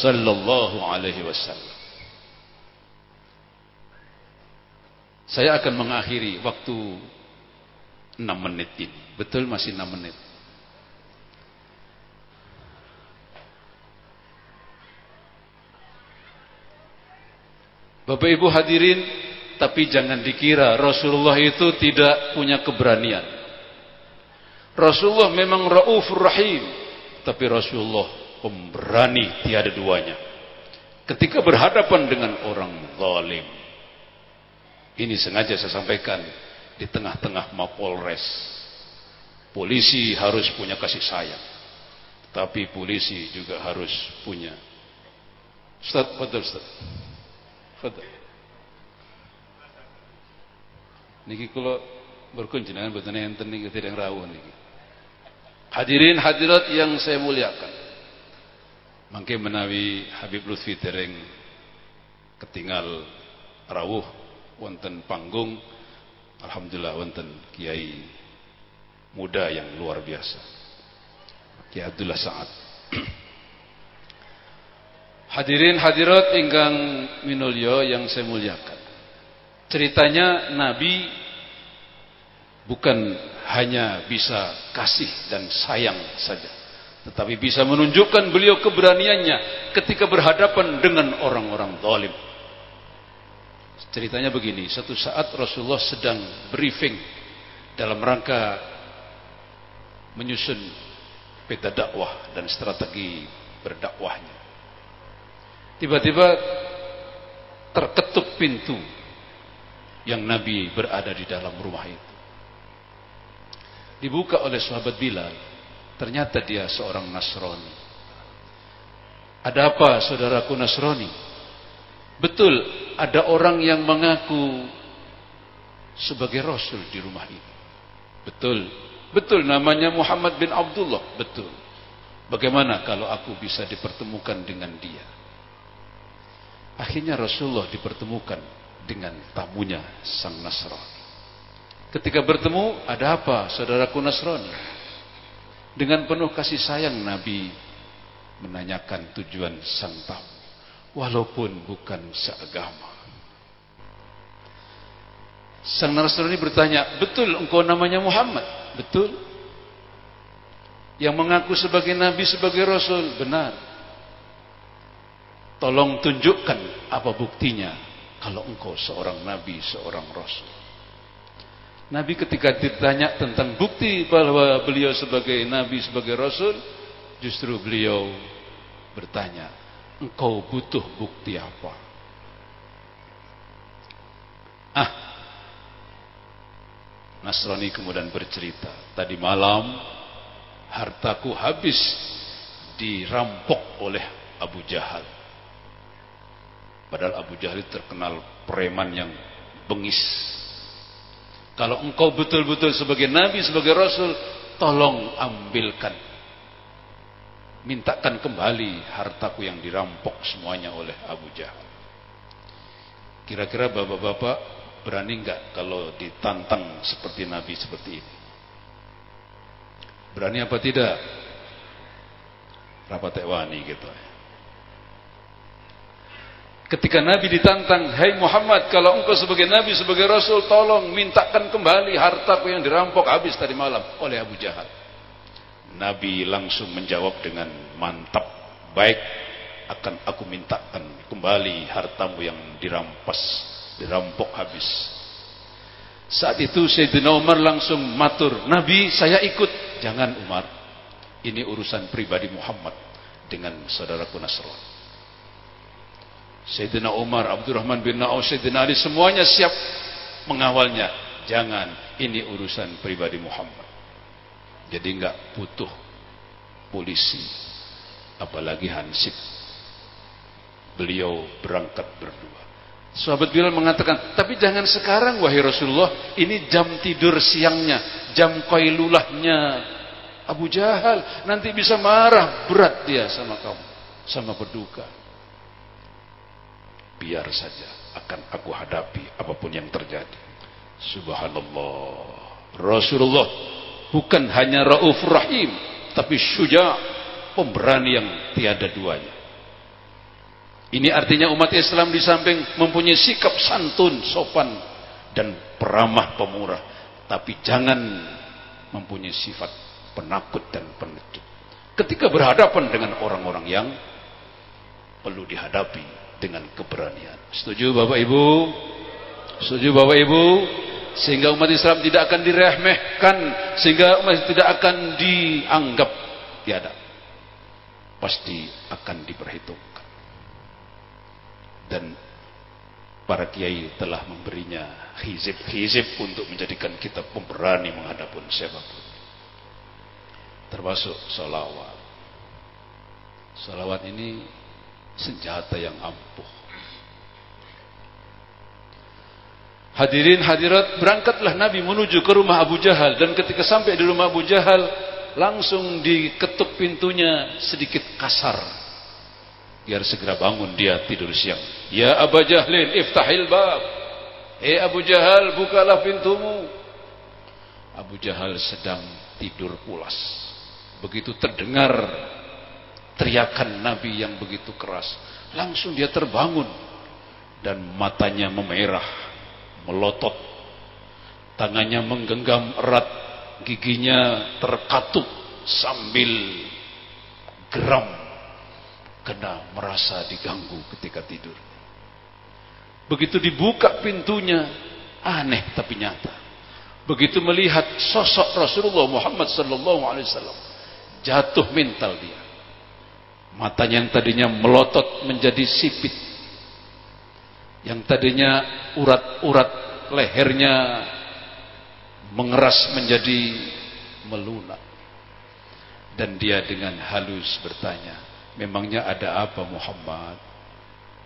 sallallahu alaihi wasallam? Saya akan mengakhiri waktu 6 menit ini. Betul masih 6 menit. Bapak Ibu hadirin, tapi jangan dikira Rasulullah itu tidak punya keberanian. Rasulullah memang raufur rahim, tapi Rasulullah pemberani tiada duanya. Ketika berhadapan dengan orang zalim. Ini sengaja saya sampaikan di tengah-tengah Mapolres. Polisi harus punya kasih sayang. Tapi polisi juga harus punya. Ustaz, betul Ustaz. Fadal. Niki kula berkunjung dengan boten enten niki tidak rawuh niki. Hadirin hadirat yang saya muliakan. Mangke menawi Habib Lutfi dereng ketinggal rawuh wonten panggung alhamdulillah wonten kiai muda yang luar biasa. Kiai Abdullah Saad. (clears throat) Hadirin hadirat ingkang minulya yang saya muliakan. Ceritanya Nabi bukan hanya bisa kasih dan sayang saja, tetapi bisa menunjukkan beliau keberaniannya ketika berhadapan dengan orang-orang zalim. Ceritanya begini, satu saat Rasulullah sedang briefing dalam rangka menyusun peta dakwah dan strategi berdakwahnya. Tiba-tiba terketuk pintu yang Nabi berada di dalam rumah itu. Dibuka oleh sahabat Bilal. Ternyata dia seorang Nasrani. Ada apa saudaraku Nasrani? Betul, ada orang yang mengaku sebagai Rasul di rumah ini. Betul, betul namanya Muhammad bin Abdullah. Betul. Bagaimana kalau aku bisa dipertemukan dengan dia? Akhirnya Rasulullah dipertemukan dengan tamunya sang Nasrani. Ketika bertemu, ada apa saudaraku Nasrani? Dengan penuh kasih sayang Nabi menanyakan tujuan sang tamu. Walaupun bukan seagama. Sang Nasrani bertanya, betul engkau namanya Muhammad? Betul. Yang mengaku sebagai Nabi, sebagai Rasul? Benar. Tolong tunjukkan apa buktinya kalau engkau seorang nabi, seorang rasul. Nabi ketika ditanya tentang bukti bahwa beliau sebagai nabi, sebagai rasul, justru beliau bertanya, engkau butuh bukti apa? Ah, Nasrani kemudian bercerita, tadi malam hartaku habis dirampok oleh Abu Jahal. Padahal Abu Jahal terkenal preman yang bengis. Kalau engkau betul-betul sebagai nabi, sebagai rasul, tolong ambilkan. Mintakan kembali hartaku yang dirampok semuanya oleh Abu Jahal. Kira-kira bapak-bapak berani enggak kalau ditantang seperti nabi seperti ini? Berani apa tidak? Rapat wani gitu. Ketika Nabi ditantang, Hai Muhammad, kalau engkau sebagai Nabi, sebagai Rasul, tolong mintakan kembali hartaku yang dirampok habis tadi malam oleh Abu Jahal. Nabi langsung menjawab dengan mantap, baik akan aku mintakan kembali hartamu yang dirampas, dirampok habis. Saat itu Sayyidina Umar langsung matur, Nabi saya ikut. Jangan Umar, ini urusan pribadi Muhammad dengan saudaraku Nasrani. Sayyidina Umar, Abdurrahman bin Auf, Sayyidina Ali semuanya siap mengawalnya. Jangan, ini urusan pribadi Muhammad. Jadi enggak butuh polisi, apalagi hansip. Beliau berangkat berdua. Sahabat Bilal mengatakan, tapi jangan sekarang wahai Rasulullah, ini jam tidur siangnya, jam koilulahnya Abu Jahal. Nanti bisa marah, berat dia sama kamu, sama berduka biar saja akan aku hadapi apa pun yang terjadi. Subhanallah. Rasulullah bukan hanya rauf rahim, tapi syuja, pemberani yang tiada duanya. Ini artinya umat Islam di samping mempunyai sikap santun, sopan dan peramah pemurah, tapi jangan mempunyai sifat penakut dan penecut. Ketika berhadapan dengan orang-orang yang perlu dihadapi dengan keberanian. Setuju Bapak Ibu? Setuju Bapak Ibu? Sehingga umat Islam tidak akan diremehkan, sehingga umat tidak akan dianggap tiada. Pasti akan diperhitungkan. Dan para kiai telah memberinya hizib-hizib untuk menjadikan kita pemberani menghadapun siapa pun. Termasuk salawat. Salawat ini senjata yang ampuh. Hadirin hadirat berangkatlah Nabi menuju ke rumah Abu Jahal dan ketika sampai di rumah Abu Jahal langsung diketuk pintunya sedikit kasar biar segera bangun dia tidur siang. Ya Abu Jahlin iftahil bab. Eh Abu Jahal bukalah pintumu. Abu Jahal sedang tidur pulas. Begitu terdengar teriakan Nabi yang begitu keras. Langsung dia terbangun dan matanya memerah, melotot. Tangannya menggenggam erat, giginya terkatup sambil geram karena merasa diganggu ketika tidur. Begitu dibuka pintunya, aneh tapi nyata. Begitu melihat sosok Rasulullah Muhammad wasallam, jatuh mental dia. Matanya yang tadinya melotot menjadi sipit. Yang tadinya urat-urat lehernya mengeras menjadi melunak. Dan dia dengan halus bertanya, memangnya ada apa Muhammad?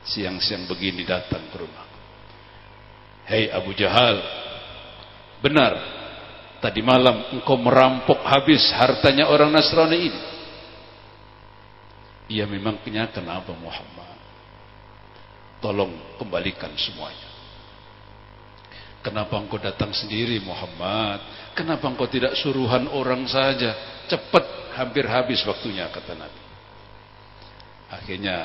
Siang-siang begini datang ke rumah. Hei Abu Jahal, benar, tadi malam engkau merampok habis hartanya orang Nasrani ini. Ia memang kenyakan apa Muhammad. Tolong kembalikan semuanya. Kenapa engkau datang sendiri Muhammad? Kenapa engkau tidak suruhan orang saja? Cepat, hampir habis waktunya kata Nabi. Akhirnya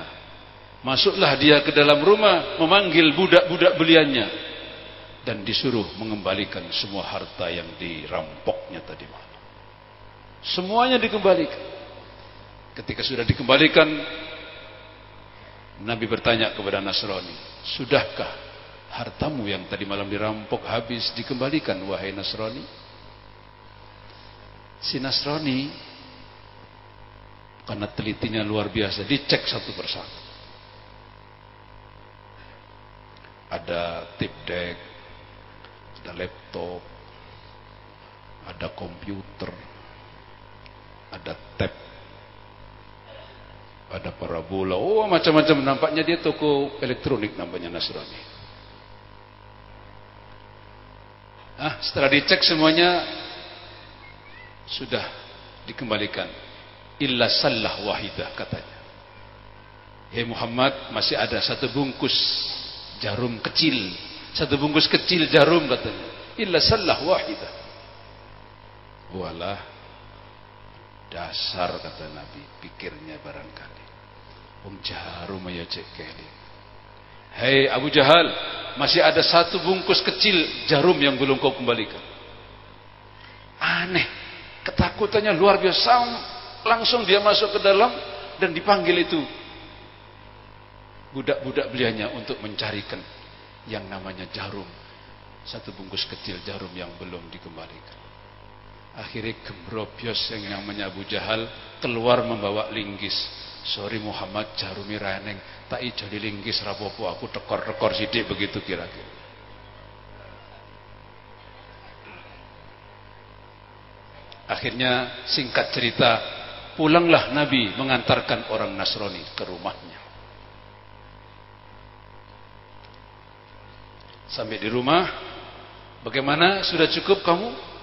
masuklah dia ke dalam rumah memanggil budak-budak beliannya dan disuruh mengembalikan semua harta yang dirampoknya tadi malam. Semuanya dikembalikan. Ketika sudah dikembalikan, Nabi bertanya kepada Nasrani, "Sudahkah hartamu yang tadi malam dirampok habis dikembalikan wahai Nasrani?" Si Nasrani karena telitinya luar biasa, dicek satu persatu. Ada tip deck, ada laptop, ada komputer, ada tab, ada parabola, oh macam-macam nampaknya dia toko elektronik nampaknya Nasrani. Ah, setelah dicek semuanya sudah dikembalikan. Illa sallah wahidah katanya. Hei Muhammad masih ada satu bungkus jarum kecil, satu bungkus kecil jarum katanya. Illa sallah wahidah. Walah dasar kata Nabi pikirnya barangkali. Wong jarum ya cek kali. Hei Abu Jahal, masih ada satu bungkus kecil jarum yang belum kau kembalikan. Aneh, ketakutannya luar biasa. Langsung dia masuk ke dalam dan dipanggil itu budak-budak belianya untuk mencarikan yang namanya jarum. Satu bungkus kecil jarum yang belum dikembalikan. Akhirnya Gembrobios yang namanya Abu Jahal keluar membawa linggis Sorry Muhammad jarumi raneng tak ijo linggis rapopo aku tekor-tekor sidik begitu kira-kira. Akhirnya singkat cerita pulanglah Nabi mengantarkan orang Nasrani ke rumahnya. Sampai di rumah, bagaimana? Sudah cukup kamu?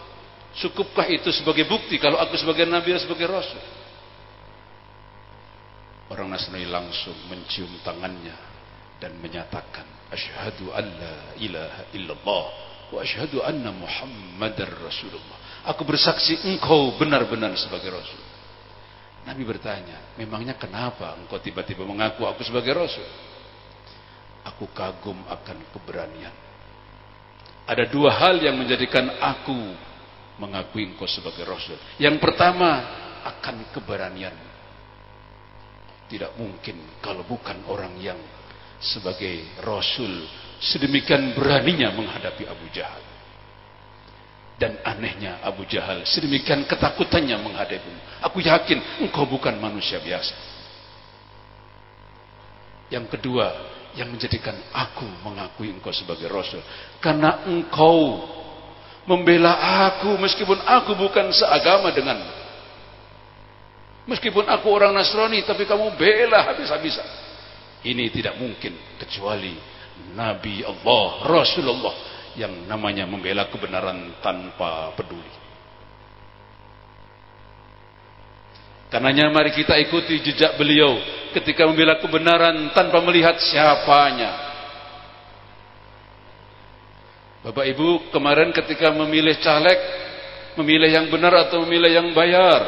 Cukupkah itu sebagai bukti kalau aku sebagai Nabi dan sebagai Rasul? Orang Nasrani langsung mencium tangannya dan menyatakan asyhadu an la ilaha illallah wa asyhadu anna muhammadar rasulullah. Aku bersaksi engkau benar-benar sebagai rasul. Nabi bertanya, memangnya kenapa engkau tiba-tiba mengaku aku sebagai rasul? Aku kagum akan keberanian. Ada dua hal yang menjadikan aku mengakui engkau sebagai rasul. Yang pertama akan keberanian tidak mungkin kalau bukan orang yang sebagai Rasul sedemikian beraninya menghadapi Abu Jahal. Dan anehnya Abu Jahal sedemikian ketakutannya menghadapi. Aku yakin engkau bukan manusia biasa. Yang kedua, yang menjadikan aku mengakui engkau sebagai Rasul. Karena engkau membela aku meskipun aku bukan seagama denganmu. Meskipun aku orang Nasrani tapi kamu bela habis-habisan. Ini tidak mungkin kecuali Nabi Allah, Rasulullah yang namanya membela kebenaran tanpa peduli. Karenanya mari kita ikuti jejak beliau ketika membela kebenaran tanpa melihat siapanya. Bapak Ibu kemarin ketika memilih caleg, memilih yang benar atau memilih yang bayar?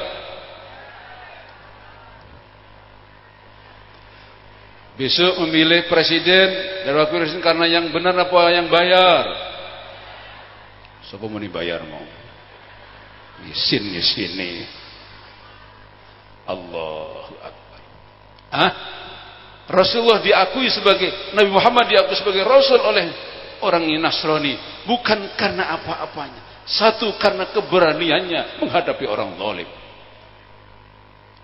Besok memilih presiden dan wakil presiden karena yang benar apa yang bayar? Siapa mau dibayar mau? Isin di sini. Allahu Akbar. Ah? Rasulullah diakui sebagai Nabi Muhammad diakui sebagai Rasul oleh orang Nasrani bukan karena apa-apanya. Satu karena keberaniannya menghadapi orang zalim.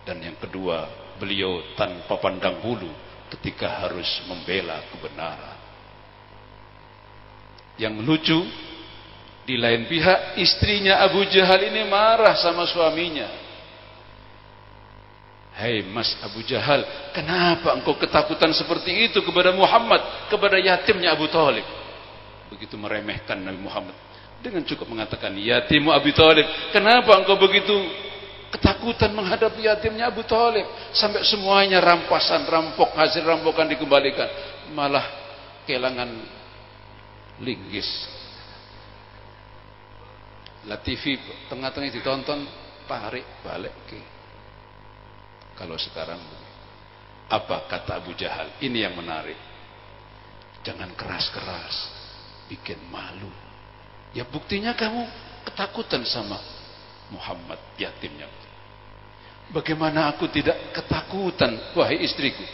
Dan yang kedua, beliau tanpa pandang bulu ketika harus membela kebenaran. Yang lucu, di lain pihak istrinya Abu Jahal ini marah sama suaminya. Hei Mas Abu Jahal, kenapa engkau ketakutan seperti itu kepada Muhammad, kepada yatimnya Abu Talib? Begitu meremehkan Nabi Muhammad. Dengan cukup mengatakan, yatimmu Abu Talib, kenapa engkau begitu ketakutan menghadapi yatimnya Abu Talib? Sampai semuanya rampasan rampok hasil rampokan dikembalikan. Malah kehilangan linggis. Latifi tengah-tengah ditonton tarik balik ke. Kalau sekarang apa kata Abu Jahal? Ini yang menarik. Jangan keras-keras bikin malu ya buktinya kamu ketakutan sama Muhammad yatimnya. Bagaimana aku tidak ketakutan wahai istriku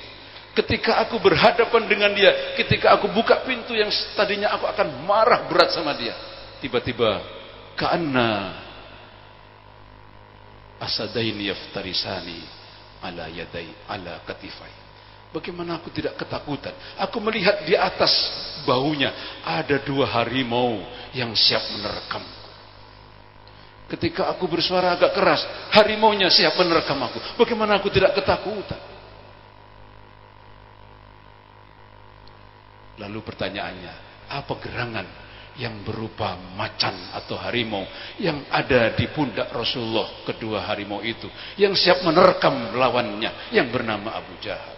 Ketika aku berhadapan dengan dia, ketika aku buka pintu yang tadinya aku akan marah berat sama dia, tiba-tiba karena asadaini yaftarisani ala yadai ala katifai. Bagaimana aku tidak ketakutan? Aku melihat di atas baunya ada dua harimau yang siap menerkam. Ketika aku bersuara agak keras, harimaunya siap menerkam aku. Bagaimana aku tidak ketakutan? Lalu pertanyaannya, apa gerangan yang berupa macan atau harimau yang ada di pundak Rasulullah kedua harimau itu yang siap menerkam lawannya yang bernama Abu Jahal.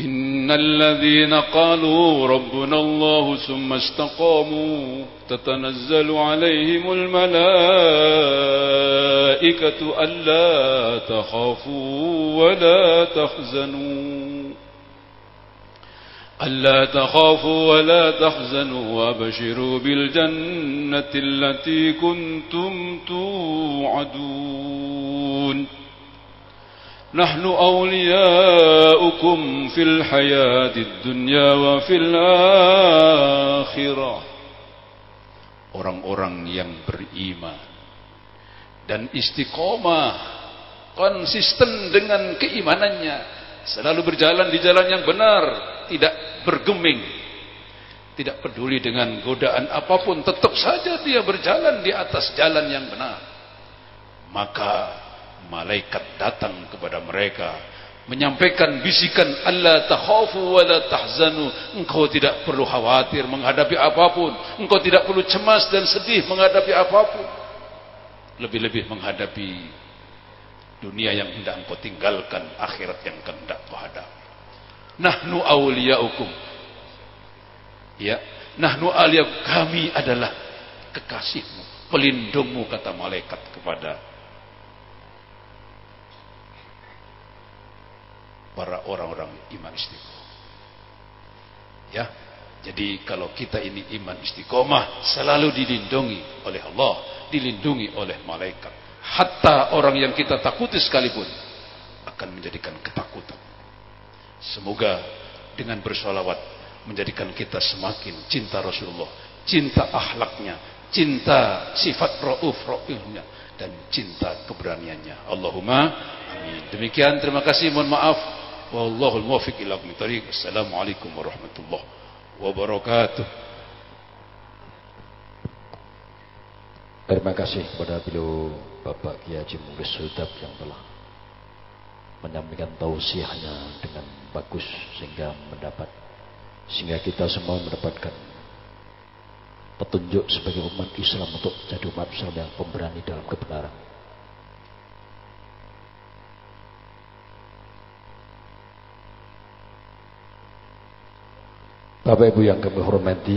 إن الذين قالوا ربنا الله ثم استقاموا تتنزل عليهم الملائكة ألا تخافوا ولا تحزنوا ألا تخافوا ولا تحزنوا وأبشروا بالجنة التي كنتم توعدون نحن أولياؤكم في الحياة الدنيا وفي الآخرة orang-orang yang beriman dan istiqomah konsisten dengan keimanannya selalu berjalan di jalan yang benar tidak bergeming tidak peduli dengan godaan apapun tetap saja dia berjalan di atas jalan yang benar maka malaikat datang kepada mereka menyampaikan bisikan Allah takhafu wa la tahzanu. Engkau tidak perlu khawatir menghadapi apa pun. Engkau tidak perlu cemas dan sedih menghadapi apa pun. Lebih-lebih menghadapi dunia yang hendak engkau tinggalkan akhirat yang hendak kau hadapi. Nahnu awliyaukum. Ya nahnu awliya kami adalah kekasihmu pelindungmu kata malaikat kepada para orang-orang iman istiqomah. Ya, jadi kalau kita ini iman istiqomah selalu dilindungi oleh Allah, dilindungi oleh malaikat. Hatta orang yang kita takuti sekalipun akan menjadikan ketakutan. Semoga dengan bersolawat menjadikan kita semakin cinta Rasulullah, cinta akhlaknya, cinta sifat rauf raufnya dan cinta keberaniannya. Allahumma amin. Demikian terima kasih mohon maaf Wallahul muwaffiq ila aqwamit Assalamualaikum warahmatullahi wabarakatuh. Terima kasih kepada beliau Bapak Kiai Haji Mulis Sultab yang telah menyampaikan tausiahnya dengan bagus sehingga mendapat sehingga kita semua mendapatkan petunjuk sebagai umat Islam untuk jadi umat Islam yang pemberani dalam kebenaran. Bapak Ibu yang kami hormati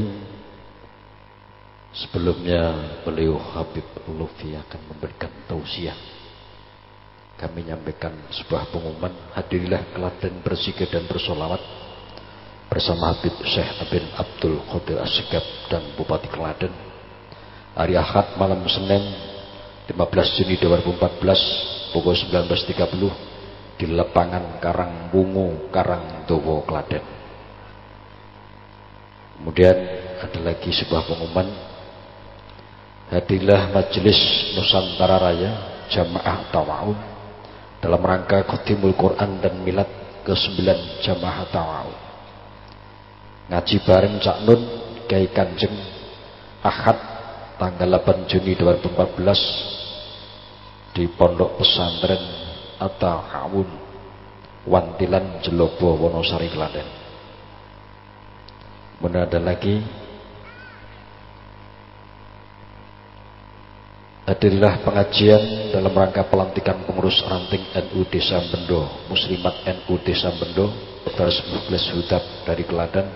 Sebelumnya beliau Habib Lufi akan memberikan tausiah. Kami menyampaikan sebuah pengumuman Hadirilah Kelaten berzikir dan bersolawat Bersama Habib Syekh Abin Abdul Qadir Asyikab dan Bupati Kelaten Hari Ahad malam Senin 15 Juni 2014 Pukul 19.30 Di lapangan Karang Bungu Karang Dowo Klaten Kemudian ada lagi sebuah pengumuman Hadirlah Majelis Nusantara Raya Jamaah Tawa'un dalam rangka Khotimul Quran dan Milad ke-9 Jamaah Tawa'un. Ngaji bareng Cak Nun Kiai Kanjeng Ahad tanggal 8 Juni 2014 di Pondok Pesantren At-Tawa'un Wantilan Jelobo Wonosari Klaten. Kemudian ada lagi? Hadirlah pengajian dalam rangka pelantikan pengurus ranting NU Desa Bendo Muslimat NU Desa Bendo Saudara 11 Hudab dari Keladan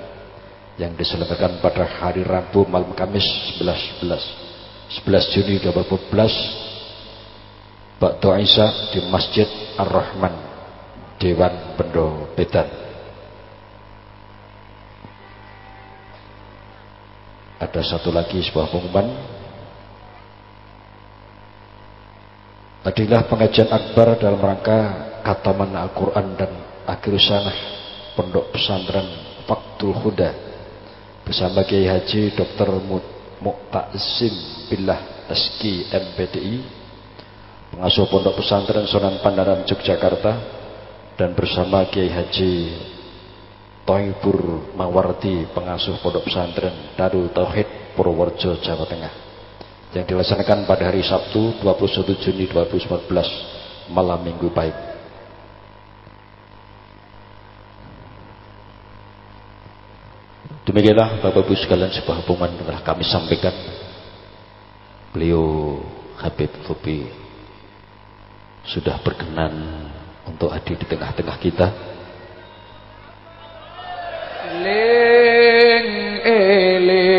yang diselenggarakan pada hari Rabu malam Kamis 11 11 11 Juni 2014 Bakto Isa di Masjid Ar-Rahman Dewan Bendo Bedan Ada satu lagi sebuah pengumuman Adalah pengajian akbar dalam rangka Kataman Al-Quran dan Akhir Sanah Pondok Pesantren Faktul Huda bersama Kiai Haji Dr. Mu'tazim Billah SK MPDI pengasuh Pondok Pesantren Sunan Pandaran Yogyakarta dan bersama Kiai Haji Toibur Mawardi pengasuh Pondok Pesantren Darul Tauhid Purworejo Jawa Tengah yang dilaksanakan pada hari Sabtu 21 Juni 2014 malam Minggu baik. Demikianlah Bapak Ibu sekalian sebuah hubungan telah kami sampaikan. Beliau Habib Fubi sudah berkenan untuk hadir di tengah-tengah kita. eling eling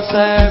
say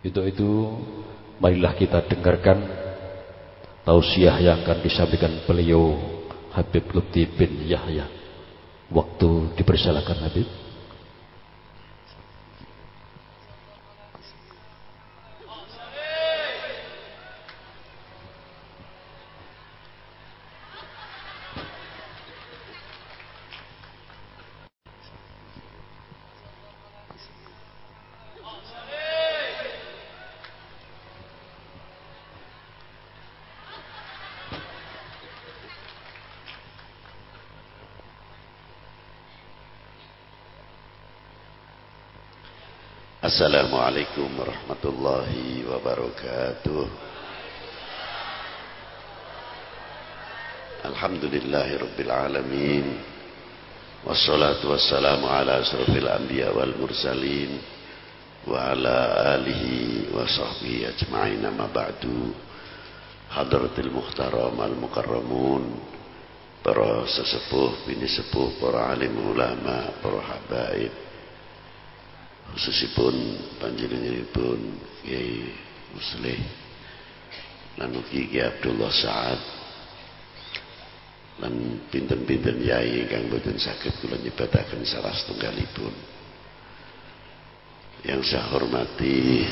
Untuk itu, marilah kita dengarkan tausiah yang akan disampaikan beliau Habib Lutfi bin Yahya. Waktu dipersilakan Habib. Assalamualaikum warahmatullahi wabarakatuh. Alhamdulillahi rabbil alamin. Wassalatu wassalamu ala asrafil anbiya wal mursalin Wa ala alihi wa sahbihi ajma'in. Amma ba'du. Hadratil muhtaram al mukarramun. Para sesepuh, bini sepuh, para alim ulama, para habaib khususipun panjenenganipun Kiai Musleh lan ugi Kiai Abdullah Saad lan pinten-pinten yai ingkang boten saged kula nyebataken salah setunggalipun. Yang saya hormati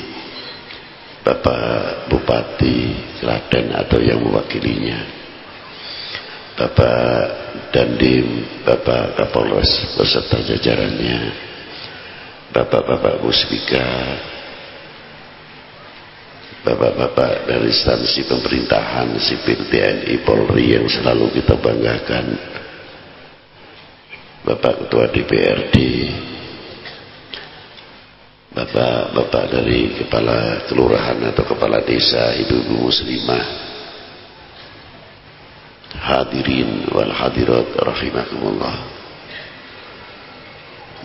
Bapak Bupati Klaten atau yang mewakilinya Bapak Dandim Bapak Kapolres beserta jajarannya Bapak-bapak muspika Bapak-bapak dari instansi pemerintahan sipil TNI Polri yang selalu kita banggakan Bapak Ketua DPRD Bapak-bapak dari kepala kelurahan atau kepala desa ibu-ibu muslimah hadirin wal hadirat rahimakumullah.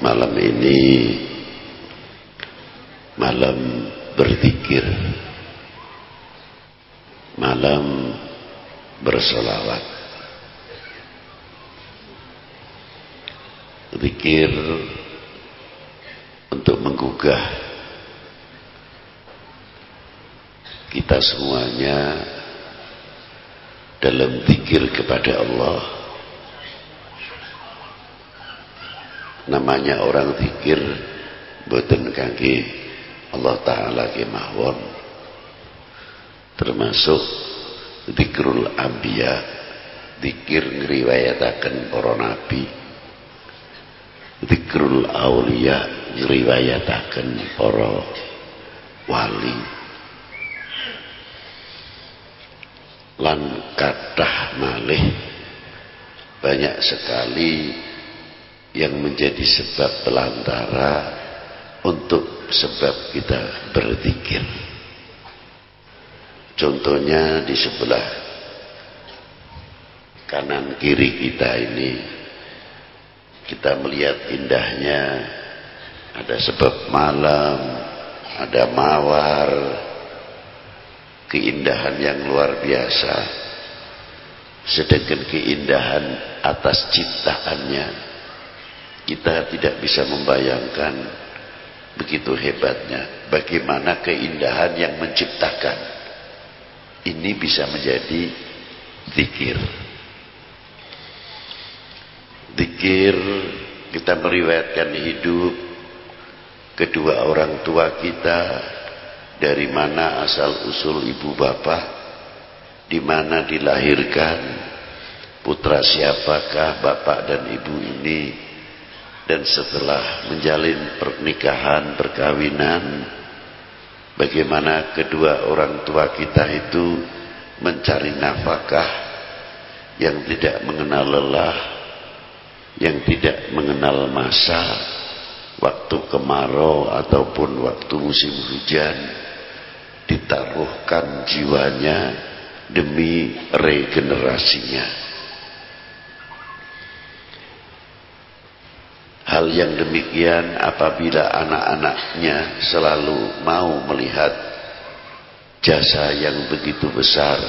Malam ini malam berzikir. Malam bersolawat. Zikir untuk menggugah kita semuanya dalam zikir kepada Allah. Namanya orang zikir boten kangge Allah Ta'ala kemawon termasuk dikrul ambiya dikir ngriwayataken para nabi. Dikrul aulia ngriwayataken para wali. Lan kathah malih banyak sekali yang menjadi sebab pelantara untuk sebab kita berzikir. Contohnya di sebelah kanan kiri kita ini kita melihat indahnya ada sebab malam, ada mawar, keindahan yang luar biasa. Sedangkan keindahan atas ciptaannya kita tidak bisa membayangkan begitu hebatnya. Bagaimana keindahan yang menciptakan. Ini bisa menjadi zikir. Zikir kita meriwayatkan hidup kedua orang tua kita dari mana asal usul ibu bapak di mana dilahirkan putra siapakah bapak dan ibu ini dan setelah menjalin pernikahan perkawinan bagaimana kedua orang tua kita itu mencari nafkah yang tidak mengenal lelah, yang tidak mengenal masa, waktu kemarau ataupun waktu musim hujan, ditaruhkan jiwanya demi regenerasinya. Hal yang demikian apabila anak-anaknya selalu mau melihat jasa yang begitu besar.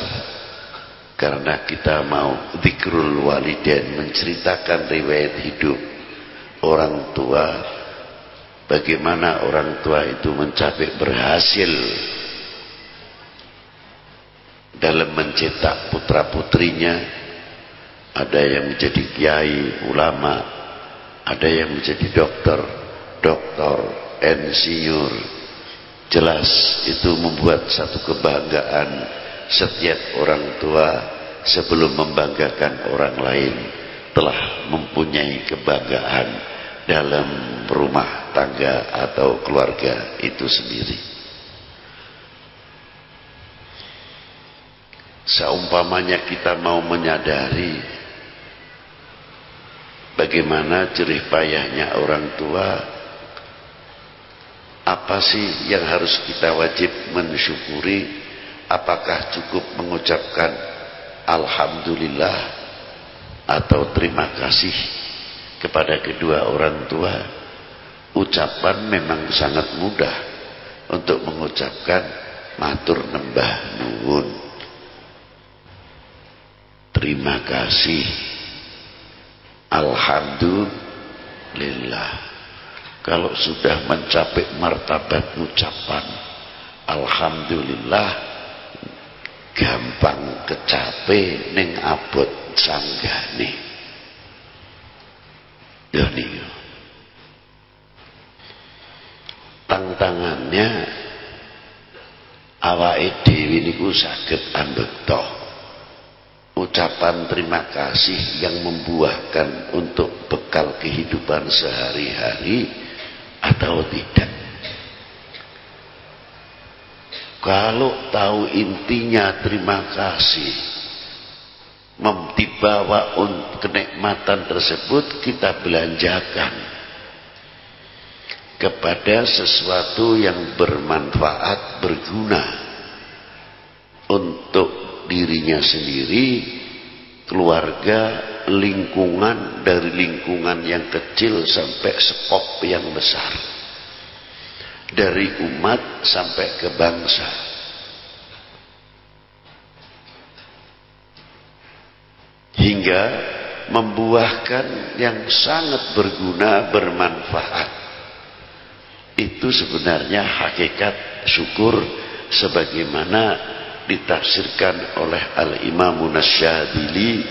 Karena kita mau zikrul walidain menceritakan riwayat hidup orang tua bagaimana orang tua itu mencapai berhasil dalam mencetak putra putrinya ada yang menjadi kiai ulama ada yang menjadi dokter, doktor, insinyur. Jelas itu membuat satu kebanggaan setiap orang tua sebelum membanggakan orang lain telah mempunyai kebanggaan dalam rumah tangga atau keluarga itu sendiri. Seumpamanya kita mau menyadari bagaimana jerih payahnya orang tua? Apa sih yang harus kita wajib mensyukuri? Apakah cukup mengucapkan Alhamdulillah atau terima kasih kepada kedua orang tua? Ucapan memang sangat mudah untuk mengucapkan matur nembah nuwun. Terima kasih Alhamdulillah. Kalau sudah mencapai martabat ucapan Alhamdulillah gampang kecape ning abot sanggane. Ya niku. Tantangannya awake dhewe niku saged ambekta ucapan terima kasih yang membuahkan untuk bekal kehidupan sehari-hari atau tidak? Kalau tahu intinya terima kasih dibawa kenikmatan tersebut kita belanjakan kepada sesuatu yang bermanfaat berguna untuk dirinya sendiri, keluarga, lingkungan, dari lingkungan yang kecil sampai sekop yang besar. Dari umat sampai ke bangsa. Hingga membuahkan yang sangat berguna, bermanfaat. Itu sebenarnya hakikat syukur sebagaimana ditafsirkan oleh Al-Imam Nasyadili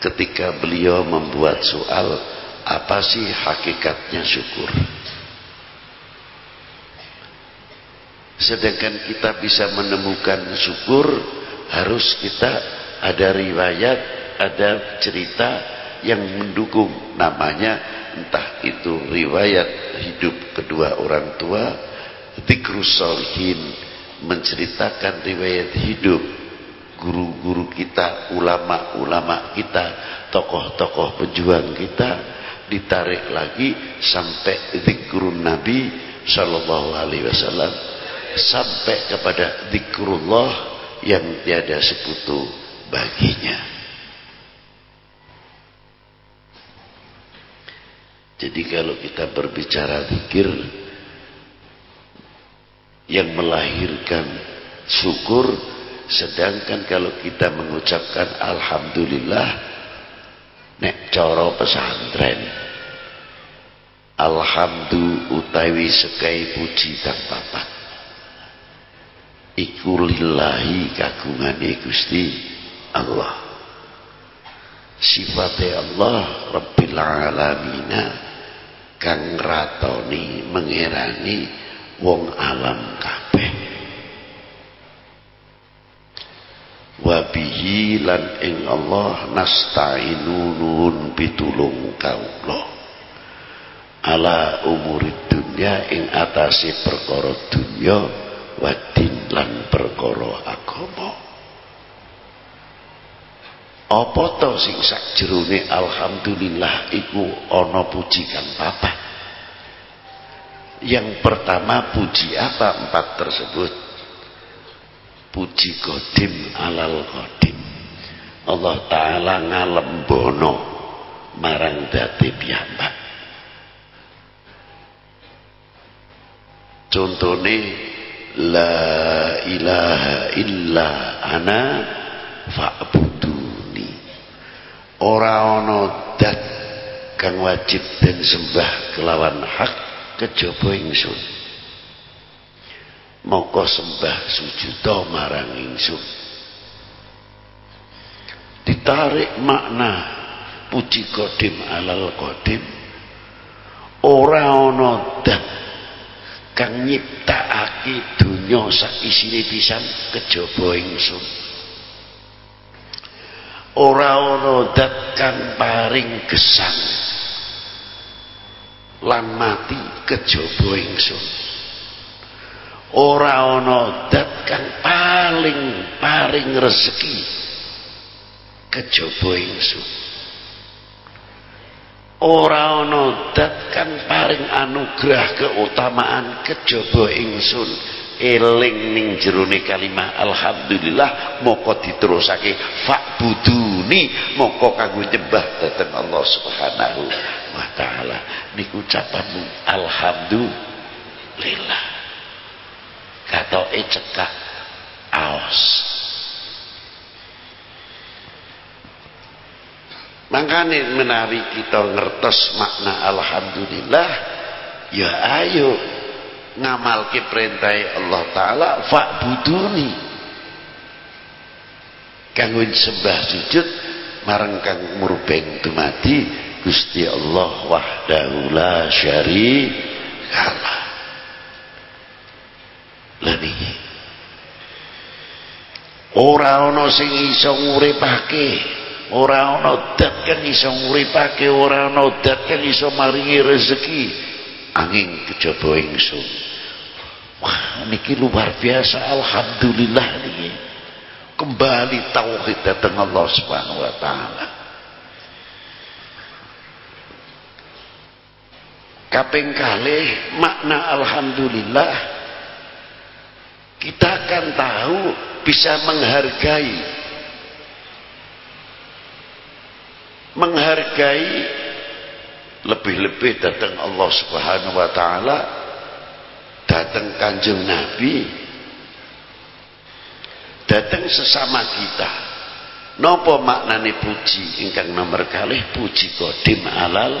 ketika beliau membuat soal apa sih hakikatnya syukur? Sedangkan kita bisa menemukan syukur harus kita ada riwayat ada cerita yang mendukung. Namanya entah itu riwayat hidup kedua orang tua solihin menceritakan riwayat hidup guru-guru kita, ulama-ulama kita, tokoh-tokoh pejuang kita ditarik lagi sampai zikrun Nabi sallallahu alaihi wasallam sampai kepada zikrullah yang tiada sekutu baginya. Jadi kalau kita berbicara zikir yang melahirkan syukur sedangkan kalau kita mengucapkan alhamdulillah nek coro pesantren. Alhamdulillah utawi sekai puji kang papat. Iku lillahi kagungane Gusti Allah. Sifatnya Allah Rabbil Alamina kang ratoni mengerani wong alam kabeh. Wabihi lan ing Allah nasta'inu nun pitulung kaula ala umurid dunya ing atase perkara dunya wadin lan perkara agama. Apa to sing sakjroning alhamdulillah iku ana puji kang papat yang pertama puji apa? Empat tersebut. Puji kodim alal kodim Allah Ta'ala ngalembono marang dati piyambak. Contohnya la ilaha illa ana fa'buduni. Ora ana dat kang wajib dan sembah kelawan hak kejaba ingsun. Moko sembah sujuda marang ingsun. Ditarik makna puji kodim alal kodim ora ana dat kang nyiptakake donya sak isine pisan kejaba ingsun. Ora ana dat kang paring gesang lan mati kejaba ingsun. Ora ana dat kang paling paring rezeki kejaba ingsun. Ora ana dat kang paring anugerah keutamaan kejaba ingsun. Eling ning jerone kalimah alhamdulillah moko diterusake fa'buduni moko kanggo nyembah dhateng Allah Subhanahu wa taala. Niku ucapanmu alhamdulillah. Katoke cekak aos. Makanya menawi kita ngertos makna alhamdulillah ya ayo ngamalke perintah Allah taala fa'buduni. Kanggo sembah sujud marang kang murbeng dumadi Gusti Allah wahdahu la syarikalah. Lha niki? Ora ana sing iso nguripake. Ora ana dat kang iso nguripake ora ana dat kang iso maringi rezeki. Angin kejaba ingsun. Wah niki luar biasa alhamdulillah niki. Kembali tauhid datang Allah Subhanahu wa taala kaping kalih makna alhamdulillah kita akan tahu bisa menghargai. Menghargai lebih-lebih datang Allah Subhanahu wa taala datang Kanjeng Nabi datang sesama kita. Nopo maknane puji? Ingkang nomor kalih puji kodim alal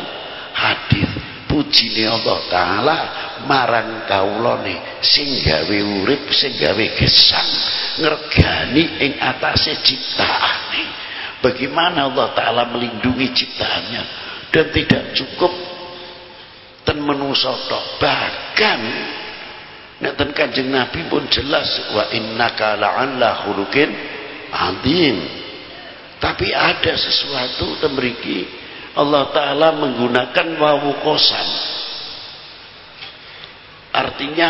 hadis pujine Allah taala marang kawulane sing gawe urip sing gawe gesang ngergani ing atase ciptaane Bagaimana Allah Ta'ala melindungi ciptaannya. Dan tidak cukup dan menusotok. Bahkan Nanti kanjeng Nabi pun jelas wa innaka la'alla khuluqin azim. Tapi ada sesuatu temriki Allah taala menggunakan wawu kosam. Artinya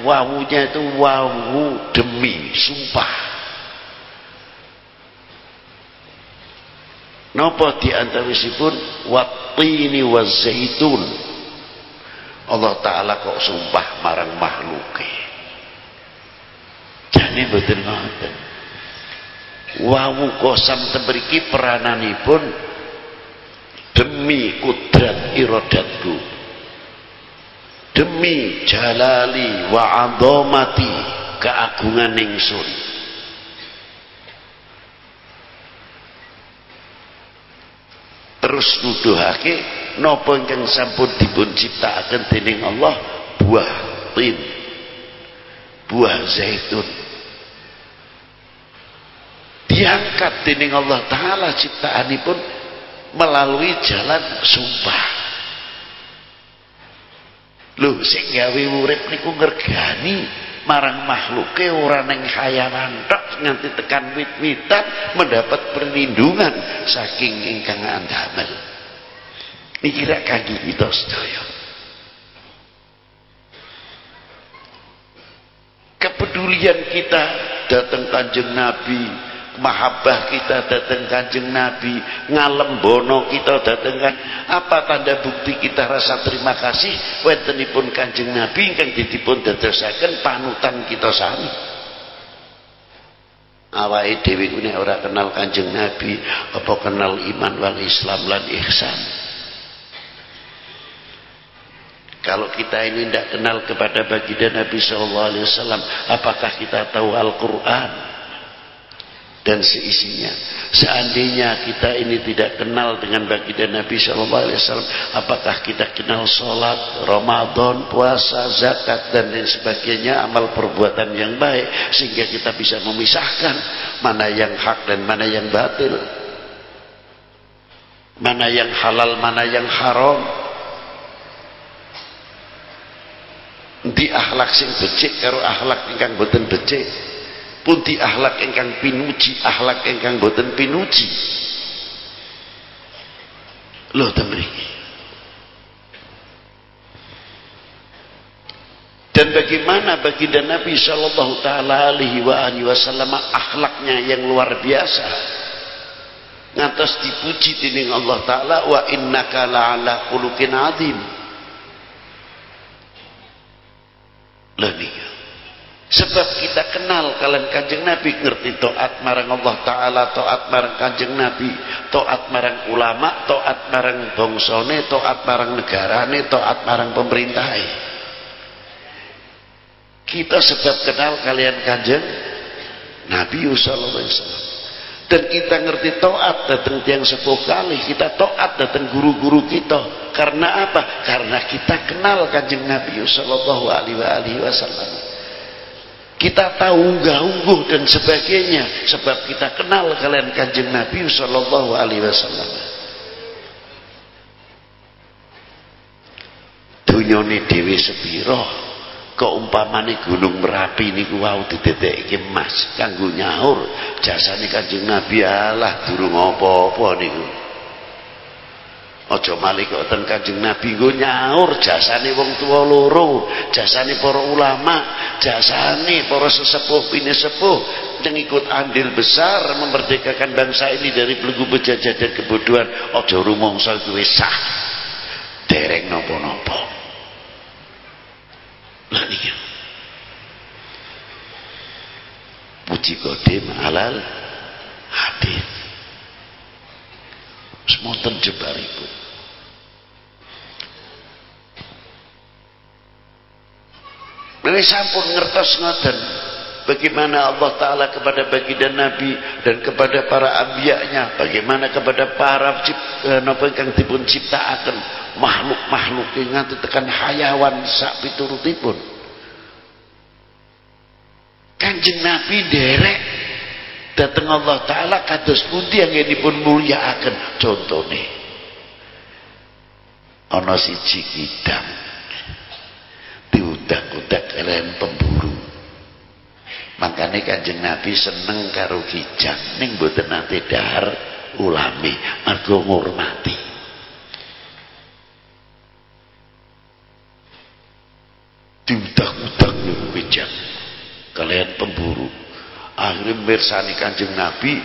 wawunya itu wawu demi sumpah. Napa di antawisipun wattini wazaitun. Allah taala kok sumpah marang makhluke. Jane mboten ngoten. Wawu kosam tebriki perananipun demi kudrat iradatku. Demi jalali wa azamati keagungan ingsun. terus nuduhake napa ingkang sampun dipun ciptakaken dening Allah buah tin buah zaitun diangkat dening Allah taala ciptaanipun melalui jalan sumpah. Lho sing gawe urip niku ngergani marang makhluke ora ning khayalan tok nganti tekan wit-witan mendapat perlindungan saking ingkang andamel. Niki rak kangge kita sedaya. Kepedulian kita datang kanjeng Nabi mahabbah kita datang kanjeng Nabi ngalembono kita datang kan. Apa tanda bukti kita rasa terima kasih? Wentenipun kanjeng Nabi ingkang ditipun dadosaken panutan kita sami. Awake dhewe ku nek ora kenal kanjeng Nabi apa kenal iman wal Islam lan ihsan? Kalau kita ini tidak kenal kepada baginda Nabi Shallallahu Alaihi Wasallam, apakah kita tahu Al-Quran? Dan seisinya. Seandainya kita ini tidak kenal dengan baginda Nabi Shallallahu Alaihi Wasallam, apakah kita kenal sholat, Ramadan, puasa, zakat dan lain sebagainya, amal perbuatan yang baik sehingga kita bisa memisahkan mana yang hak dan mana yang batil, mana yang halal, mana yang haram. Di akhlak sing becik karo akhlak ingkang boten becik punti akhlak ingkang pinuji akhlak ingkang boten pinuji. Lho temriki dan bagaimana baginda Nabi Shallallahu Taala Alaihi Wasallam akhlaknya yang luar biasa? Ngantos dipuji dening Allah Taala wa innaka la'ala khuluqin lho nika Sebab kita kenal kalian kanjeng Nabi ngerti toat marang Allah Ta'ala, toat marang kanjeng Nabi, toat marang ulama, toat marang bongsone, toat marang negarane, toat marang pemerintahe. Kita sebab kenal kalian kanjeng Nabi Sallallahu. Dan kita ngerti toat datang tiang sepuh kali, kita toat datang guru-guru kita. Karena apa? Karena kita kenal kanjeng Nabi Sallallahu Alaihi Wasallam kita tahu unggah-ungguh dan sebagainya sebab kita kenal kalian kanjeng Nabi Sallallahu Alaihi Wasallam. Dunyone dewi sepiro keumpamane gunung merapi niku wau didetekke emas kanggo nyaur jasane kanjeng Nabi Allah durung apa-apa niku Ojo malih kok ten Kanjeng Nabi nggo nyaur jasane wong tua loro, jasane para ulama, jasane para sesepuh pine sepuh yang ikut andil besar memerdekakan bangsa ini dari belenggu penjajah dan kebodohan. Ojo rumangsa kuwi sah. Dereng napa-napa. Lah niki. Puji kodim halal hadis. Semonten jebaripun. Ini sampun ngertos ngoten. Bagaimana Allah Ta'ala kepada baginda Nabi dan kepada para ambiyaknya. Bagaimana kepada para eh, napa ingkang dipun ciptaaken makhluk-makhluk yang tekan hayawan sak piturutipun. Kanjeng Nabi derek datang Allah Ta'ala kados pundi yang dipun mulyakaken contohnya ana siji kidang diudak-udak kalian pemburu. Makanya kanjeng Nabi seneng karo kijang ning boten nate dahar ulami mergo ngurmati. Diudak-udak niku kijang kalian pemburu. Akhirnya mirsani kanjeng Nabi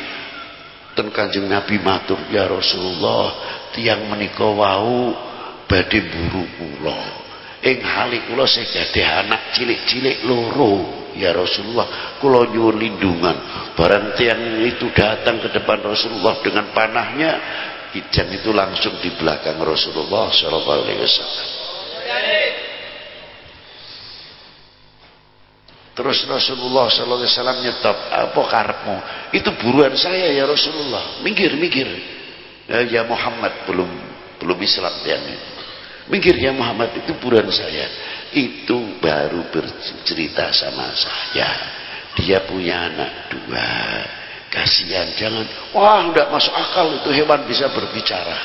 dan kanjeng Nabi matur ya Rasulullah tiang menika wau badhe buru kula ing hali kula sing gadah anak cilik-cilik loro ya Rasulullah kula nyuwun lindungan barang tiang itu datang ke depan Rasulullah dengan panahnya kijang itu langsung di belakang Rasulullah sallallahu alaihi wasallam Terus Rasulullah sallallahu alaihi wasallam nyetop, "Apa karepmu?" Itu buruan saya ya Rasulullah. Minggir, minggir. Ya, ya Muhammad belum belum Islam yang itu. Mikir ya Muhammad itu buruan saya. Itu baru bercerita sama saya. Dia punya anak dua. Kasihan jangan. Wah tidak masuk akal itu hewan bisa berbicara.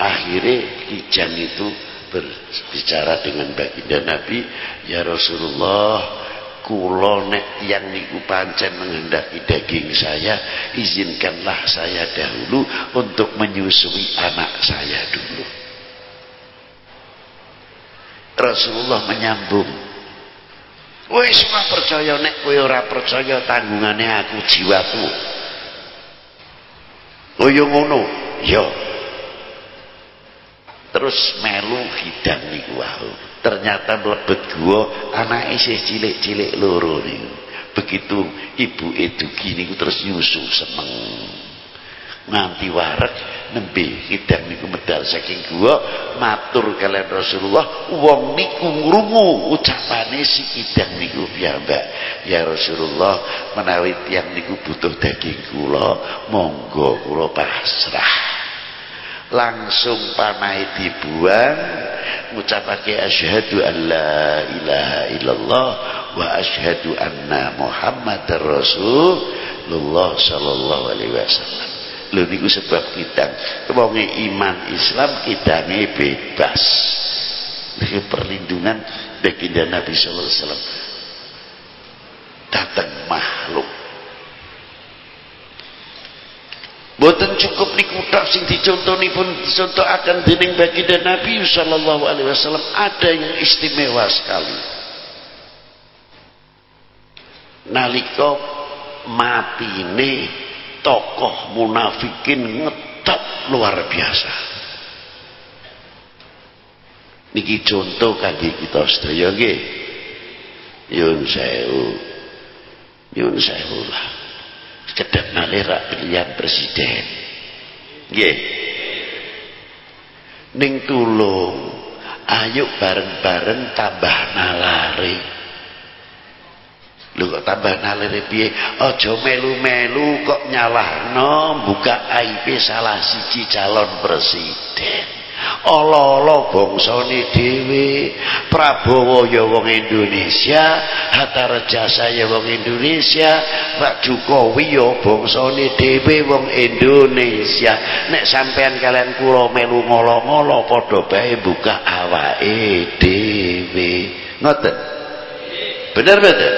Akhirnya kijang itu berbicara dengan baginda Nabi. Ya Rasulullah Kulo nek yang niku pancen menghendaki daging saya izinkanlah saya dahulu untuk menyusui anak saya dulu Rasulullah menyambung Wis ora percaya nek kowe ora percaya tanggungane aku jiwaku. Oh yo ngono. Yo. Terus melu hidang niku wau. Ternyata mlebet gua anake isih cilik-cilik loro niku. Begitu ibu eduki niku terus nyusu seneng. Nganti warek nembe hidang niku medal saking gua matur kalian Rasulullah wong niku ngrungu ucapane si hidang niku piyambak ya Rasulullah menawi tiyang niku butuh daging kula monggo kula pasrah langsung panai dibuang ngucapake asyhadu an la ilaha illallah wa asyhadu anna muhammadar rasulullah sallallahu alaihi wasallam. Lho niku sebab kita wonge iman Islam kidange bebas. Niku perlindungan baginda Nabi sallallahu alaihi wasallam. Datang makhluk Boten cukup niku tok sing dicontonipun dicontohaken dening baginda Nabi sallallahu alaihi wasallam ada yang istimewa sekali. Nalika matine tokoh munafikin ngetop luar biasa. Niki contoh kaki kita sedaya nggih. Yun sewu. Yun sewu lah. Kedap nalera pilihan presiden. Nggih. Ning tulung ayo bareng-bareng tambah nalari Lho kok tambah nalire piye? Aja melu-melu kok nyalahno buka aib salah siji calon presiden. Ala-ala bangsane dhewe. Prabowo ya wong Indonesia, Hatta ya wong Indonesia, Pak Jokowi ya bangsane dhewe wong Indonesia. Nek sampean kalian kula melu ngolo-ngolo padha bae buka awake dhewe. Ngoten. Bener betul?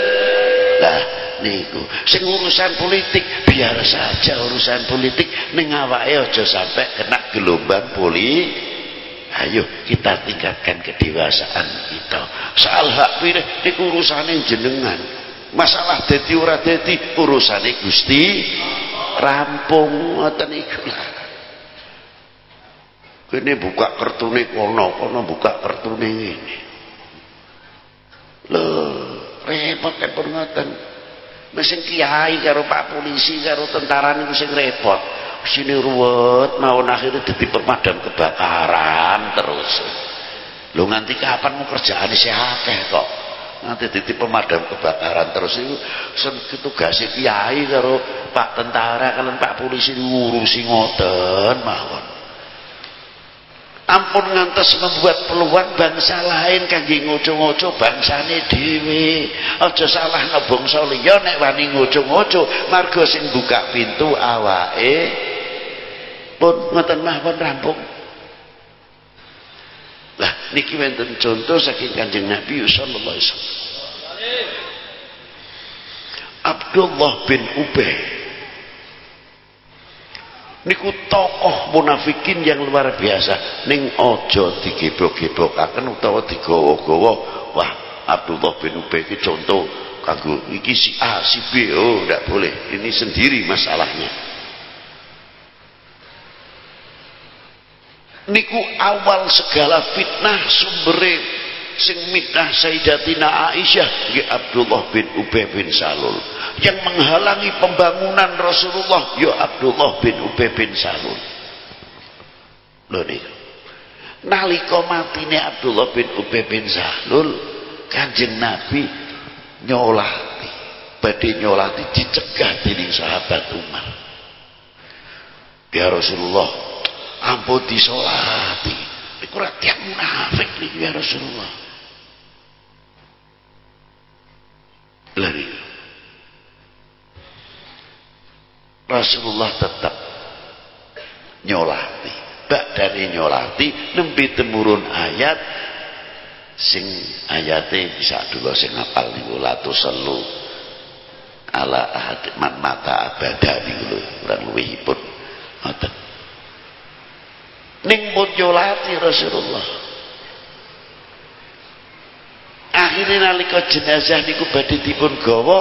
Lah niku sing urusan politik biar saja urusan politik ning awake aja sampai kena gelombang poli ayo kita tingkatkan kedewasaan kita. Soal hak pilih niku urusane jenengan. Masalah dadi ora dadi urusane Gusti rampung ngoten iku lah. Kene buka kartune kono kono buka kartune ngene lho repot repot ngoten mesin kiai karo pak polisi karo tentara niku sing repot. Sini ruwet mau akhirnya jadi pemadam kebakaran terus. Lu nganti kapan mau kerjaan akeh kok. Nanti jadi pemadam kebakaran terus itu tugasnya kiai karo pak tentara kalian pak polisi ngurusi ngoten mawon ampun ngantos membuat peluang bangsa lain kangge ngoco-ngoco bangsane dhewe. Aja salah bangsa liya nek wani ngoco-ngoco marga sing buka pintu awake. Pun ngoten mawon rampung. Lah niki wonten contoh saking Kanjeng Nabi sallallahu alaihi wasallam. Abdullah bin Ubay niku tokoh munafikin yang luar biasa. Ning aja digebok-gebokaken utawa digawa-gawa wah Abdullah bin Ubay iki contoh kanggo iki si A si B. Oh ndak boleh. Ini sendiri masalahnya. Niku awal segala fitnah sumbere sing mitnah Sayyidatina Aisyah nggih Abdullah bin Ubay bin Salul. Yang menghalangi pembangunan Rasulullah ya Abdullah bin Ubay bin Salul. Lho niku nalika matine Abdullah bin Ubay bin Salul Kanjeng Nabi nyolati badhe nyolati dicegah dening sahabat Umar. Ya Rasulullah ampun disolati. Ora tiap munafik ya Rasulullah lari. Rasulullah tetap nyolati bak dari nyolati nembe temurun ayat sing ayate bisa dulu sing apal niku latu selu ala ahad man mata abada niku lho kurang luwihipun ngoten. Ning pun nyolati Rasulullah akhirnya nalika jenazah niku badhe dipun gawa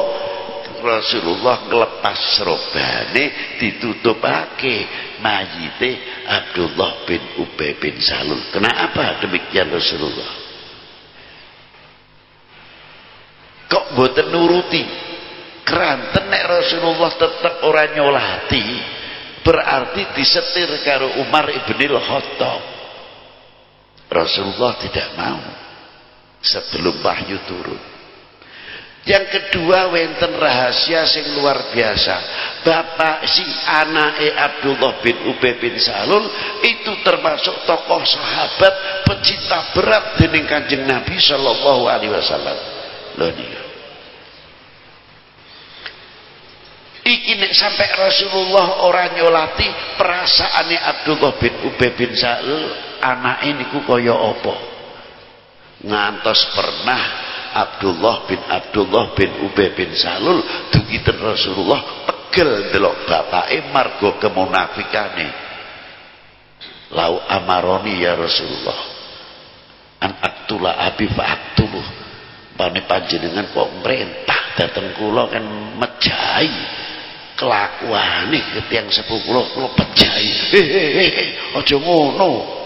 Rasulullah ngelepas serobane ditutupake mayite Abdullah bin Ubay bin Salul. Kenapa demikian Rasulullah? Kok boten nuruti? Keranten nek Rasulullah tetap ora nyolati, berarti disetir karo Umar ibnil Khattab. Rasulullah tidak mau sebelum wahyu turun. Yang kedua wenten rahasia sing luar biasa. Bapak si anake Abdullah bin Ubay bin Salul itu termasuk tokoh sahabat pecinta berat dening Kanjeng Nabi sallallahu alaihi wasallam. Lho niku. Iki nek sampai Rasulullah orang nyolati perasaane Abdullah bin Ubay bin Salul anake niku kaya apa? Ngantos pernah Abdullah bin Abdullah bin Ubay bin Salul dugiten Rasulullah pegel delok bapake margo kemunafikane. Lau amaroni ya Rasulullah. An aktula abi fa aktuluh. Pane panjenengan kok merintah dateng kula kan mejahi kelakuane ketiang sepuh kula kula pejahi. Hehehe aja ngono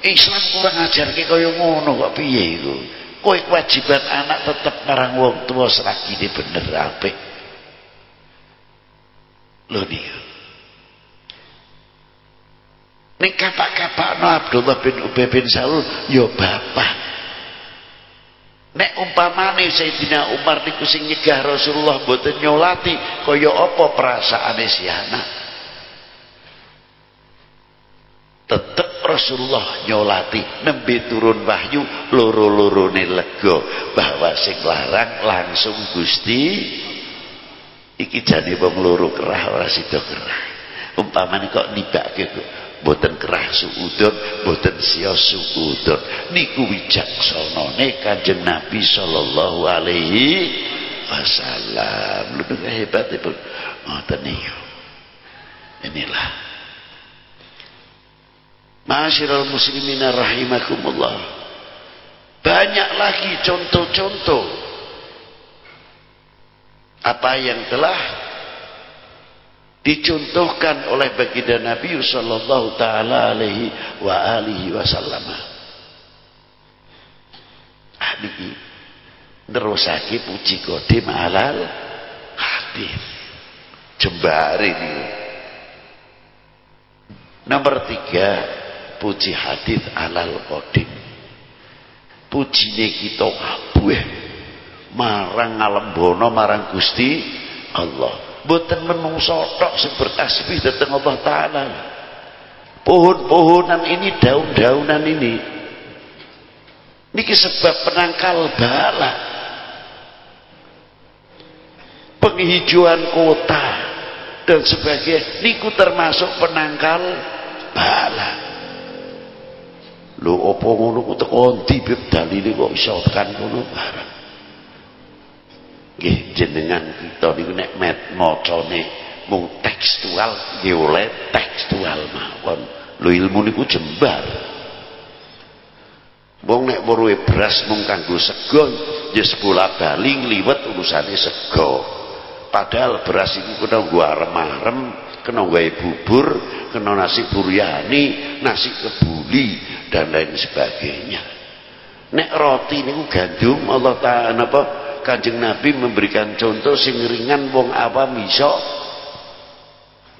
Islam kurang ajarke kaya ngono kok piye iku kowe kewajiban anak tetep marang wong tua ini bener apik. Lho niku ning kapak-kapakno Abdullah bin Ubay bin Salul ya bapak. Nek umpamane Sayyidina Umar niku sing nyegah Rasulullah mboten nyolati kaya apa perasaane si anak? Tetep Rasulullah nyolati nembe turun wahyu loro-lorone lega. Bahwa sing larang langsung Gusti iki jane wong loro kerah ora sida kerah. Umpamane kok nibake kok boten kerah suudon boten sia suudon. Niku wicaksanane Kanjeng Nabi sallallahu alaihi wasallam. Lebih hebat itu ngoten niku. Inilah Masyiral muslimin rahimakumullah. Banyak lagi contoh-contoh apa yang telah dicontohkan oleh baginda Nabi sallallahu taala alaihi wa alihi wasallam. Ah niki nerusake puji kodim alal hadis. Jembare ini. Nomor tiga puji hadis alal qadim. Pujine kita kabeh marang ngalembono marang Gusti Allah. Mboten menungso tok sing dhateng Allah taala. Pohon-pohonan ini daun-daunan ini. Niki sebab penangkal bala. Penghijauan kota dan sebagainya. Niku termasuk penangkal bala Lho apa ngono ku teko ndi bib dalile kok iso tekan ngono. Nggih jenengan kita niku nek met macane mung tekstual nggih oleh tekstual mawon. Lho ilmu niku jembar. Wong nek weruhe beras mung kanggo sego ya bola bali ngliwet urusane sego. Padahal beras iku nggo arem-arem, kena gawe bubur, kena nasi buryani, nasi kebuli, dan lain sebagainya. Nek roti niku gandum Allah taala napa? Kanjeng Nabi memberikan contoh sing ringan wong awam iso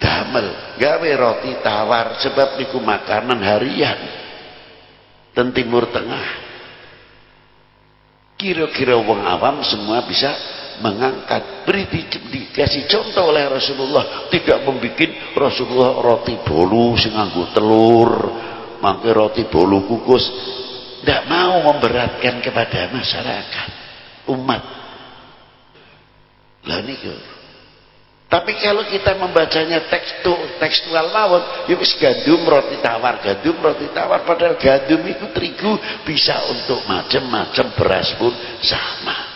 damel. Gawe roti tawar sebab niku makanan harian. Dan timur tengah. Kira-kira wong awam semua bisa mengangkat. Beri di, dikasih contoh oleh Rasulullah. Tidak membuat Rasulullah roti bolu sing telur. Mangke roti bolu kukus. Tidak mau memberatkan kepada masyarakat umat. Lah niku. Tapi kalau kita membacanya tekstu, tekstual mawon ya wis gandum roti tawar gandum roti tawar. Padahal gandum itu terigu bisa untuk macam-macam beras pun sama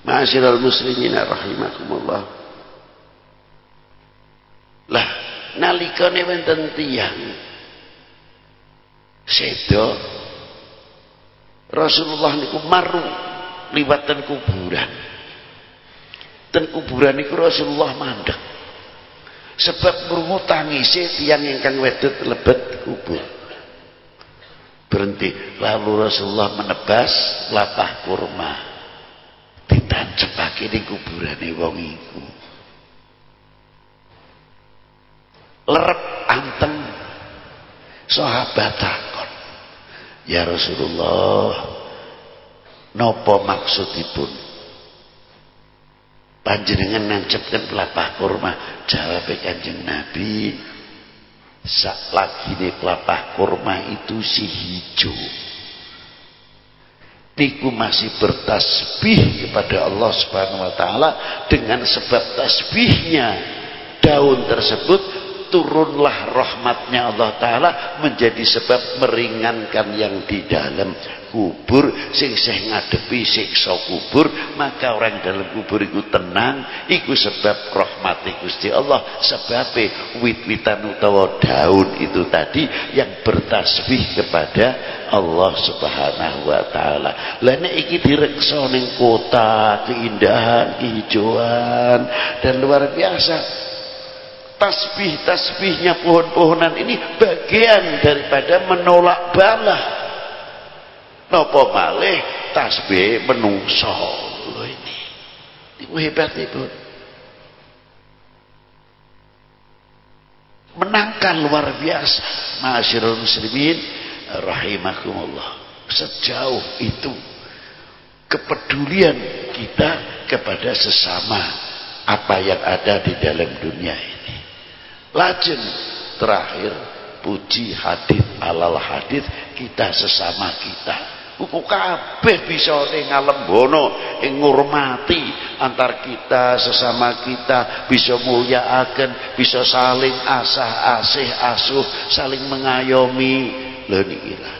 Ma'asyiral muslimin rahimakumullah lah nalikane wonten tiyang sedo Rasulullah niku maru liwat ten kuburan. Ten kuburan niku Rasulullah mandek. Sebab krungu tangise tiyang ingkang wedot lebet kubur. Berhenti. Lalu Rasulullah menebas latah kurma. Ditancepake ning kuburane wong iku. Lerep anteng sahabat takon. Ya Rasulullah, nopo maksudipun? Panjenengan nancepkan pelapah kurma. Jawab kanjeng Nabi, sak lagi nih pelapah kurma itu si hijau. Niku masih bertasbih kepada Allah Subhanahu wa taala dengan sebab tasbihnya. Daun tersebut turunlah rahmatnya Allah Ta'ala menjadi sebab meringankan yang di dalam kubur sing sing ngadepi siksa kubur maka orang dalam kubur itu tenang iku sebab rahmat Gusti Allah sebab wit-witan utawa daun itu tadi yang bertasbih kepada Allah Subhanahu wa taala. Lah nek iki direksa kota, keindahan, kehijauan dan luar biasa tasbih-tasbihnya pohon-pohonan ini bagian daripada menolak bala nopo malih tasbih menungso loh ini? Itu hebat itu menangkan luar biasa. Masyarul muslimin rahimakumullah. Sejauh itu kepedulian kita kepada sesama apa yang ada di dalam dunia ini Lajeng terakhir puji hadis alal hadis kita sesama kita. Kuku kabeh bisa ning ngalembono ing ngurmati antar kita sesama kita bisa mulyakaken, bisa saling asah asih asuh, saling mengayomi. Lho niki lah.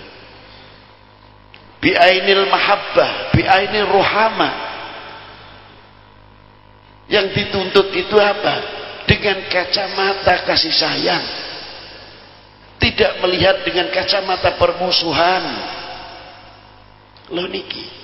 Bi ainil mahabbah, bi ainil ruhama. Yang dituntut itu apa? Dengan kacamata kasih sayang. Tidak melihat dengan kacamata permusuhan. Lo niki.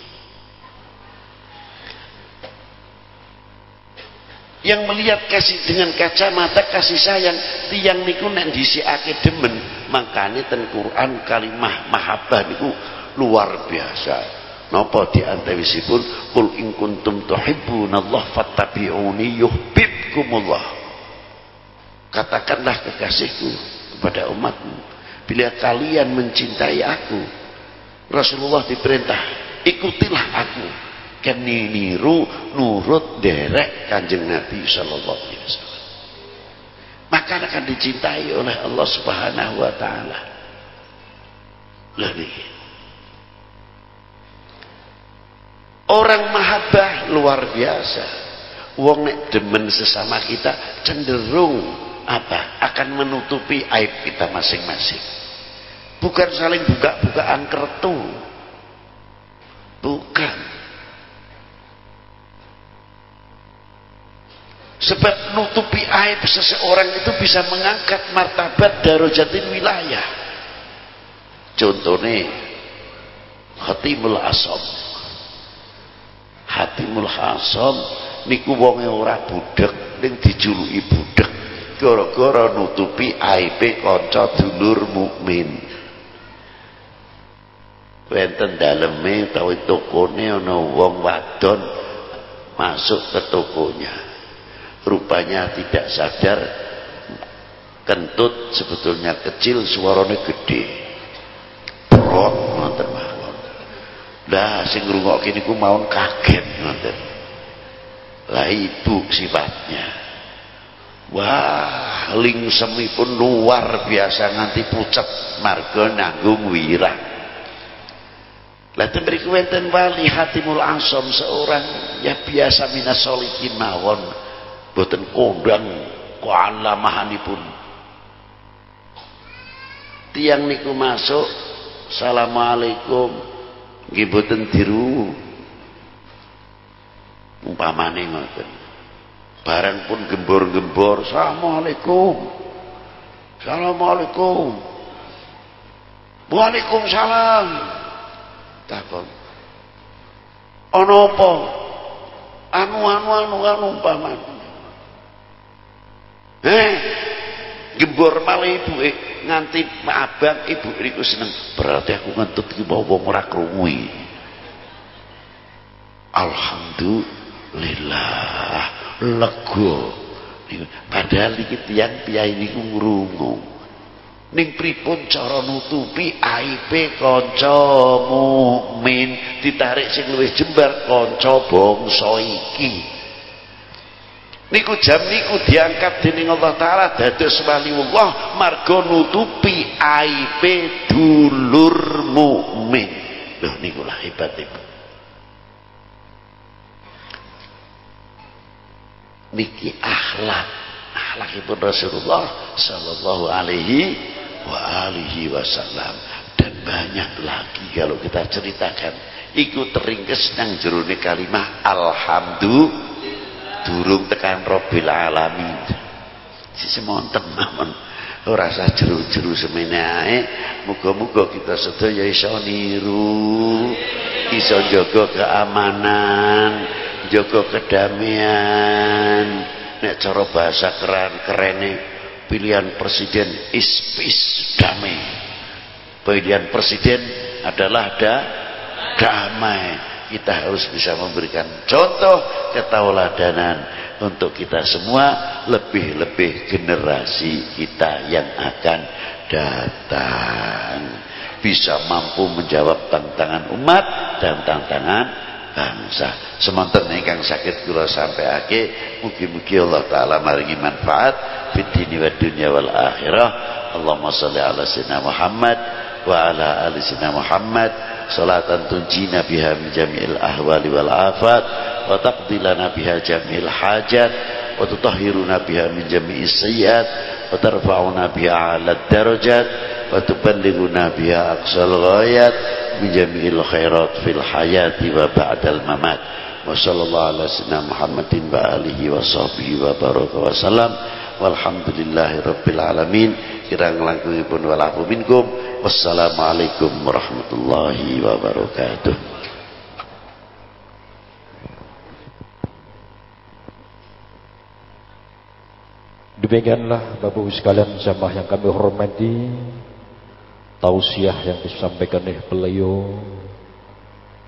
Yang melihat kasih dengan kacamata kasih sayang tiang niku nek dhisiake demen. Makane ten Quran kalimah mahabbah niku luar biasa. Napa di antawisipun kul in kuntum tuhibbunallaha fattabi'uni yuhibbukumullah Katakanlah kekasihku kepada umatmu. Bila kalian mencintai aku. Rasulullah diperintah. Ikutilah aku. Keni niru nurut derek kanjeng Nabi Sallallahu Alaihi Wasallam. Maka akan dicintai oleh Allah Subhanahu Wa Taala. Lebih. Orang mahabbah luar biasa. Wong nek demen sesama kita cenderung apa? Akan menutupi aib kita masing-masing. Bukan saling buka-bukaan kertu. Bukan. Sebab nutupi aib seseorang itu bisa mengangkat martabat darojatin wilayah. Contohnya Hatimul Asom. Hatimul Asom niku wonge ora budek ning dijuluki budek gara-gara nutupi aib kanca dulur mukmin. Wonten daleme utawa tokone ana wong wadon masuk ke tokonya. Rupanya tidak sadar kentut sebetulnya kecil suaranya gede. Brok ngoten mawon lah sing ngrungokke niku mawon kaget ngoten. Lah ibu sifatnya Wah, semi pun luar biasa nganti pucet marga nanggung wirah. Lah mriku wonten wali Hatimul Asom seorang ya biasa minas solihin mawon boten kondang kualamahanipun. Tiang niku masuk Assalamualaikum nggih boten diru umpamane ngoten barang pun gembor-gembor. Assalamualaikum. Assalamualaikum. Waalaikumsalam. Takon ana apa? Anu anu anu anu umpaman eh gembor malih ibuke. Nganti abang ibu niku seneng. Berarti aku ngentut iki mau wong ora krungu alhamdulillah lega. Padahal iki tiyang piyai niku ngrungu. Ning pripun cara nutupi aibe kanca mukmin ditarik sing luwih jembar kanca bangsa iki. Niku jam niku diangkat dening Allah taala dados waliullah marga nutupi aibe dulur mukmin. Lho niku lah hebatipun niki akhlak. Akhlakipun Rasulullah sallallahu alaihi wa alihi wasallam. Dan banyak lagi kalau kita ceritakan. Ikut teringkes nang jerone kalimah alhamdulillah. Durung tekan robbil alamin. Sisi monten mawon ora usah jeru-jeru semene ae. Muga-muga kita sedaya iso niru iso jaga keamanan jaga kedamaian. Nek cara bahasa keren kerene pilihan presiden is peace damai. Pilihan presiden adalah da, damai. Kita harus bisa memberikan contoh ketauladanan untuk kita semua lebih-lebih generasi kita yang akan datang. Bisa mampu menjawab tantangan umat dan tantangan bangsa semonten ingkang sakit kula sampaiake mugi-mugi Allah taala maringi manfaat fid dini wad dunya wal akhirah. Allahumma shalli ala sayyidina Muhammad wa ala ali sayyidina Muhammad. Salatan tunjina biha min jami'il ahwali wal afat wa taqdi lana biha jami'il hajat tarfa'una biha 'ala darajat wa tuballighuna biha aqsal ghayat min jami'il khairat fil hayati wa ba'dal mamat wa sallallahu ala sayyidina Muhammadin wa alihi wa sahbihi wa baraka wa salam walhamdulillahi rabbil alamin kirang langkungipun walafu minkum. Wassalamualaikum warahmatullahi wabarakatuh Demikianlah Bapak Ibu sekalian jamaah yang kami hormati tausiah yang disampaikan oleh beliau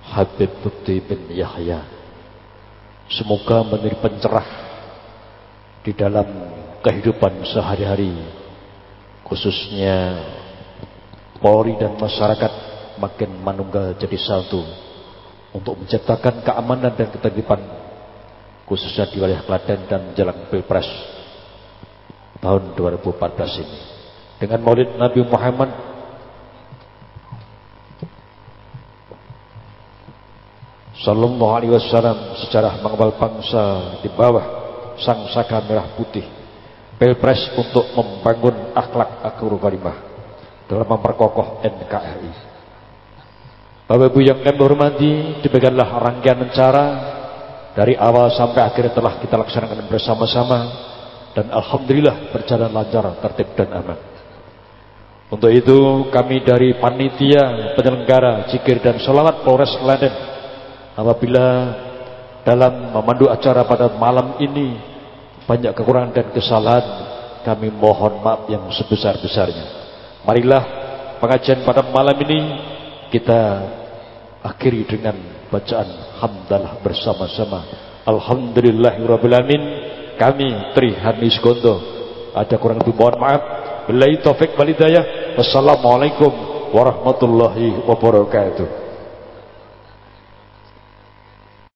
Habib Bukti bin Yahya. Semoga menjadi pencerah di dalam kehidupan sehari-hari khususnya Polri dan masyarakat makin manunggal jadi satu untuk menciptakan keamanan dan ketertiban khususnya di wilayah Klaten dan jelang Pilpres tahun 2014 ini. Dengan maulid Nabi Muhammad. Sallallahu Alaihi Wasallam sejarah mengawal bangsa di bawah sang saka merah putih. Pilpres untuk membangun akhlak akur kalimah dalam memperkokoh NKRI. Bapak Ibu yang kami hormati, demikianlah rangkaian acara dari awal sampai akhir telah kita laksanakan bersama-sama dan alhamdulillah berjalan lancar, tertib dan aman. Untuk itu kami dari panitia penyelenggara zikir dan sholawat Polres Klaten apabila dalam memandu acara pada malam ini banyak kekurangan dan kesalahan kami mohon maaf yang sebesar-besarnya. Marilah pengajian pada malam ini kita akhiri dengan bacaan hamdalah bersama-sama. Alhamdulillahirrahmanirrahim kami Tri Hanis Gondo. Ada kurang lebih mohon maaf. Billahi taufik walidayah Wassalamualaikum warahmatullahi wabarakatuh